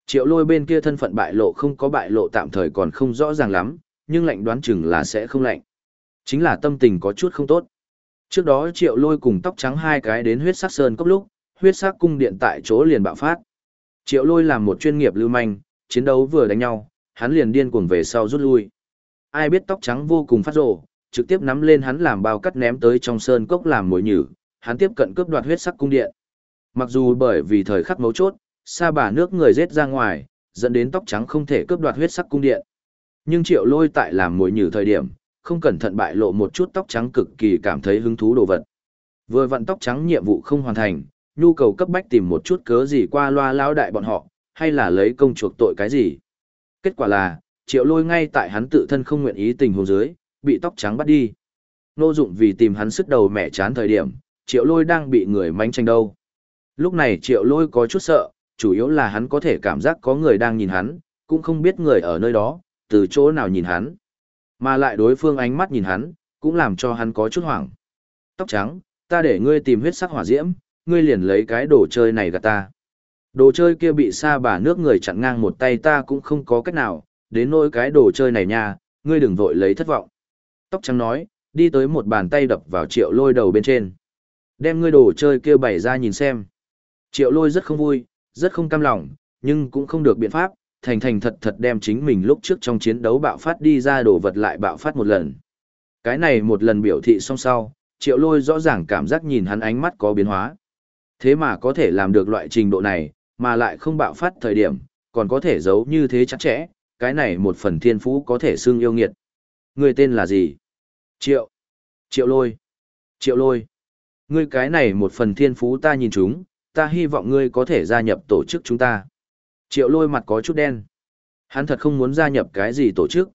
Triệu lôi bên kia thân phận bại lộ không có bại lộ tạm thời còn không rõ ràng lắm, nhưng lạnh đoán chừng là sẽ không lạnh Chính là tâm tình có chút không tốt. Trước đó triệu lôi cùng tóc trắng hai cái đến huyết sắc sơn cốc lúc, huyết sắc cung điện tại chỗ liền bạo phát. Triệu lôi làm một chuyên nghiệp lưu manh, chiến đấu vừa đánh nhau, hắn liền điên cuồng về sau rút lui. Ai biết tóc trắng vô cùng phát rồ, trực tiếp nắm lên hắn làm bao cắt ném tới trong sơn cốc làm mồi nhử, hắn tiếp cận cướp đoạt huyết sắc cung điện. Mặc dù bởi vì thời khắc mấu chốt, sa bà nước người rết ra ngoài, dẫn đến tóc trắng không thể cướp đoạt huyết sắc cung điện. Nhưng triệu lôi tại làm mồi nhử thời điểm, không cẩn thận bại lộ một chút tóc trắng cực kỳ cảm thấy hứng thú đồ vật. Vừa vặn tóc trắng nhiệm vụ không hoàn thành, nhu cầu cấp bách tìm một chút cớ gì qua loa lao đại bọn họ, hay là lấy công chuộc tội cái gì. Kết quả là, triệu lôi ngay tại hắn tự thân không nguyện ý tình huống dưới, bị tóc trắng bắt đi. Nô dụng vì tìm hắn sức đầu mẹ chán thời điểm, triệu lôi đang bị người manh tranh đâu. Lúc này triệu lôi có chút sợ, chủ yếu là hắn có thể cảm giác có người đang nhìn hắn, cũng không biết người ở nơi đó, từ chỗ nào nhìn hắn. Mà lại đối phương ánh mắt nhìn hắn, cũng làm cho hắn có chút hoảng. Tóc trắng, ta để ngươi tìm huyết sắc hỏa diễm, ngươi liền lấy cái đồ chơi này gạt ta. Đồ chơi kia bị sa bà nước người chặn ngang một tay ta cũng không có cách nào, đến nỗi cái đồ chơi này nha, ngươi đừng vội lấy thất vọng. Tóc trắng nói, đi tới một bàn tay đập vào triệu lôi đầu bên trên. Đem ngươi đồ chơi kia bày ra nhìn xem. Triệu lôi rất không vui, rất không cam lòng, nhưng cũng không được biện pháp, thành thành thật thật đem chính mình lúc trước trong chiến đấu bạo phát đi ra đồ vật lại bạo phát một lần. Cái này một lần biểu thị xong sau, triệu lôi rõ ràng cảm giác nhìn hắn ánh mắt có biến hóa. Thế mà có thể làm được loại trình độ này, mà lại không bạo phát thời điểm, còn có thể giấu như thế chắc chẽ, cái này một phần thiên phú có thể xưng yêu nghiệt. Người tên là gì? Triệu. Triệu lôi. Triệu lôi. Ngươi cái này một phần thiên phú ta nhìn chúng, ta hy vọng ngươi có thể gia nhập tổ chức chúng ta. Triệu lôi mặt có chút đen. Hắn thật không muốn gia nhập cái gì tổ chức.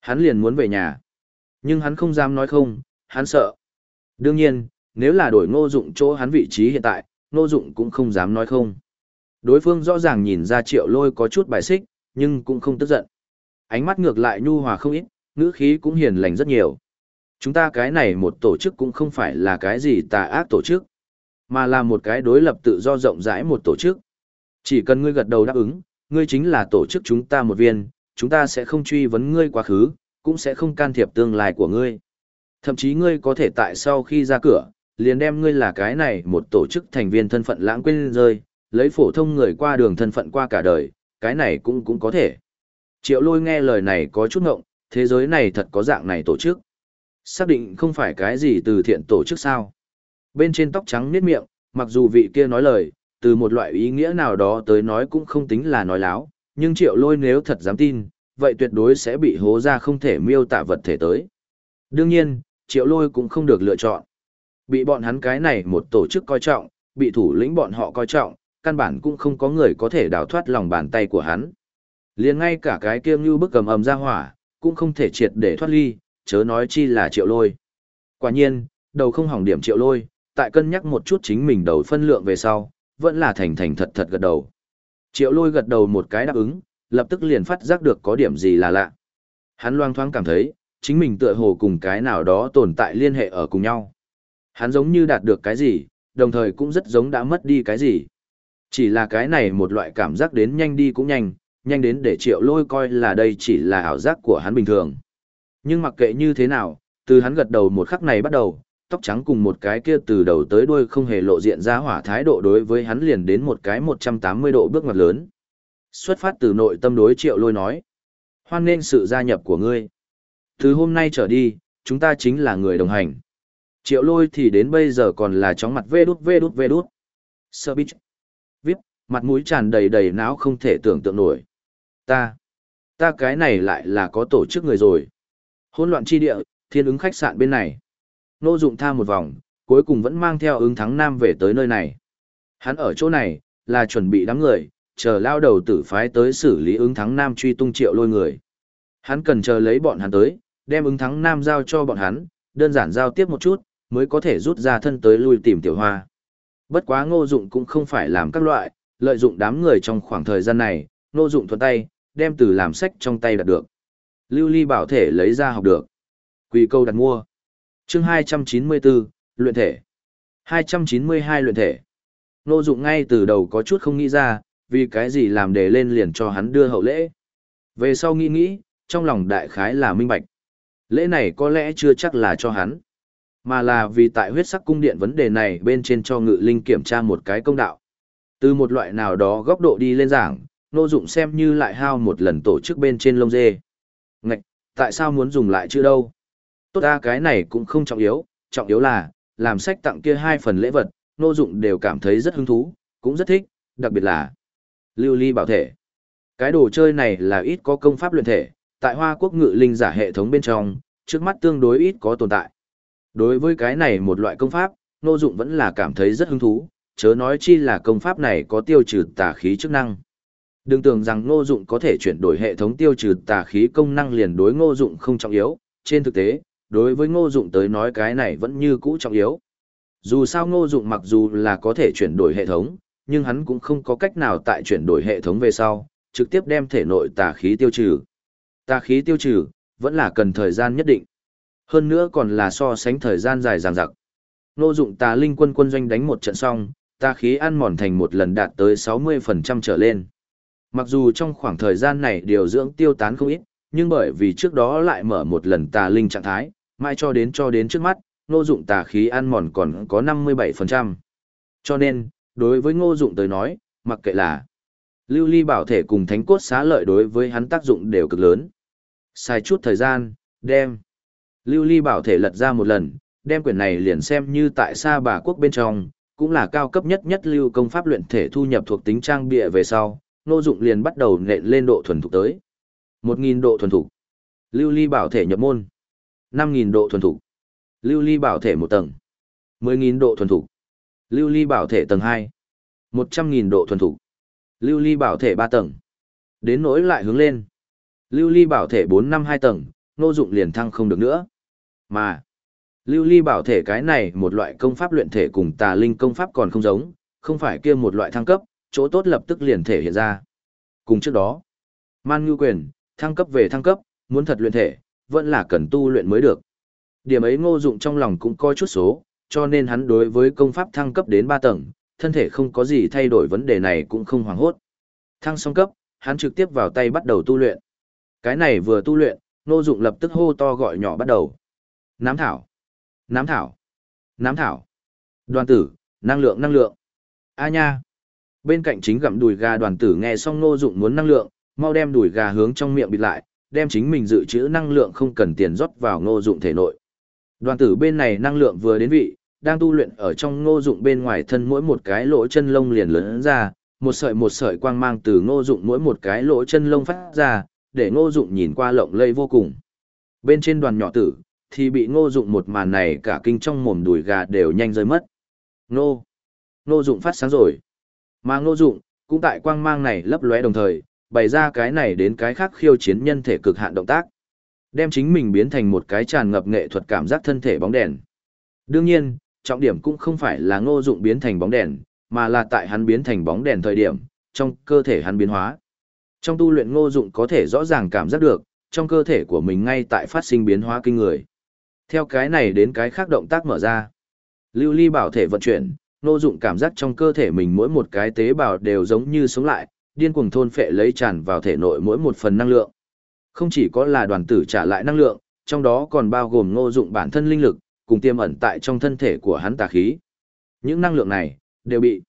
Hắn liền muốn về nhà. Nhưng hắn không dám nói không, hắn sợ. Đương nhiên, nếu là đổi ngô dụng chỗ hắn vị trí hiện tại, ngô dụng cũng không dám nói không. Đối phương rõ ràng nhìn ra triệu lôi có chút bài xích, nhưng cũng không tức giận. Ánh mắt ngược lại nhu hòa không ít, ngữ khí cũng hiền lành rất nhiều. Chúng ta cái này một tổ chức cũng không phải là cái gì tà ác tổ chức mà là một cái đối lập tự do rộng rãi một tổ chức. Chỉ cần ngươi gật đầu đáp ứng, ngươi chính là tổ chức chúng ta một viên, chúng ta sẽ không truy vấn ngươi quá khứ, cũng sẽ không can thiệp tương lai của ngươi. Thậm chí ngươi có thể tại sau khi ra cửa, liền đem ngươi là cái này một tổ chức thành viên thân phận lãng quên rơi, lấy phổ thông người qua đường thân phận qua cả đời, cái này cũng cũng có thể. Triệu lôi nghe lời này có chút ngộng, thế giới này thật có dạng này tổ chức. Xác định không phải cái gì từ thiện tổ chức sao. Bên trên tóc trắng niết miệng, mặc dù vị kia nói lời, từ một loại ý nghĩa nào đó tới nói cũng không tính là nói láo, nhưng triệu lôi nếu thật dám tin, vậy tuyệt đối sẽ bị hố ra không thể miêu tả vật thể tới. Đương nhiên, triệu lôi cũng không được lựa chọn. Bị bọn hắn cái này một tổ chức coi trọng, bị thủ lĩnh bọn họ coi trọng, căn bản cũng không có người có thể đào thoát lòng bàn tay của hắn. liền ngay cả cái kia như bức cầm ầm ra hỏa, cũng không thể triệt để thoát ly, chớ nói chi là triệu lôi. Quả nhiên, đầu không hỏng điểm triệu lôi, tại cân nhắc một chút chính mình đầu phân lượng về sau, vẫn là thành thành thật thật gật đầu. Triệu lôi gật đầu một cái đáp ứng, lập tức liền phát giác được có điểm gì là lạ. Hắn loang thoáng cảm thấy, chính mình tựa hồ cùng cái nào đó tồn tại liên hệ ở cùng nhau. Hắn giống như đạt được cái gì, đồng thời cũng rất giống đã mất đi cái gì. Chỉ là cái này một loại cảm giác đến nhanh đi cũng nhanh, nhanh đến để triệu lôi coi là đây chỉ là ảo giác của hắn bình thường. Nhưng mặc kệ như thế nào, từ hắn gật đầu một khắc này bắt đầu, tóc trắng cùng một cái kia từ đầu tới đuôi không hề lộ diện ra hỏa thái độ đối với hắn liền đến một cái 180 độ bước ngoặt lớn. Xuất phát từ nội tâm đối triệu lôi nói. Hoan nên sự gia nhập của ngươi. Từ hôm nay trở đi, chúng ta chính là người đồng hành. Triệu lôi thì đến bây giờ còn là chóng mặt vê đút vê đút vê đút. Sơ bích. viết mặt mũi tràn đầy đầy não không thể tưởng tượng nổi. Ta, ta cái này lại là có tổ chức người rồi. Hỗn loạn chi địa, thiên ứng khách sạn bên này. Nô dụng tha một vòng, cuối cùng vẫn mang theo ứng thắng nam về tới nơi này. Hắn ở chỗ này, là chuẩn bị đám người, chờ lao đầu tử phái tới xử lý ứng thắng nam truy tung triệu lôi người. Hắn cần chờ lấy bọn hắn tới, đem ứng thắng nam giao cho bọn hắn, đơn giản giao tiếp một chút, mới có thể rút ra thân tới lui tìm tiểu hoa. Bất quá ngô dụng cũng không phải làm các loại, lợi dụng đám người trong khoảng thời gian này, ngô dụng thuận tay, đem từ làm sách trong tay đạt được. Lưu ly bảo thể lấy ra học được. Quỳ câu đặt mua chương 294, luyện thể. 292 luyện thể. Nô dụng ngay từ đầu có chút không nghĩ ra, vì cái gì làm để lên liền cho hắn đưa hậu lễ. Về sau nghĩ nghĩ, trong lòng đại khái là minh bạch. Lễ này có lẽ chưa chắc là cho hắn, mà là vì tại huyết sắc cung điện vấn đề này bên trên cho ngự linh kiểm tra một cái công đạo. Từ một loại nào đó góc độ đi lên giảng, nô dụng xem như lại hao một lần tổ chức bên trên lông dê. Ngạch, tại sao muốn dùng lại chữ đâu? Tốt ra cái này cũng không trọng yếu, trọng yếu là, làm sách tặng kia hai phần lễ vật, nô dụng đều cảm thấy rất hứng thú, cũng rất thích, đặc biệt là lưu ly bảo thể. Cái đồ chơi này là ít có công pháp luyện thể, tại Hoa Quốc ngự linh giả hệ thống bên trong, trước mắt tương đối ít có tồn tại. Đối với cái này một loại công pháp, Nô Dụng vẫn là cảm thấy rất hứng thú, chớ nói chi là công pháp này có tiêu trừ tà khí chức năng. Đừng tưởng rằng Nô Dụng có thể chuyển đổi hệ thống tiêu trừ tà khí công năng liền đối Ngô Dụng không trọng yếu, trên thực tế, đối với Ngô Dụng tới nói cái này vẫn như cũ trọng yếu. Dù sao Ngô Dụng mặc dù là có thể chuyển đổi hệ thống, nhưng hắn cũng không có cách nào tại chuyển đổi hệ thống về sau, trực tiếp đem thể nội tà khí tiêu trừ. Tà khí tiêu trừ, vẫn là cần thời gian nhất định. Hơn nữa còn là so sánh thời gian dài dằng dặc. Ngô dụng tà linh quân quân doanh đánh một trận xong, tà khí ăn mòn thành một lần đạt tới 60% trở lên. Mặc dù trong khoảng thời gian này điều dưỡng tiêu tán không ít, nhưng bởi vì trước đó lại mở một lần tà linh trạng thái, mãi cho đến cho đến trước mắt, Ngô dụng tà khí ăn mòn còn có 57%. Cho nên, đối với ngô dụng tới nói, mặc kệ là lưu ly bảo thể cùng thánh cốt xá lợi đối với hắn tác dụng đều cực lớn. Sai chút thời gian, đem. Lưu ly bảo thể lật ra một lần, đem quyển này liền xem như tại xa bà quốc bên trong, cũng là cao cấp nhất nhất lưu công pháp luyện thể thu nhập thuộc tính trang bịa về sau, Ngô dụng liền bắt đầu nện lên độ thuần thục tới. 1.000 độ thuần thục. Lưu ly bảo thể nhập môn. 5.000 độ thuần thục. Lưu ly bảo thể một tầng. 10.000 độ thuần thục. Lưu ly bảo thể tầng 2. 100.000 độ thuần thục. Lưu ly bảo thể 3 tầng. Đến nỗi lại hướng lên. Lưu ly bảo thể 4 năm 2 tầng, nô dụng liền thăng không được nữa. Mà, lưu ly bảo thể cái này một loại công pháp luyện thể cùng tà linh công pháp còn không giống, không phải kia một loại thăng cấp, chỗ tốt lập tức liền thể hiện ra. Cùng trước đó, man ngư quyền, thăng cấp về thăng cấp, muốn thật luyện thể, vẫn là cần tu luyện mới được. Điểm ấy ngô dụng trong lòng cũng coi chút số, cho nên hắn đối với công pháp thăng cấp đến 3 tầng, thân thể không có gì thay đổi vấn đề này cũng không hoảng hốt. Thăng xong cấp, hắn trực tiếp vào tay bắt đầu tu luyện. Cái này vừa tu luyện, Ngô Dụng lập tức hô to gọi nhỏ bắt đầu. Nám thảo, nám thảo, nám thảo. Đoàn tử, năng lượng năng lượng. A nha. Bên cạnh chính gặm đùi gà đoàn tử nghe xong Ngô Dụng muốn năng lượng, mau đem đùi gà hướng trong miệng bịt lại, đem chính mình dự trữ năng lượng không cần tiền rót vào Ngô Dụng thể nội. Đoàn tử bên này năng lượng vừa đến vị, đang tu luyện ở trong ngô dụng bên ngoài thân mỗi một cái lỗ chân lông liền lớn ra, một sợi một sợi quang mang từ ngô dụng mỗi một cái lỗ chân lông phát ra, để ngô dụng nhìn qua lộng lây vô cùng. Bên trên đoàn nhỏ tử, thì bị ngô dụng một màn này cả kinh trong mồm đùi gà đều nhanh rơi mất. Ngô! Ngô dụng phát sáng rồi. Mà ngô dụng, cũng tại quang mang này lấp lóe đồng thời, bày ra cái này đến cái khác khiêu chiến nhân thể cực hạn động tác. Đem chính mình biến thành một cái tràn ngập nghệ thuật cảm giác thân thể bóng đèn. Đương nhiên, trọng điểm cũng không phải là ngô dụng biến thành bóng đèn, mà là tại hắn biến thành bóng đèn thời điểm, trong cơ thể hắn biến hóa. Trong tu luyện ngô dụng có thể rõ ràng cảm giác được, trong cơ thể của mình ngay tại phát sinh biến hóa kinh người. Theo cái này đến cái khác động tác mở ra. Lưu ly bảo thể vận chuyển, ngô dụng cảm giác trong cơ thể mình mỗi một cái tế bào đều giống như sống lại, điên cuồng thôn phệ lấy tràn vào thể nội mỗi một phần năng lượng. Không chỉ có là đoàn tử trả lại năng lượng, trong đó còn bao gồm ngô dụng bản thân linh lực, cùng tiềm ẩn tại trong thân thể của hắn tà khí. Những năng lượng này, đều bị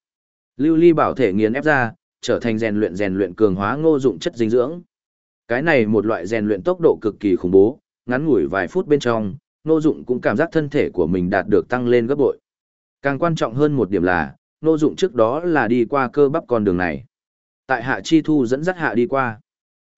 lưu ly bảo thể nghiền ép ra, trở thành rèn luyện rèn luyện cường hóa ngô dụng chất dinh dưỡng. Cái này một loại rèn luyện tốc độ cực kỳ khủng bố, ngắn ngủi vài phút bên trong, ngô dụng cũng cảm giác thân thể của mình đạt được tăng lên gấp bội. Càng quan trọng hơn một điểm là, ngô dụng trước đó là đi qua cơ bắp con đường này. Tại hạ chi thu dẫn dắt hạ đi qua.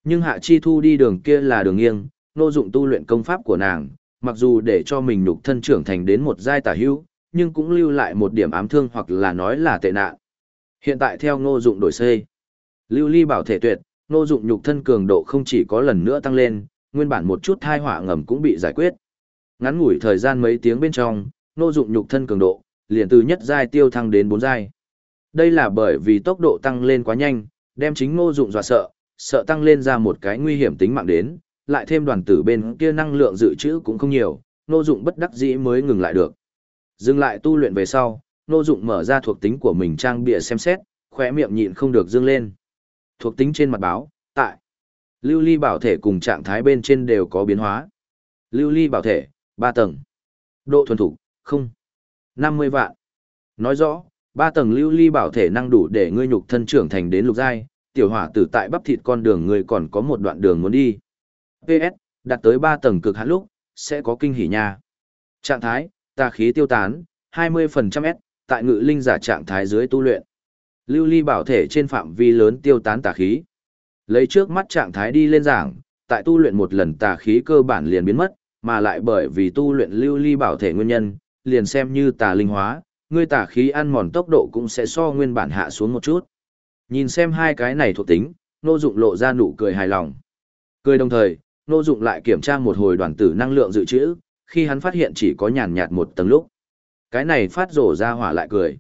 Nhưng hạ chi thu đi đường kia là đường nghiêng, Nô dụng tu luyện công pháp của nàng, mặc dù để cho mình nhục thân trưởng thành đến một giai tả hữu, nhưng cũng lưu lại một điểm ám thương hoặc là nói là tệ nạn. Hiện tại theo ngô dụng đổi xây, lưu ly bảo thể tuyệt, ngô dụng nhục thân cường độ không chỉ có lần nữa tăng lên, nguyên bản một chút thai họa ngầm cũng bị giải quyết. Ngắn ngủi thời gian mấy tiếng bên trong, ngô dụng nhục thân cường độ, liền từ nhất giai tiêu thăng đến bốn giai. Đây là bởi vì tốc độ tăng lên quá nhanh, đem chính ngô dụng dọa sợ, sợ tăng lên ra một cái nguy hiểm tính mạng đến, lại thêm đoàn tử bên kia năng lượng dự trữ cũng không nhiều, ngô dụng bất đắc dĩ mới ngừng lại được. Dừng lại tu luyện về sau, Nô Dụng mở ra thuộc tính của mình trang bìa xem xét, khóe miệng nhịn không được dương lên. Thuộc tính trên mặt báo, tại Lưu Ly bảo thể cùng trạng thái bên trên đều có biến hóa. Lưu Ly bảo thể, ba tầng. Độ thuần thủ, không. 50 vạn. Nói rõ, Ba tầng Lưu Ly bảo thể năng đủ để ngươi nhục thân trưởng thành đến lục giai, tiểu hỏa tử tại bắp thịt con đường ngươi còn có một đoạn đường muốn đi. PS, đạt tới ba tầng cực hạn lúc, sẽ có kinh hỉ nha. Trạng thái, tà khí tiêu tán, 20% S, tại ngự linh giả trạng thái dưới tu luyện. Lưu ly bảo thể trên phạm vi lớn tiêu tán tà khí. Lấy trước mắt trạng thái đi lên giảng, tại tu luyện một lần tà khí cơ bản liền biến mất, mà lại bởi vì tu luyện lưu ly bảo thể nguyên nhân, liền xem như tà linh hóa, ngươi tả khí ăn mòn tốc độ cũng sẽ so nguyên bản hạ xuống một chút. Nhìn xem hai cái này thuộc tính, nô dụng lộ ra nụ cười hài lòng. Cười đồng thời, nô dụng lại kiểm tra một hồi đoàn tử năng lượng dự trữ, khi hắn phát hiện chỉ có nhàn nhạt một tầng lúc. Cái này phát rổ ra hỏa lại cười.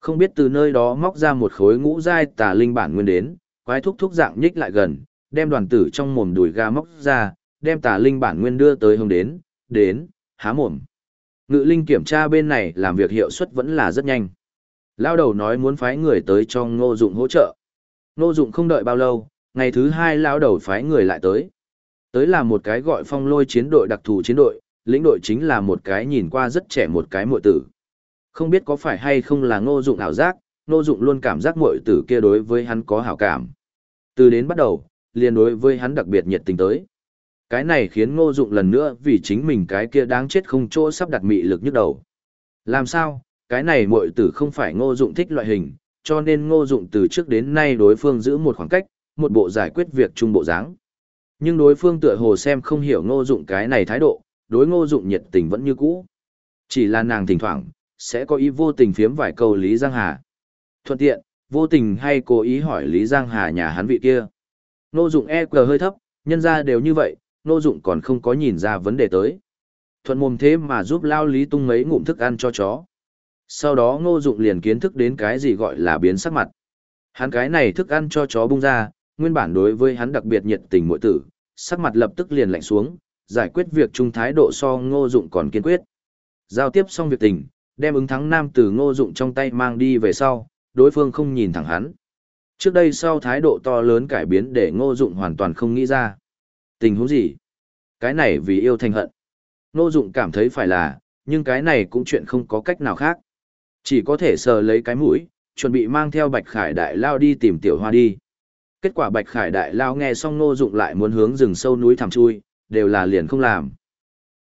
Không biết từ nơi đó móc ra một khối ngũ giai tà linh bản nguyên đến, quái thúc thúc dạng nhích lại gần, đem đoàn tử trong mồm đùi ga móc ra, đem tà linh bản nguyên đưa tới hông đến, đến, há mồm. Ngự linh kiểm tra bên này làm việc hiệu suất vẫn là rất nhanh. Lao đầu nói muốn phái người tới cho ngô dụng hỗ trợ. Ngô dụng không đợi bao lâu, ngày thứ hai lao đầu phái người lại tới. Tới là một cái gọi phong lôi chiến đội đặc thù chiến đội, lĩnh đội chính là một cái nhìn qua rất trẻ một cái muội tử. Không biết có phải hay không là ngô dụng ảo giác, ngô dụng luôn cảm giác muội tử kia đối với hắn có hảo cảm. Từ đến bắt đầu, liền đối với hắn đặc biệt nhiệt tình tới. Cái này khiến ngô dụng lần nữa vì chính mình cái kia đáng chết không chỗ sắp đặt mị lực nhức đầu. Làm sao, cái này muội tử không phải ngô dụng thích loại hình, cho nên ngô dụng từ trước đến nay đối phương giữ một khoảng cách, một bộ giải quyết việc chung bộ dáng. Nhưng đối phương tựa hồ xem không hiểu ngô dụng cái này thái độ, đối ngô dụng nhiệt tình vẫn như cũ. Chỉ là nàng thỉnh thoảng, sẽ có ý vô tình phiếm vài câu Lý Giang Hà. Thuận tiện, vô tình hay cố ý hỏi Lý Giang Hà nhà hắn vị kia. Ngô dụng e cờ hơi thấp, nhân ra đều như vậy, Nô dụng còn không có nhìn ra vấn đề tới. Thuận mồm thế mà giúp lao Lý tung mấy ngụm thức ăn cho chó. Sau đó ngô dụng liền kiến thức đến cái gì gọi là biến sắc mặt. Hắn cái này thức ăn cho chó bung ra, nguyên bản đối với hắn đặc biệt nhiệt tình mội tử, sắc mặt lập tức liền lạnh xuống, giải quyết việc trung thái độ so ngô dụng còn kiên quyết. Giao tiếp xong việc tình, đem ứng thắng nam từ ngô dụng trong tay mang đi về sau, đối phương không nhìn thẳng hắn. Trước đây sau thái độ to lớn cải biến để ngô dụng hoàn toàn không nghĩ ra. Tình huống gì? Cái này vì yêu thành hận. nô dụng cảm thấy phải là, nhưng cái này cũng chuyện không có cách nào khác. Chỉ có thể sờ lấy cái mũi, chuẩn bị mang theo bạch khải đại lao đi tìm tiểu hoa đi. Kết quả bạch khải đại lao nghe xong nô dụng lại muốn hướng rừng sâu núi thẳm chui, đều là liền không làm.